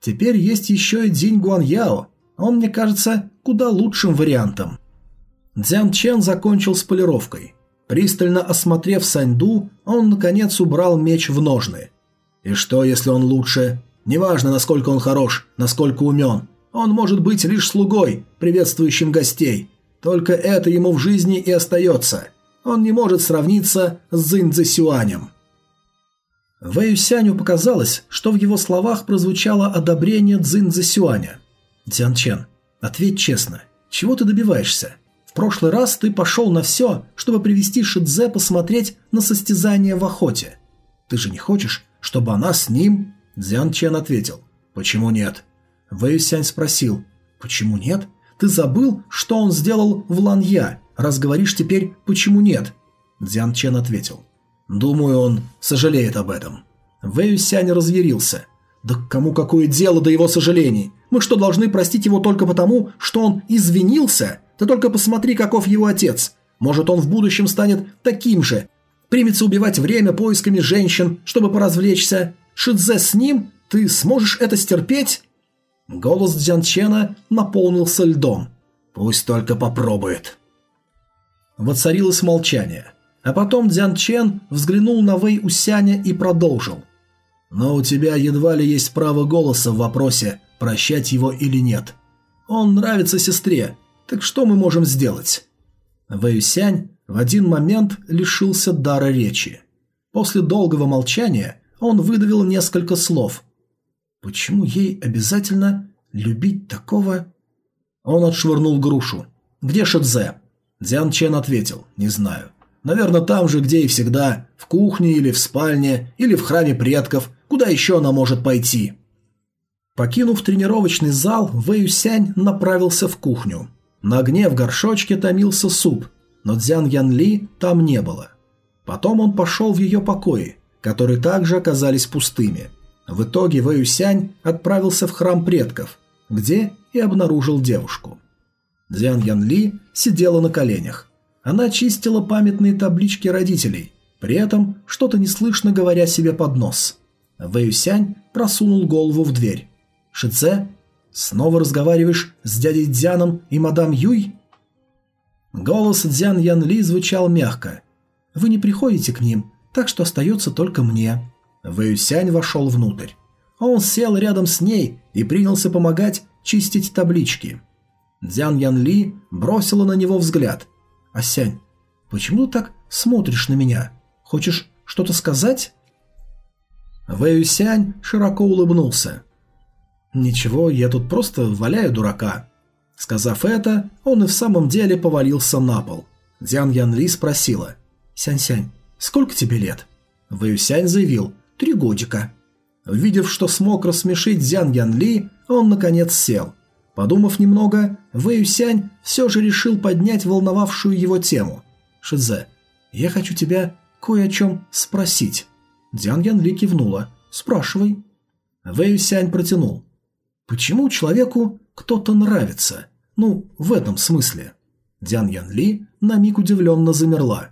«Теперь есть еще и Динь Гуан Яо. Он, мне кажется, куда лучшим вариантом». Дзян Чен закончил с полировкой. Пристально осмотрев Саньду, он, наконец, убрал меч в ножны. «И что, если он лучше? Неважно, насколько он хорош, насколько умен. Он может быть лишь слугой, приветствующим гостей. Только это ему в жизни и остается. Он не может сравниться с Цзиньцзи Сюанем. Вэю Сяню показалось, что в его словах прозвучало одобрение Цзиньцзи Сюаня. «Дзян Чен, ответь честно, чего ты добиваешься? В прошлый раз ты пошел на все, чтобы привести Шидзе посмотреть на состязание в охоте. Ты же не хочешь, чтобы она с ним...» Дзян Чен ответил. «Почему нет?» Вэй Сянь спросил. «Почему нет? Ты забыл, что он сделал в Ланья, раз говоришь теперь «почему нет?» Дзян Чен ответил. «Думаю, он сожалеет об этом». Вэй Сянь разъярился. «Да кому какое дело до его сожалений? Мы что, должны простить его только потому, что он извинился? Ты только посмотри, каков его отец. Может, он в будущем станет таким же. Примется убивать время поисками женщин, чтобы поразвлечься. Шидзе с ним? Ты сможешь это стерпеть?» Голос Дзянчена наполнился льдом. Пусть только попробует. Воцарилось молчание. А потом Дзян Чен взглянул на Вэй Усяня и продолжил. «Но у тебя едва ли есть право голоса в вопросе, прощать его или нет. Он нравится сестре, так что мы можем сделать?» Вэй Усянь в один момент лишился дара речи. После долгого молчания он выдавил несколько слов. «Почему ей обязательно любить такого...» Он отшвырнул грушу. «Где Шидзе?» Дзян Чен ответил. «Не знаю. Наверное, там же, где и всегда. В кухне или в спальне, или в храме предков. Куда еще она может пойти?» Покинув тренировочный зал, Вэй Сянь направился в кухню. На огне в горшочке томился суп, но Дзян Ян Ли там не было. Потом он пошел в ее покои, которые также оказались пустыми. В итоге Вэй Сянь отправился в храм предков, где и обнаружил девушку. Дзян Ян Ли сидела на коленях. Она чистила памятные таблички родителей, при этом что-то неслышно говоря себе под нос. Вэй Сянь просунул голову в дверь. «Шице, снова разговариваешь с дядей Дзяном и мадам Юй?» Голос Дзян Ян Ли звучал мягко. «Вы не приходите к ним, так что остается только мне». Вэй Сянь вошел внутрь. Он сел рядом с ней и принялся помогать чистить таблички. Дзян Ян Ли бросила на него взгляд. «Асянь, почему ты так смотришь на меня? Хочешь что-то сказать?» Вэй Сянь широко улыбнулся. «Ничего, я тут просто валяю дурака». Сказав это, он и в самом деле повалился на пол. Дзян Ян Ли спросила. «Сянь-сянь, сколько тебе лет?» Вэй Сянь заявил. «Три годика». Увидев, что смог рассмешить Дзян Ян Ли, он наконец сел. Подумав немного, Вэй Сянь все же решил поднять волновавшую его тему. «Шидзе, я хочу тебя кое о чем спросить». Дзян Ян Ли кивнула. «Спрашивай». Вэй Сянь протянул. «Почему человеку кто-то нравится? Ну, в этом смысле». Дзян Ян Ли на миг удивленно замерла.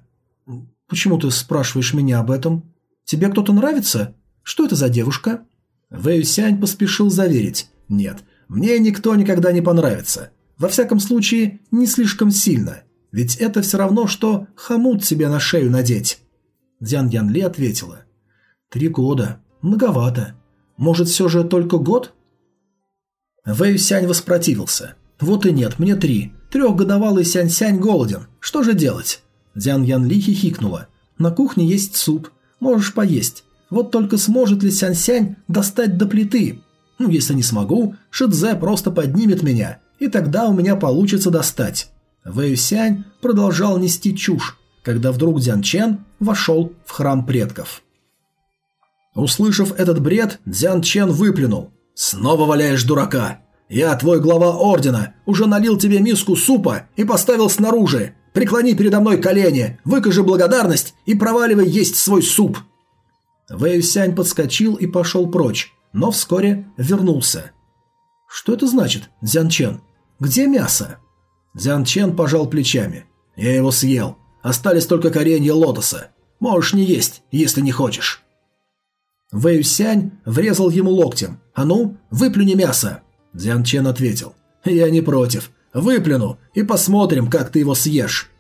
«Почему ты спрашиваешь меня об этом? Тебе кто-то нравится? Что это за девушка?» Вэй Сянь поспешил заверить. «Нет, мне никто никогда не понравится. Во всяком случае, не слишком сильно. Ведь это все равно, что хомут себе на шею надеть». Дзян Ян Ли ответила. «Три года. Многовато. Может, все же только год?» Вэй Сянь воспротивился. «Вот и нет, мне три. Трехгодовалый Сянь-Сянь голоден. Что же делать?» Дзян Ян Ли хихикнула. «На кухне есть суп. Можешь поесть. Вот только сможет ли Сянь-Сянь достать до плиты? Ну, если не смогу, Шидзе просто поднимет меня, и тогда у меня получится достать». Вэй Сянь продолжал нести чушь, когда вдруг Дзян Чен вошел в храм предков. Услышав этот бред, Дзян Чен выплюнул. «Снова валяешь дурака! Я, твой глава ордена, уже налил тебе миску супа и поставил снаружи. Преклони передо мной колени, выкажи благодарность и проваливай есть свой суп!» Вэй Сянь подскочил и пошел прочь, но вскоре вернулся. «Что это значит, Дзян Чен? Где мясо?» Дзян Чен пожал плечами. «Я его съел. Остались только коренья лотоса. Можешь не есть, если не хочешь». Вэй Сянь врезал ему локтем. «А ну, выплюни мясо!» Дзян Чен ответил. «Я не против. Выплюну и посмотрим, как ты его съешь».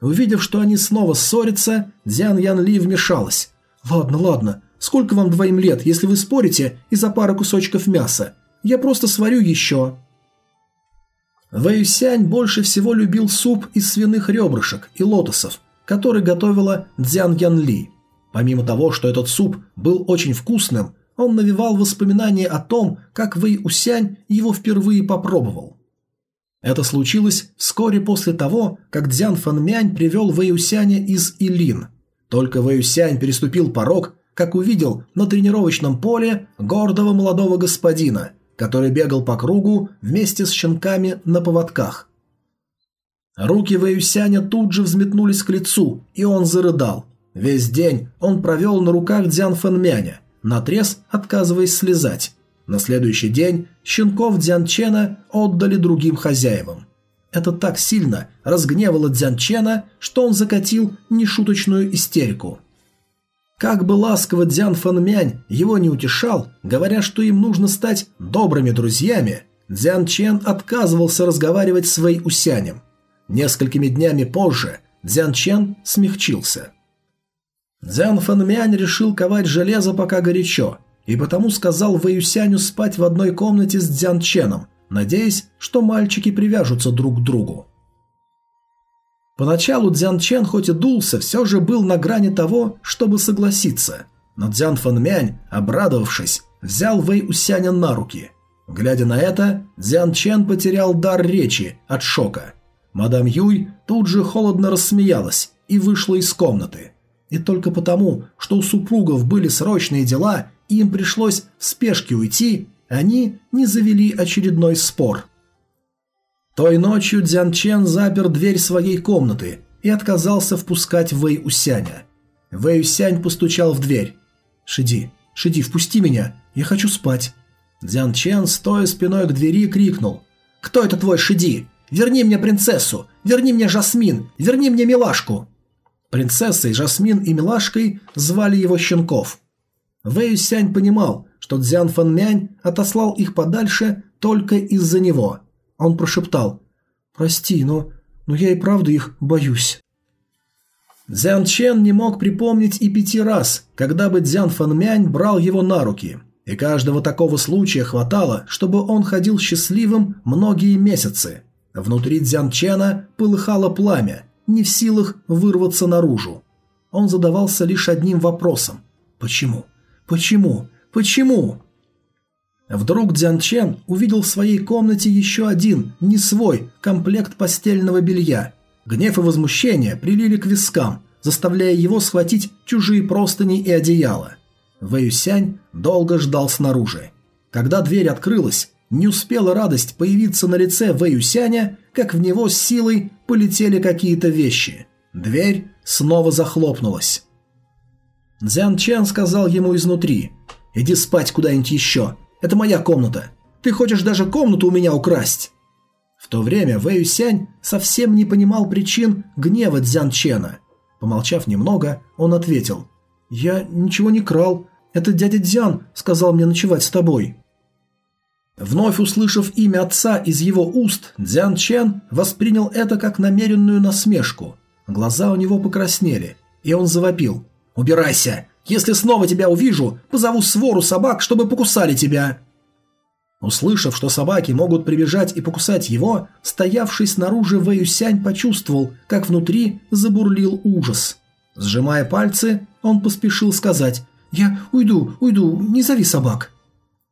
Увидев, что они снова ссорятся, Дзян Ян Ли вмешалась. «Ладно, ладно. Сколько вам двоим лет, если вы спорите из-за пары кусочков мяса? Я просто сварю еще». Вэйсянь больше всего любил суп из свиных ребрышек и лотосов, который готовила Дзян Ян Ли. Помимо того, что этот суп был очень вкусным, он навевал воспоминания о том, как Вэй Усянь его впервые попробовал. Это случилось вскоре после того, как Дзян Фанмянь привел Вэй Усяня из Илин. Только Вэй Усянь переступил порог, как увидел на тренировочном поле гордого молодого господина, который бегал по кругу вместе с щенками на поводках. Руки Вэюсяня тут же взметнулись к лицу, и он зарыдал. Весь день он провел на руках Дзян Фэнмяня, наотрез отказываясь слезать. На следующий день щенков Дзян Чена отдали другим хозяевам. Это так сильно разгневало Дзян Чена, что он закатил нешуточную истерику. Как бы ласково Дзян Фэнмянь его не утешал, говоря, что им нужно стать добрыми друзьями, Дзян Чен отказывался разговаривать с Вэй Усянем. Несколькими днями позже Дзян Чен смягчился. Дзян Фэнмянь решил ковать железо пока горячо, и потому сказал Вэй Усяню спать в одной комнате с Дзян Ченом, надеясь, что мальчики привяжутся друг к другу. Поначалу Дзян Чен хоть и дулся, все же был на грани того, чтобы согласиться. Но Дзян Фэнмянь, обрадовавшись, взял Вэй Усяня на руки. Глядя на это, Дзян Чен потерял дар речи от шока. Мадам Юй тут же холодно рассмеялась и вышла из комнаты. И только потому, что у супругов были срочные дела и им пришлось в спешке уйти, они не завели очередной спор. Той ночью Дзян Чен запер дверь своей комнаты и отказался впускать Вэй Усяня. Вэй Усянь постучал в дверь. «Шиди, Шиди, впусти меня, я хочу спать». Дзян Чен, стоя спиной к двери, крикнул. «Кто это твой Шиди? Верни мне принцессу! Верни мне Жасмин! Верни мне милашку!» Принцессой Жасмин и милашкой звали его щенков. Вэй Сянь понимал, что Дзян Фан Мянь отослал их подальше только из-за него – он прошептал «Прости, но, но я и правда их боюсь». Дзян Чен не мог припомнить и пяти раз, когда бы Дзян Фанмянь брал его на руки, и каждого такого случая хватало, чтобы он ходил счастливым многие месяцы. Внутри Дзян Чена полыхало пламя, не в силах вырваться наружу. Он задавался лишь одним вопросом – почему? Почему? Почему? Вдруг Дзян Чен увидел в своей комнате еще один, не свой, комплект постельного белья. Гнев и возмущение прилили к вискам, заставляя его схватить чужие простыни и одеяло. Вэюсянь долго ждал снаружи. Когда дверь открылась, не успела радость появиться на лице Вэюсяня, как в него с силой полетели какие-то вещи. Дверь снова захлопнулась. Дзян Чен сказал ему изнутри «Иди спать куда-нибудь еще, это моя комната. Ты хочешь даже комнату у меня украсть?» В то время Вэй Сянь совсем не понимал причин гнева Цзян Чена. Помолчав немного, он ответил. «Я ничего не крал. Это дядя Дзян сказал мне ночевать с тобой». Вновь услышав имя отца из его уст, Дзян Чен воспринял это как намеренную насмешку. Глаза у него покраснели, и он завопил. «Убирайся! Если снова тебя увижу, позову свору собак, чтобы покусали тебя». Услышав, что собаки могут прибежать и покусать его, стоявший снаружи Вэюсянь почувствовал, как внутри забурлил ужас. Сжимая пальцы, он поспешил сказать «Я уйду, уйду, не зови собак».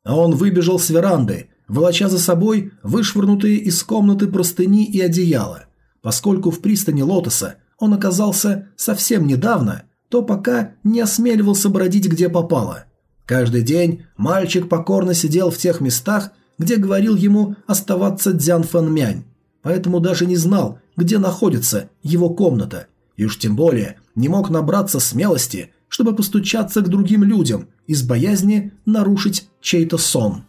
А он выбежал с веранды, волоча за собой вышвырнутые из комнаты простыни и одеяло. Поскольку в пристани Лотоса он оказался совсем недавно, то пока не осмеливался бродить где попало. Каждый день мальчик покорно сидел в тех местах, где говорил ему оставаться Дзян Фэн Мянь, поэтому даже не знал, где находится его комната, и уж тем более не мог набраться смелости, чтобы постучаться к другим людям из боязни нарушить чей-то сон.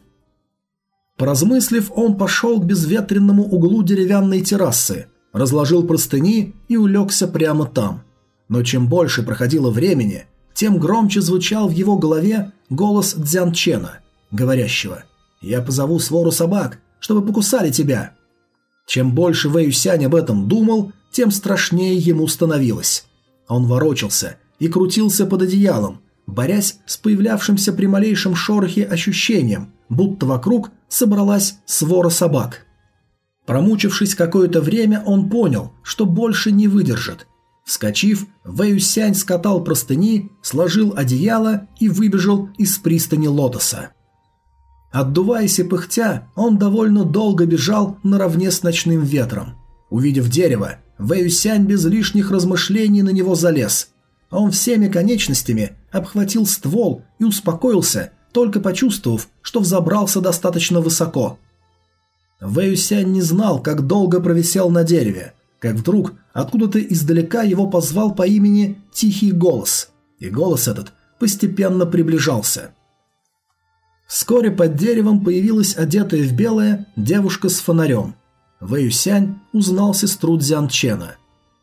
Поразмыслив, он пошел к безветренному углу деревянной террасы, разложил простыни и улегся прямо там. Но чем больше проходило времени, тем громче звучал в его голове голос Дзян Чена, говорящего «Я позову свору собак, чтобы покусали тебя». Чем больше Вэй Юсянь об этом думал, тем страшнее ему становилось. Он ворочался и крутился под одеялом, борясь с появлявшимся при малейшем шорохе ощущением, будто вокруг собралась свора собак. Промучившись какое-то время, он понял, что больше не выдержит, Вскочив, Вэюсянь скатал простыни, сложил одеяло и выбежал из пристани лотоса. Отдуваясь и пыхтя, он довольно долго бежал наравне с ночным ветром. Увидев дерево, Вэюсянь без лишних размышлений на него залез. Он всеми конечностями обхватил ствол и успокоился, только почувствовав, что взобрался достаточно высоко. Вэюсянь не знал, как долго провисел на дереве, как вдруг откуда-то издалека его позвал по имени Тихий Голос, и голос этот постепенно приближался. Вскоре под деревом появилась одетая в белое девушка с фонарем. Вэюсянь узнал сестру Дзян Чена.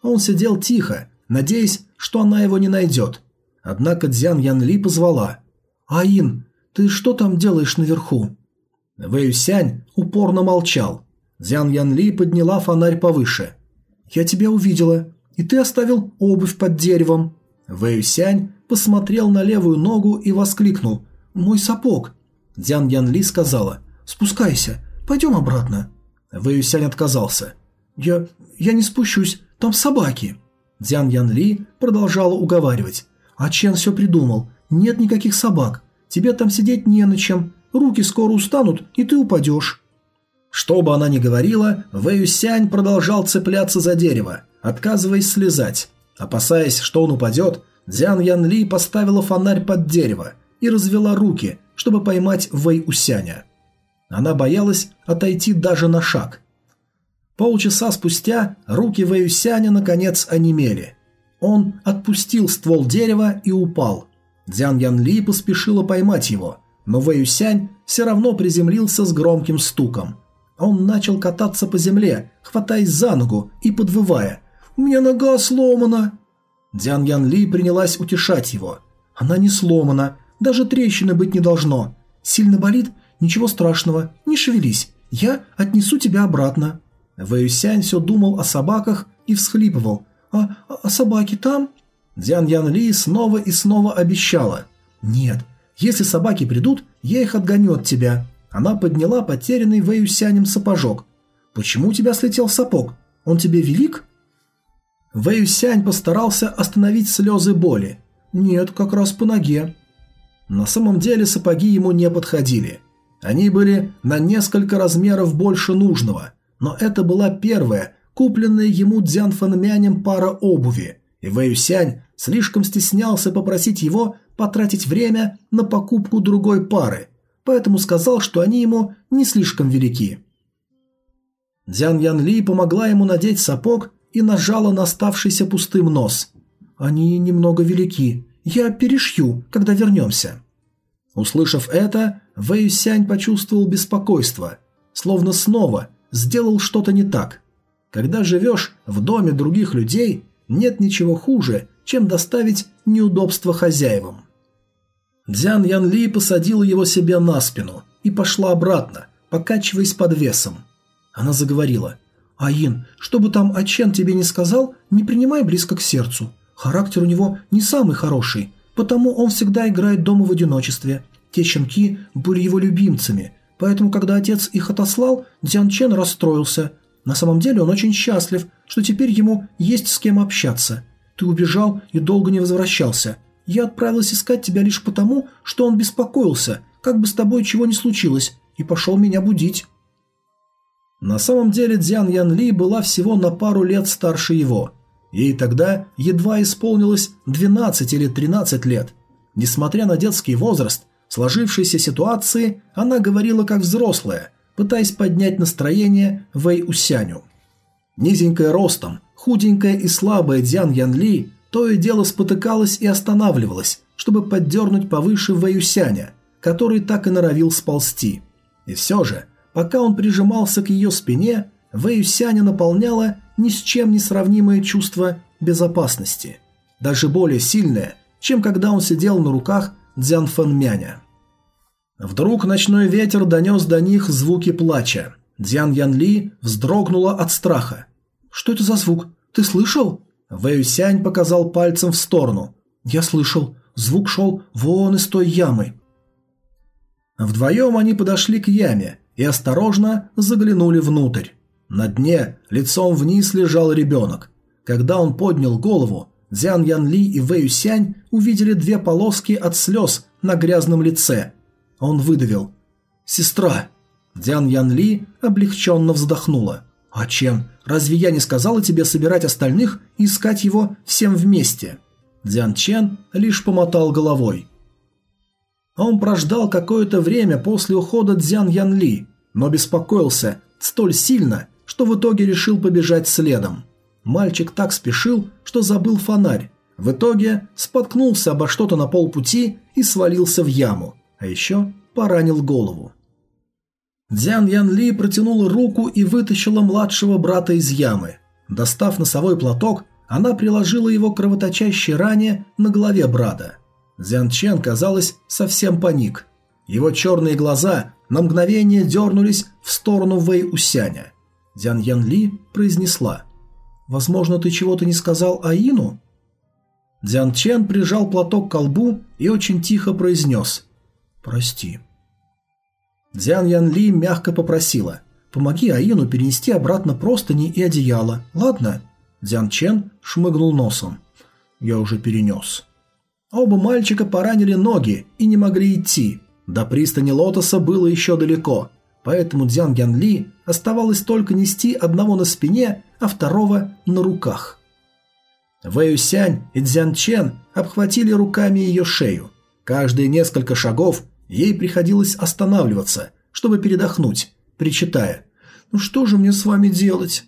Он сидел тихо, надеясь, что она его не найдет. Однако Дзян Ян Ли позвала. «Аин, ты что там делаешь наверху?» Вэйюсянь упорно молчал. Дзян Ян Ли подняла фонарь повыше. «Я тебя увидела, и ты оставил обувь под деревом». Вэйюсянь посмотрел на левую ногу и воскликнул. «Мой сапог!» Дзян Ян Ли сказала. «Спускайся, пойдем обратно». Вэйюсянь отказался. «Я... я не спущусь, там собаки». Дзян Ян Ли продолжала уговаривать. «А Чен все придумал. Нет никаких собак. Тебе там сидеть не на чем. Руки скоро устанут, и ты упадешь». Что бы она ни говорила, Вэйюсянь продолжал цепляться за дерево, отказываясь слезать. Опасаясь, что он упадет, Дзян Ян Ли поставила фонарь под дерево и развела руки, чтобы поймать Вэйюсяня. Она боялась отойти даже на шаг. Полчаса спустя руки Вэйюсяня наконец онемели. Он отпустил ствол дерева и упал. Дзян Ян Ли поспешила поймать его, но Вэйюсянь все равно приземлился с громким стуком. Он начал кататься по земле, хватаясь за ногу и подвывая. «У меня нога сломана!» Дзян Ян Ли принялась утешать его. «Она не сломана, даже трещины быть не должно. Сильно болит? Ничего страшного, не шевелись, я отнесу тебя обратно». Вэйюсянь все думал о собаках и всхлипывал. «А, а собаки там?» Дзян Ян Ли снова и снова обещала. «Нет, если собаки придут, я их отгоню от тебя». Она подняла потерянный Вэйюсянем сапожок. «Почему у тебя слетел сапог? Он тебе велик?» Вэйюсянь постарался остановить слезы боли. «Нет, как раз по ноге». На самом деле сапоги ему не подходили. Они были на несколько размеров больше нужного – но это была первая, купленная ему Дзян Фанмянем пара обуви, и Вэй Сянь слишком стеснялся попросить его потратить время на покупку другой пары, поэтому сказал, что они ему не слишком велики. Дзян Ян Ли помогла ему надеть сапог и нажала на оставшийся пустым нос. «Они немного велики. Я перешью, когда вернемся». Услышав это, Вэй Сянь почувствовал беспокойство, словно снова сделал что-то не так. Когда живешь в доме других людей, нет ничего хуже, чем доставить неудобства хозяевам. Дзян Ян Ли посадила его себе на спину и пошла обратно, покачиваясь под весом. Она заговорила. «Аин, что бы там Ачен тебе не сказал, не принимай близко к сердцу. Характер у него не самый хороший, потому он всегда играет дома в одиночестве. Те щенки были его любимцами, Поэтому, когда отец их отослал, Дзян Чен расстроился. На самом деле он очень счастлив, что теперь ему есть с кем общаться. Ты убежал и долго не возвращался. Я отправилась искать тебя лишь потому, что он беспокоился, как бы с тобой чего ни случилось, и пошел меня будить. На самом деле Дзян Ян Ли была всего на пару лет старше его. Ей тогда едва исполнилось 12 или 13 лет. Несмотря на детский возраст, сложившейся ситуации она говорила как взрослая, пытаясь поднять настроение Вэй Усяню. Низенькая ростом, худенькая и слабая Дзян Ян Ли то и дело спотыкалась и останавливалась, чтобы поддернуть повыше Вэй Усяня, который так и норовил сползти. И все же, пока он прижимался к ее спине, Вэй Усяня наполняла ни с чем не сравнимое чувство безопасности. Даже более сильное, чем когда он сидел на руках Дзян Фэнмяня. Вдруг ночной ветер донес до них звуки плача. Дзян Ян Ли вздрогнула от страха. «Что это за звук? Ты слышал?» Вэй Сянь показал пальцем в сторону. «Я слышал. Звук шел вон из той ямы». Вдвоем они подошли к яме и осторожно заглянули внутрь. На дне лицом вниз лежал ребенок. Когда он поднял голову, Дзян Ян Ли и Вэй Сянь увидели две полоски от слез на грязном лице – он выдавил. «Сестра!» Дзян Ян Ли облегченно вздохнула. «А чем? Разве я не сказала тебе собирать остальных и искать его всем вместе?» Дзян Чен лишь помотал головой. Он прождал какое-то время после ухода Дзян Ян Ли, но беспокоился столь сильно, что в итоге решил побежать следом. Мальчик так спешил, что забыл фонарь. В итоге споткнулся обо что-то на полпути и свалился в яму а еще поранил голову. Дзян Ян Ли протянула руку и вытащила младшего брата из ямы. Достав носовой платок, она приложила его кровоточащей ране на голове брата. Дзян Чен, казалось, совсем паник. Его черные глаза на мгновение дернулись в сторону Вэй Усяня. Дзян Ян Ли произнесла «Возможно, ты чего-то не сказал Аину?» Дзян Чен прижал платок к колбу и очень тихо произнес «Прости». Дзян Ян Ли мягко попросила «Помоги Аину перенести обратно простыни и одеяло, ладно?» Дзян Чен шмыгнул носом. «Я уже перенес». Оба мальчика поранили ноги и не могли идти. До пристани Лотоса было еще далеко, поэтому Дзян Ян Ли оставалось только нести одного на спине, а второго на руках. Вэй Сянь и Дзян Чен обхватили руками ее шею. Каждые несколько шагов ей приходилось останавливаться, чтобы передохнуть, причитая «Ну что же мне с вами делать?»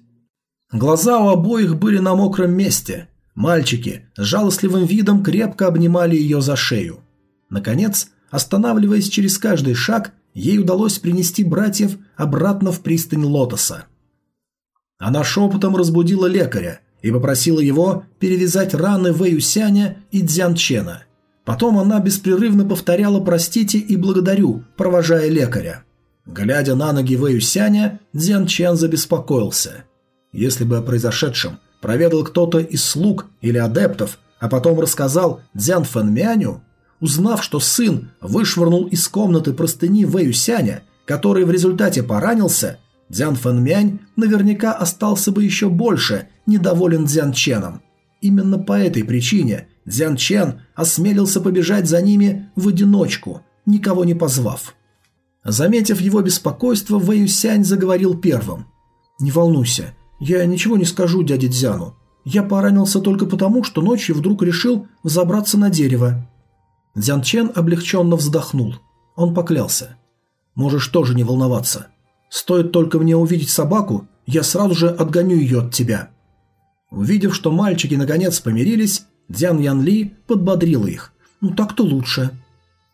Глаза у обоих были на мокром месте. Мальчики с жалостливым видом крепко обнимали ее за шею. Наконец, останавливаясь через каждый шаг, ей удалось принести братьев обратно в пристань Лотоса. Она шепотом разбудила лекаря – и попросила его перевязать раны Вэюсяня и Дзянчена. Потом она беспрерывно повторяла «простите» и «благодарю», провожая лекаря. Глядя на ноги Вэюсяня, Дзян Чен забеспокоился. Если бы о произошедшем проведал кто-то из слуг или адептов, а потом рассказал Дзян Фэнмяню, узнав, что сын вышвырнул из комнаты простыни Вэюсяня, который в результате поранился, Дзян Фэнмянь наверняка остался бы еще больше недоволен Дзян Ченом. Именно по этой причине Дзян Чен осмелился побежать за ними в одиночку, никого не позвав. Заметив его беспокойство, Вэй Сянь заговорил первым. «Не волнуйся, я ничего не скажу дяде Дзяну. Я поранился только потому, что ночью вдруг решил взобраться на дерево». Дзян Чен облегченно вздохнул. Он поклялся. «Можешь тоже не волноваться. Стоит только мне увидеть собаку, я сразу же отгоню ее от тебя». Увидев, что мальчики наконец помирились, Дзян Ян Ли подбодрила их. «Ну так-то лучше».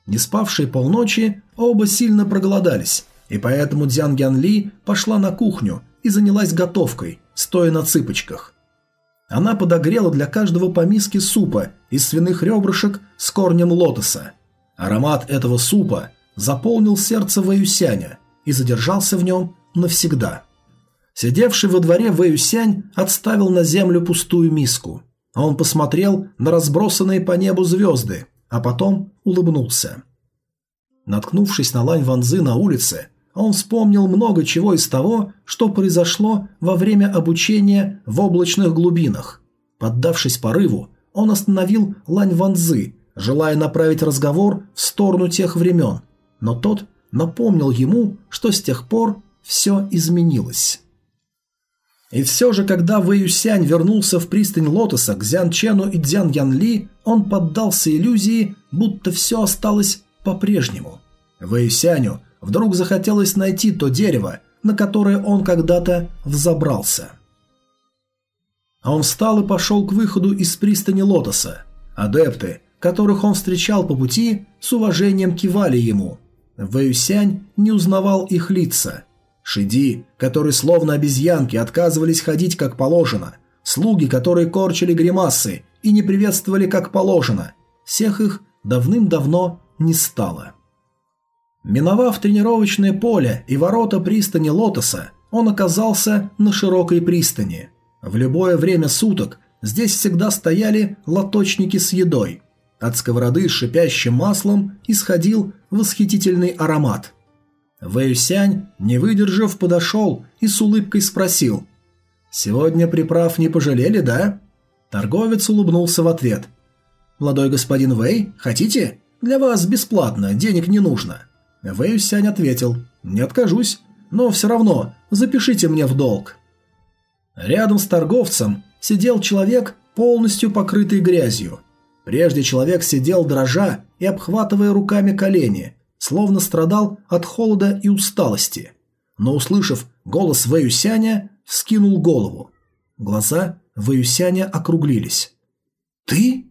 Не спавшие полночи, оба сильно проголодались, и поэтому Дзян Ян Ли пошла на кухню и занялась готовкой, стоя на цыпочках. Она подогрела для каждого по миске супа из свиных ребрышек с корнем лотоса. Аромат этого супа заполнил сердце Ваюсяня и задержался в нем навсегда. Сидевший во дворе Вэюсянь отставил на землю пустую миску. А Он посмотрел на разбросанные по небу звезды, а потом улыбнулся. Наткнувшись на Лань Ванзы на улице, он вспомнил много чего из того, что произошло во время обучения в облачных глубинах. Поддавшись порыву, он остановил Лань Ванзы, желая направить разговор в сторону тех времен, но тот напомнил ему, что с тех пор все изменилось. И все же, когда Вэй Юсянь вернулся в пристань Лотоса к Зян Чену и Дзян Ян Ли, он поддался иллюзии, будто все осталось по-прежнему. Вэй Юсяню вдруг захотелось найти то дерево, на которое он когда-то взобрался. А он встал и пошел к выходу из пристани Лотоса. Адепты, которых он встречал по пути, с уважением кивали ему. Вэй Юсянь не узнавал их лица – Шиди, которые словно обезьянки отказывались ходить как положено, слуги, которые корчили гримасы и не приветствовали как положено, всех их давным-давно не стало. Миновав тренировочное поле и ворота пристани Лотоса, он оказался на широкой пристани. В любое время суток здесь всегда стояли лоточники с едой. От сковороды с шипящим маслом исходил восхитительный аромат – Вэйсянь, не выдержав, подошел и с улыбкой спросил. «Сегодня приправ не пожалели, да?» Торговец улыбнулся в ответ. «Молодой господин Вэй, хотите? Для вас бесплатно, денег не нужно». Вэйсянь ответил. «Не откажусь, но все равно запишите мне в долг». Рядом с торговцем сидел человек, полностью покрытый грязью. Прежде человек сидел дрожа и обхватывая руками колени, словно страдал от холода и усталости. Но, услышав голос Вэюсяня, вскинул голову. Глаза Вэюсяня округлились. «Ты?»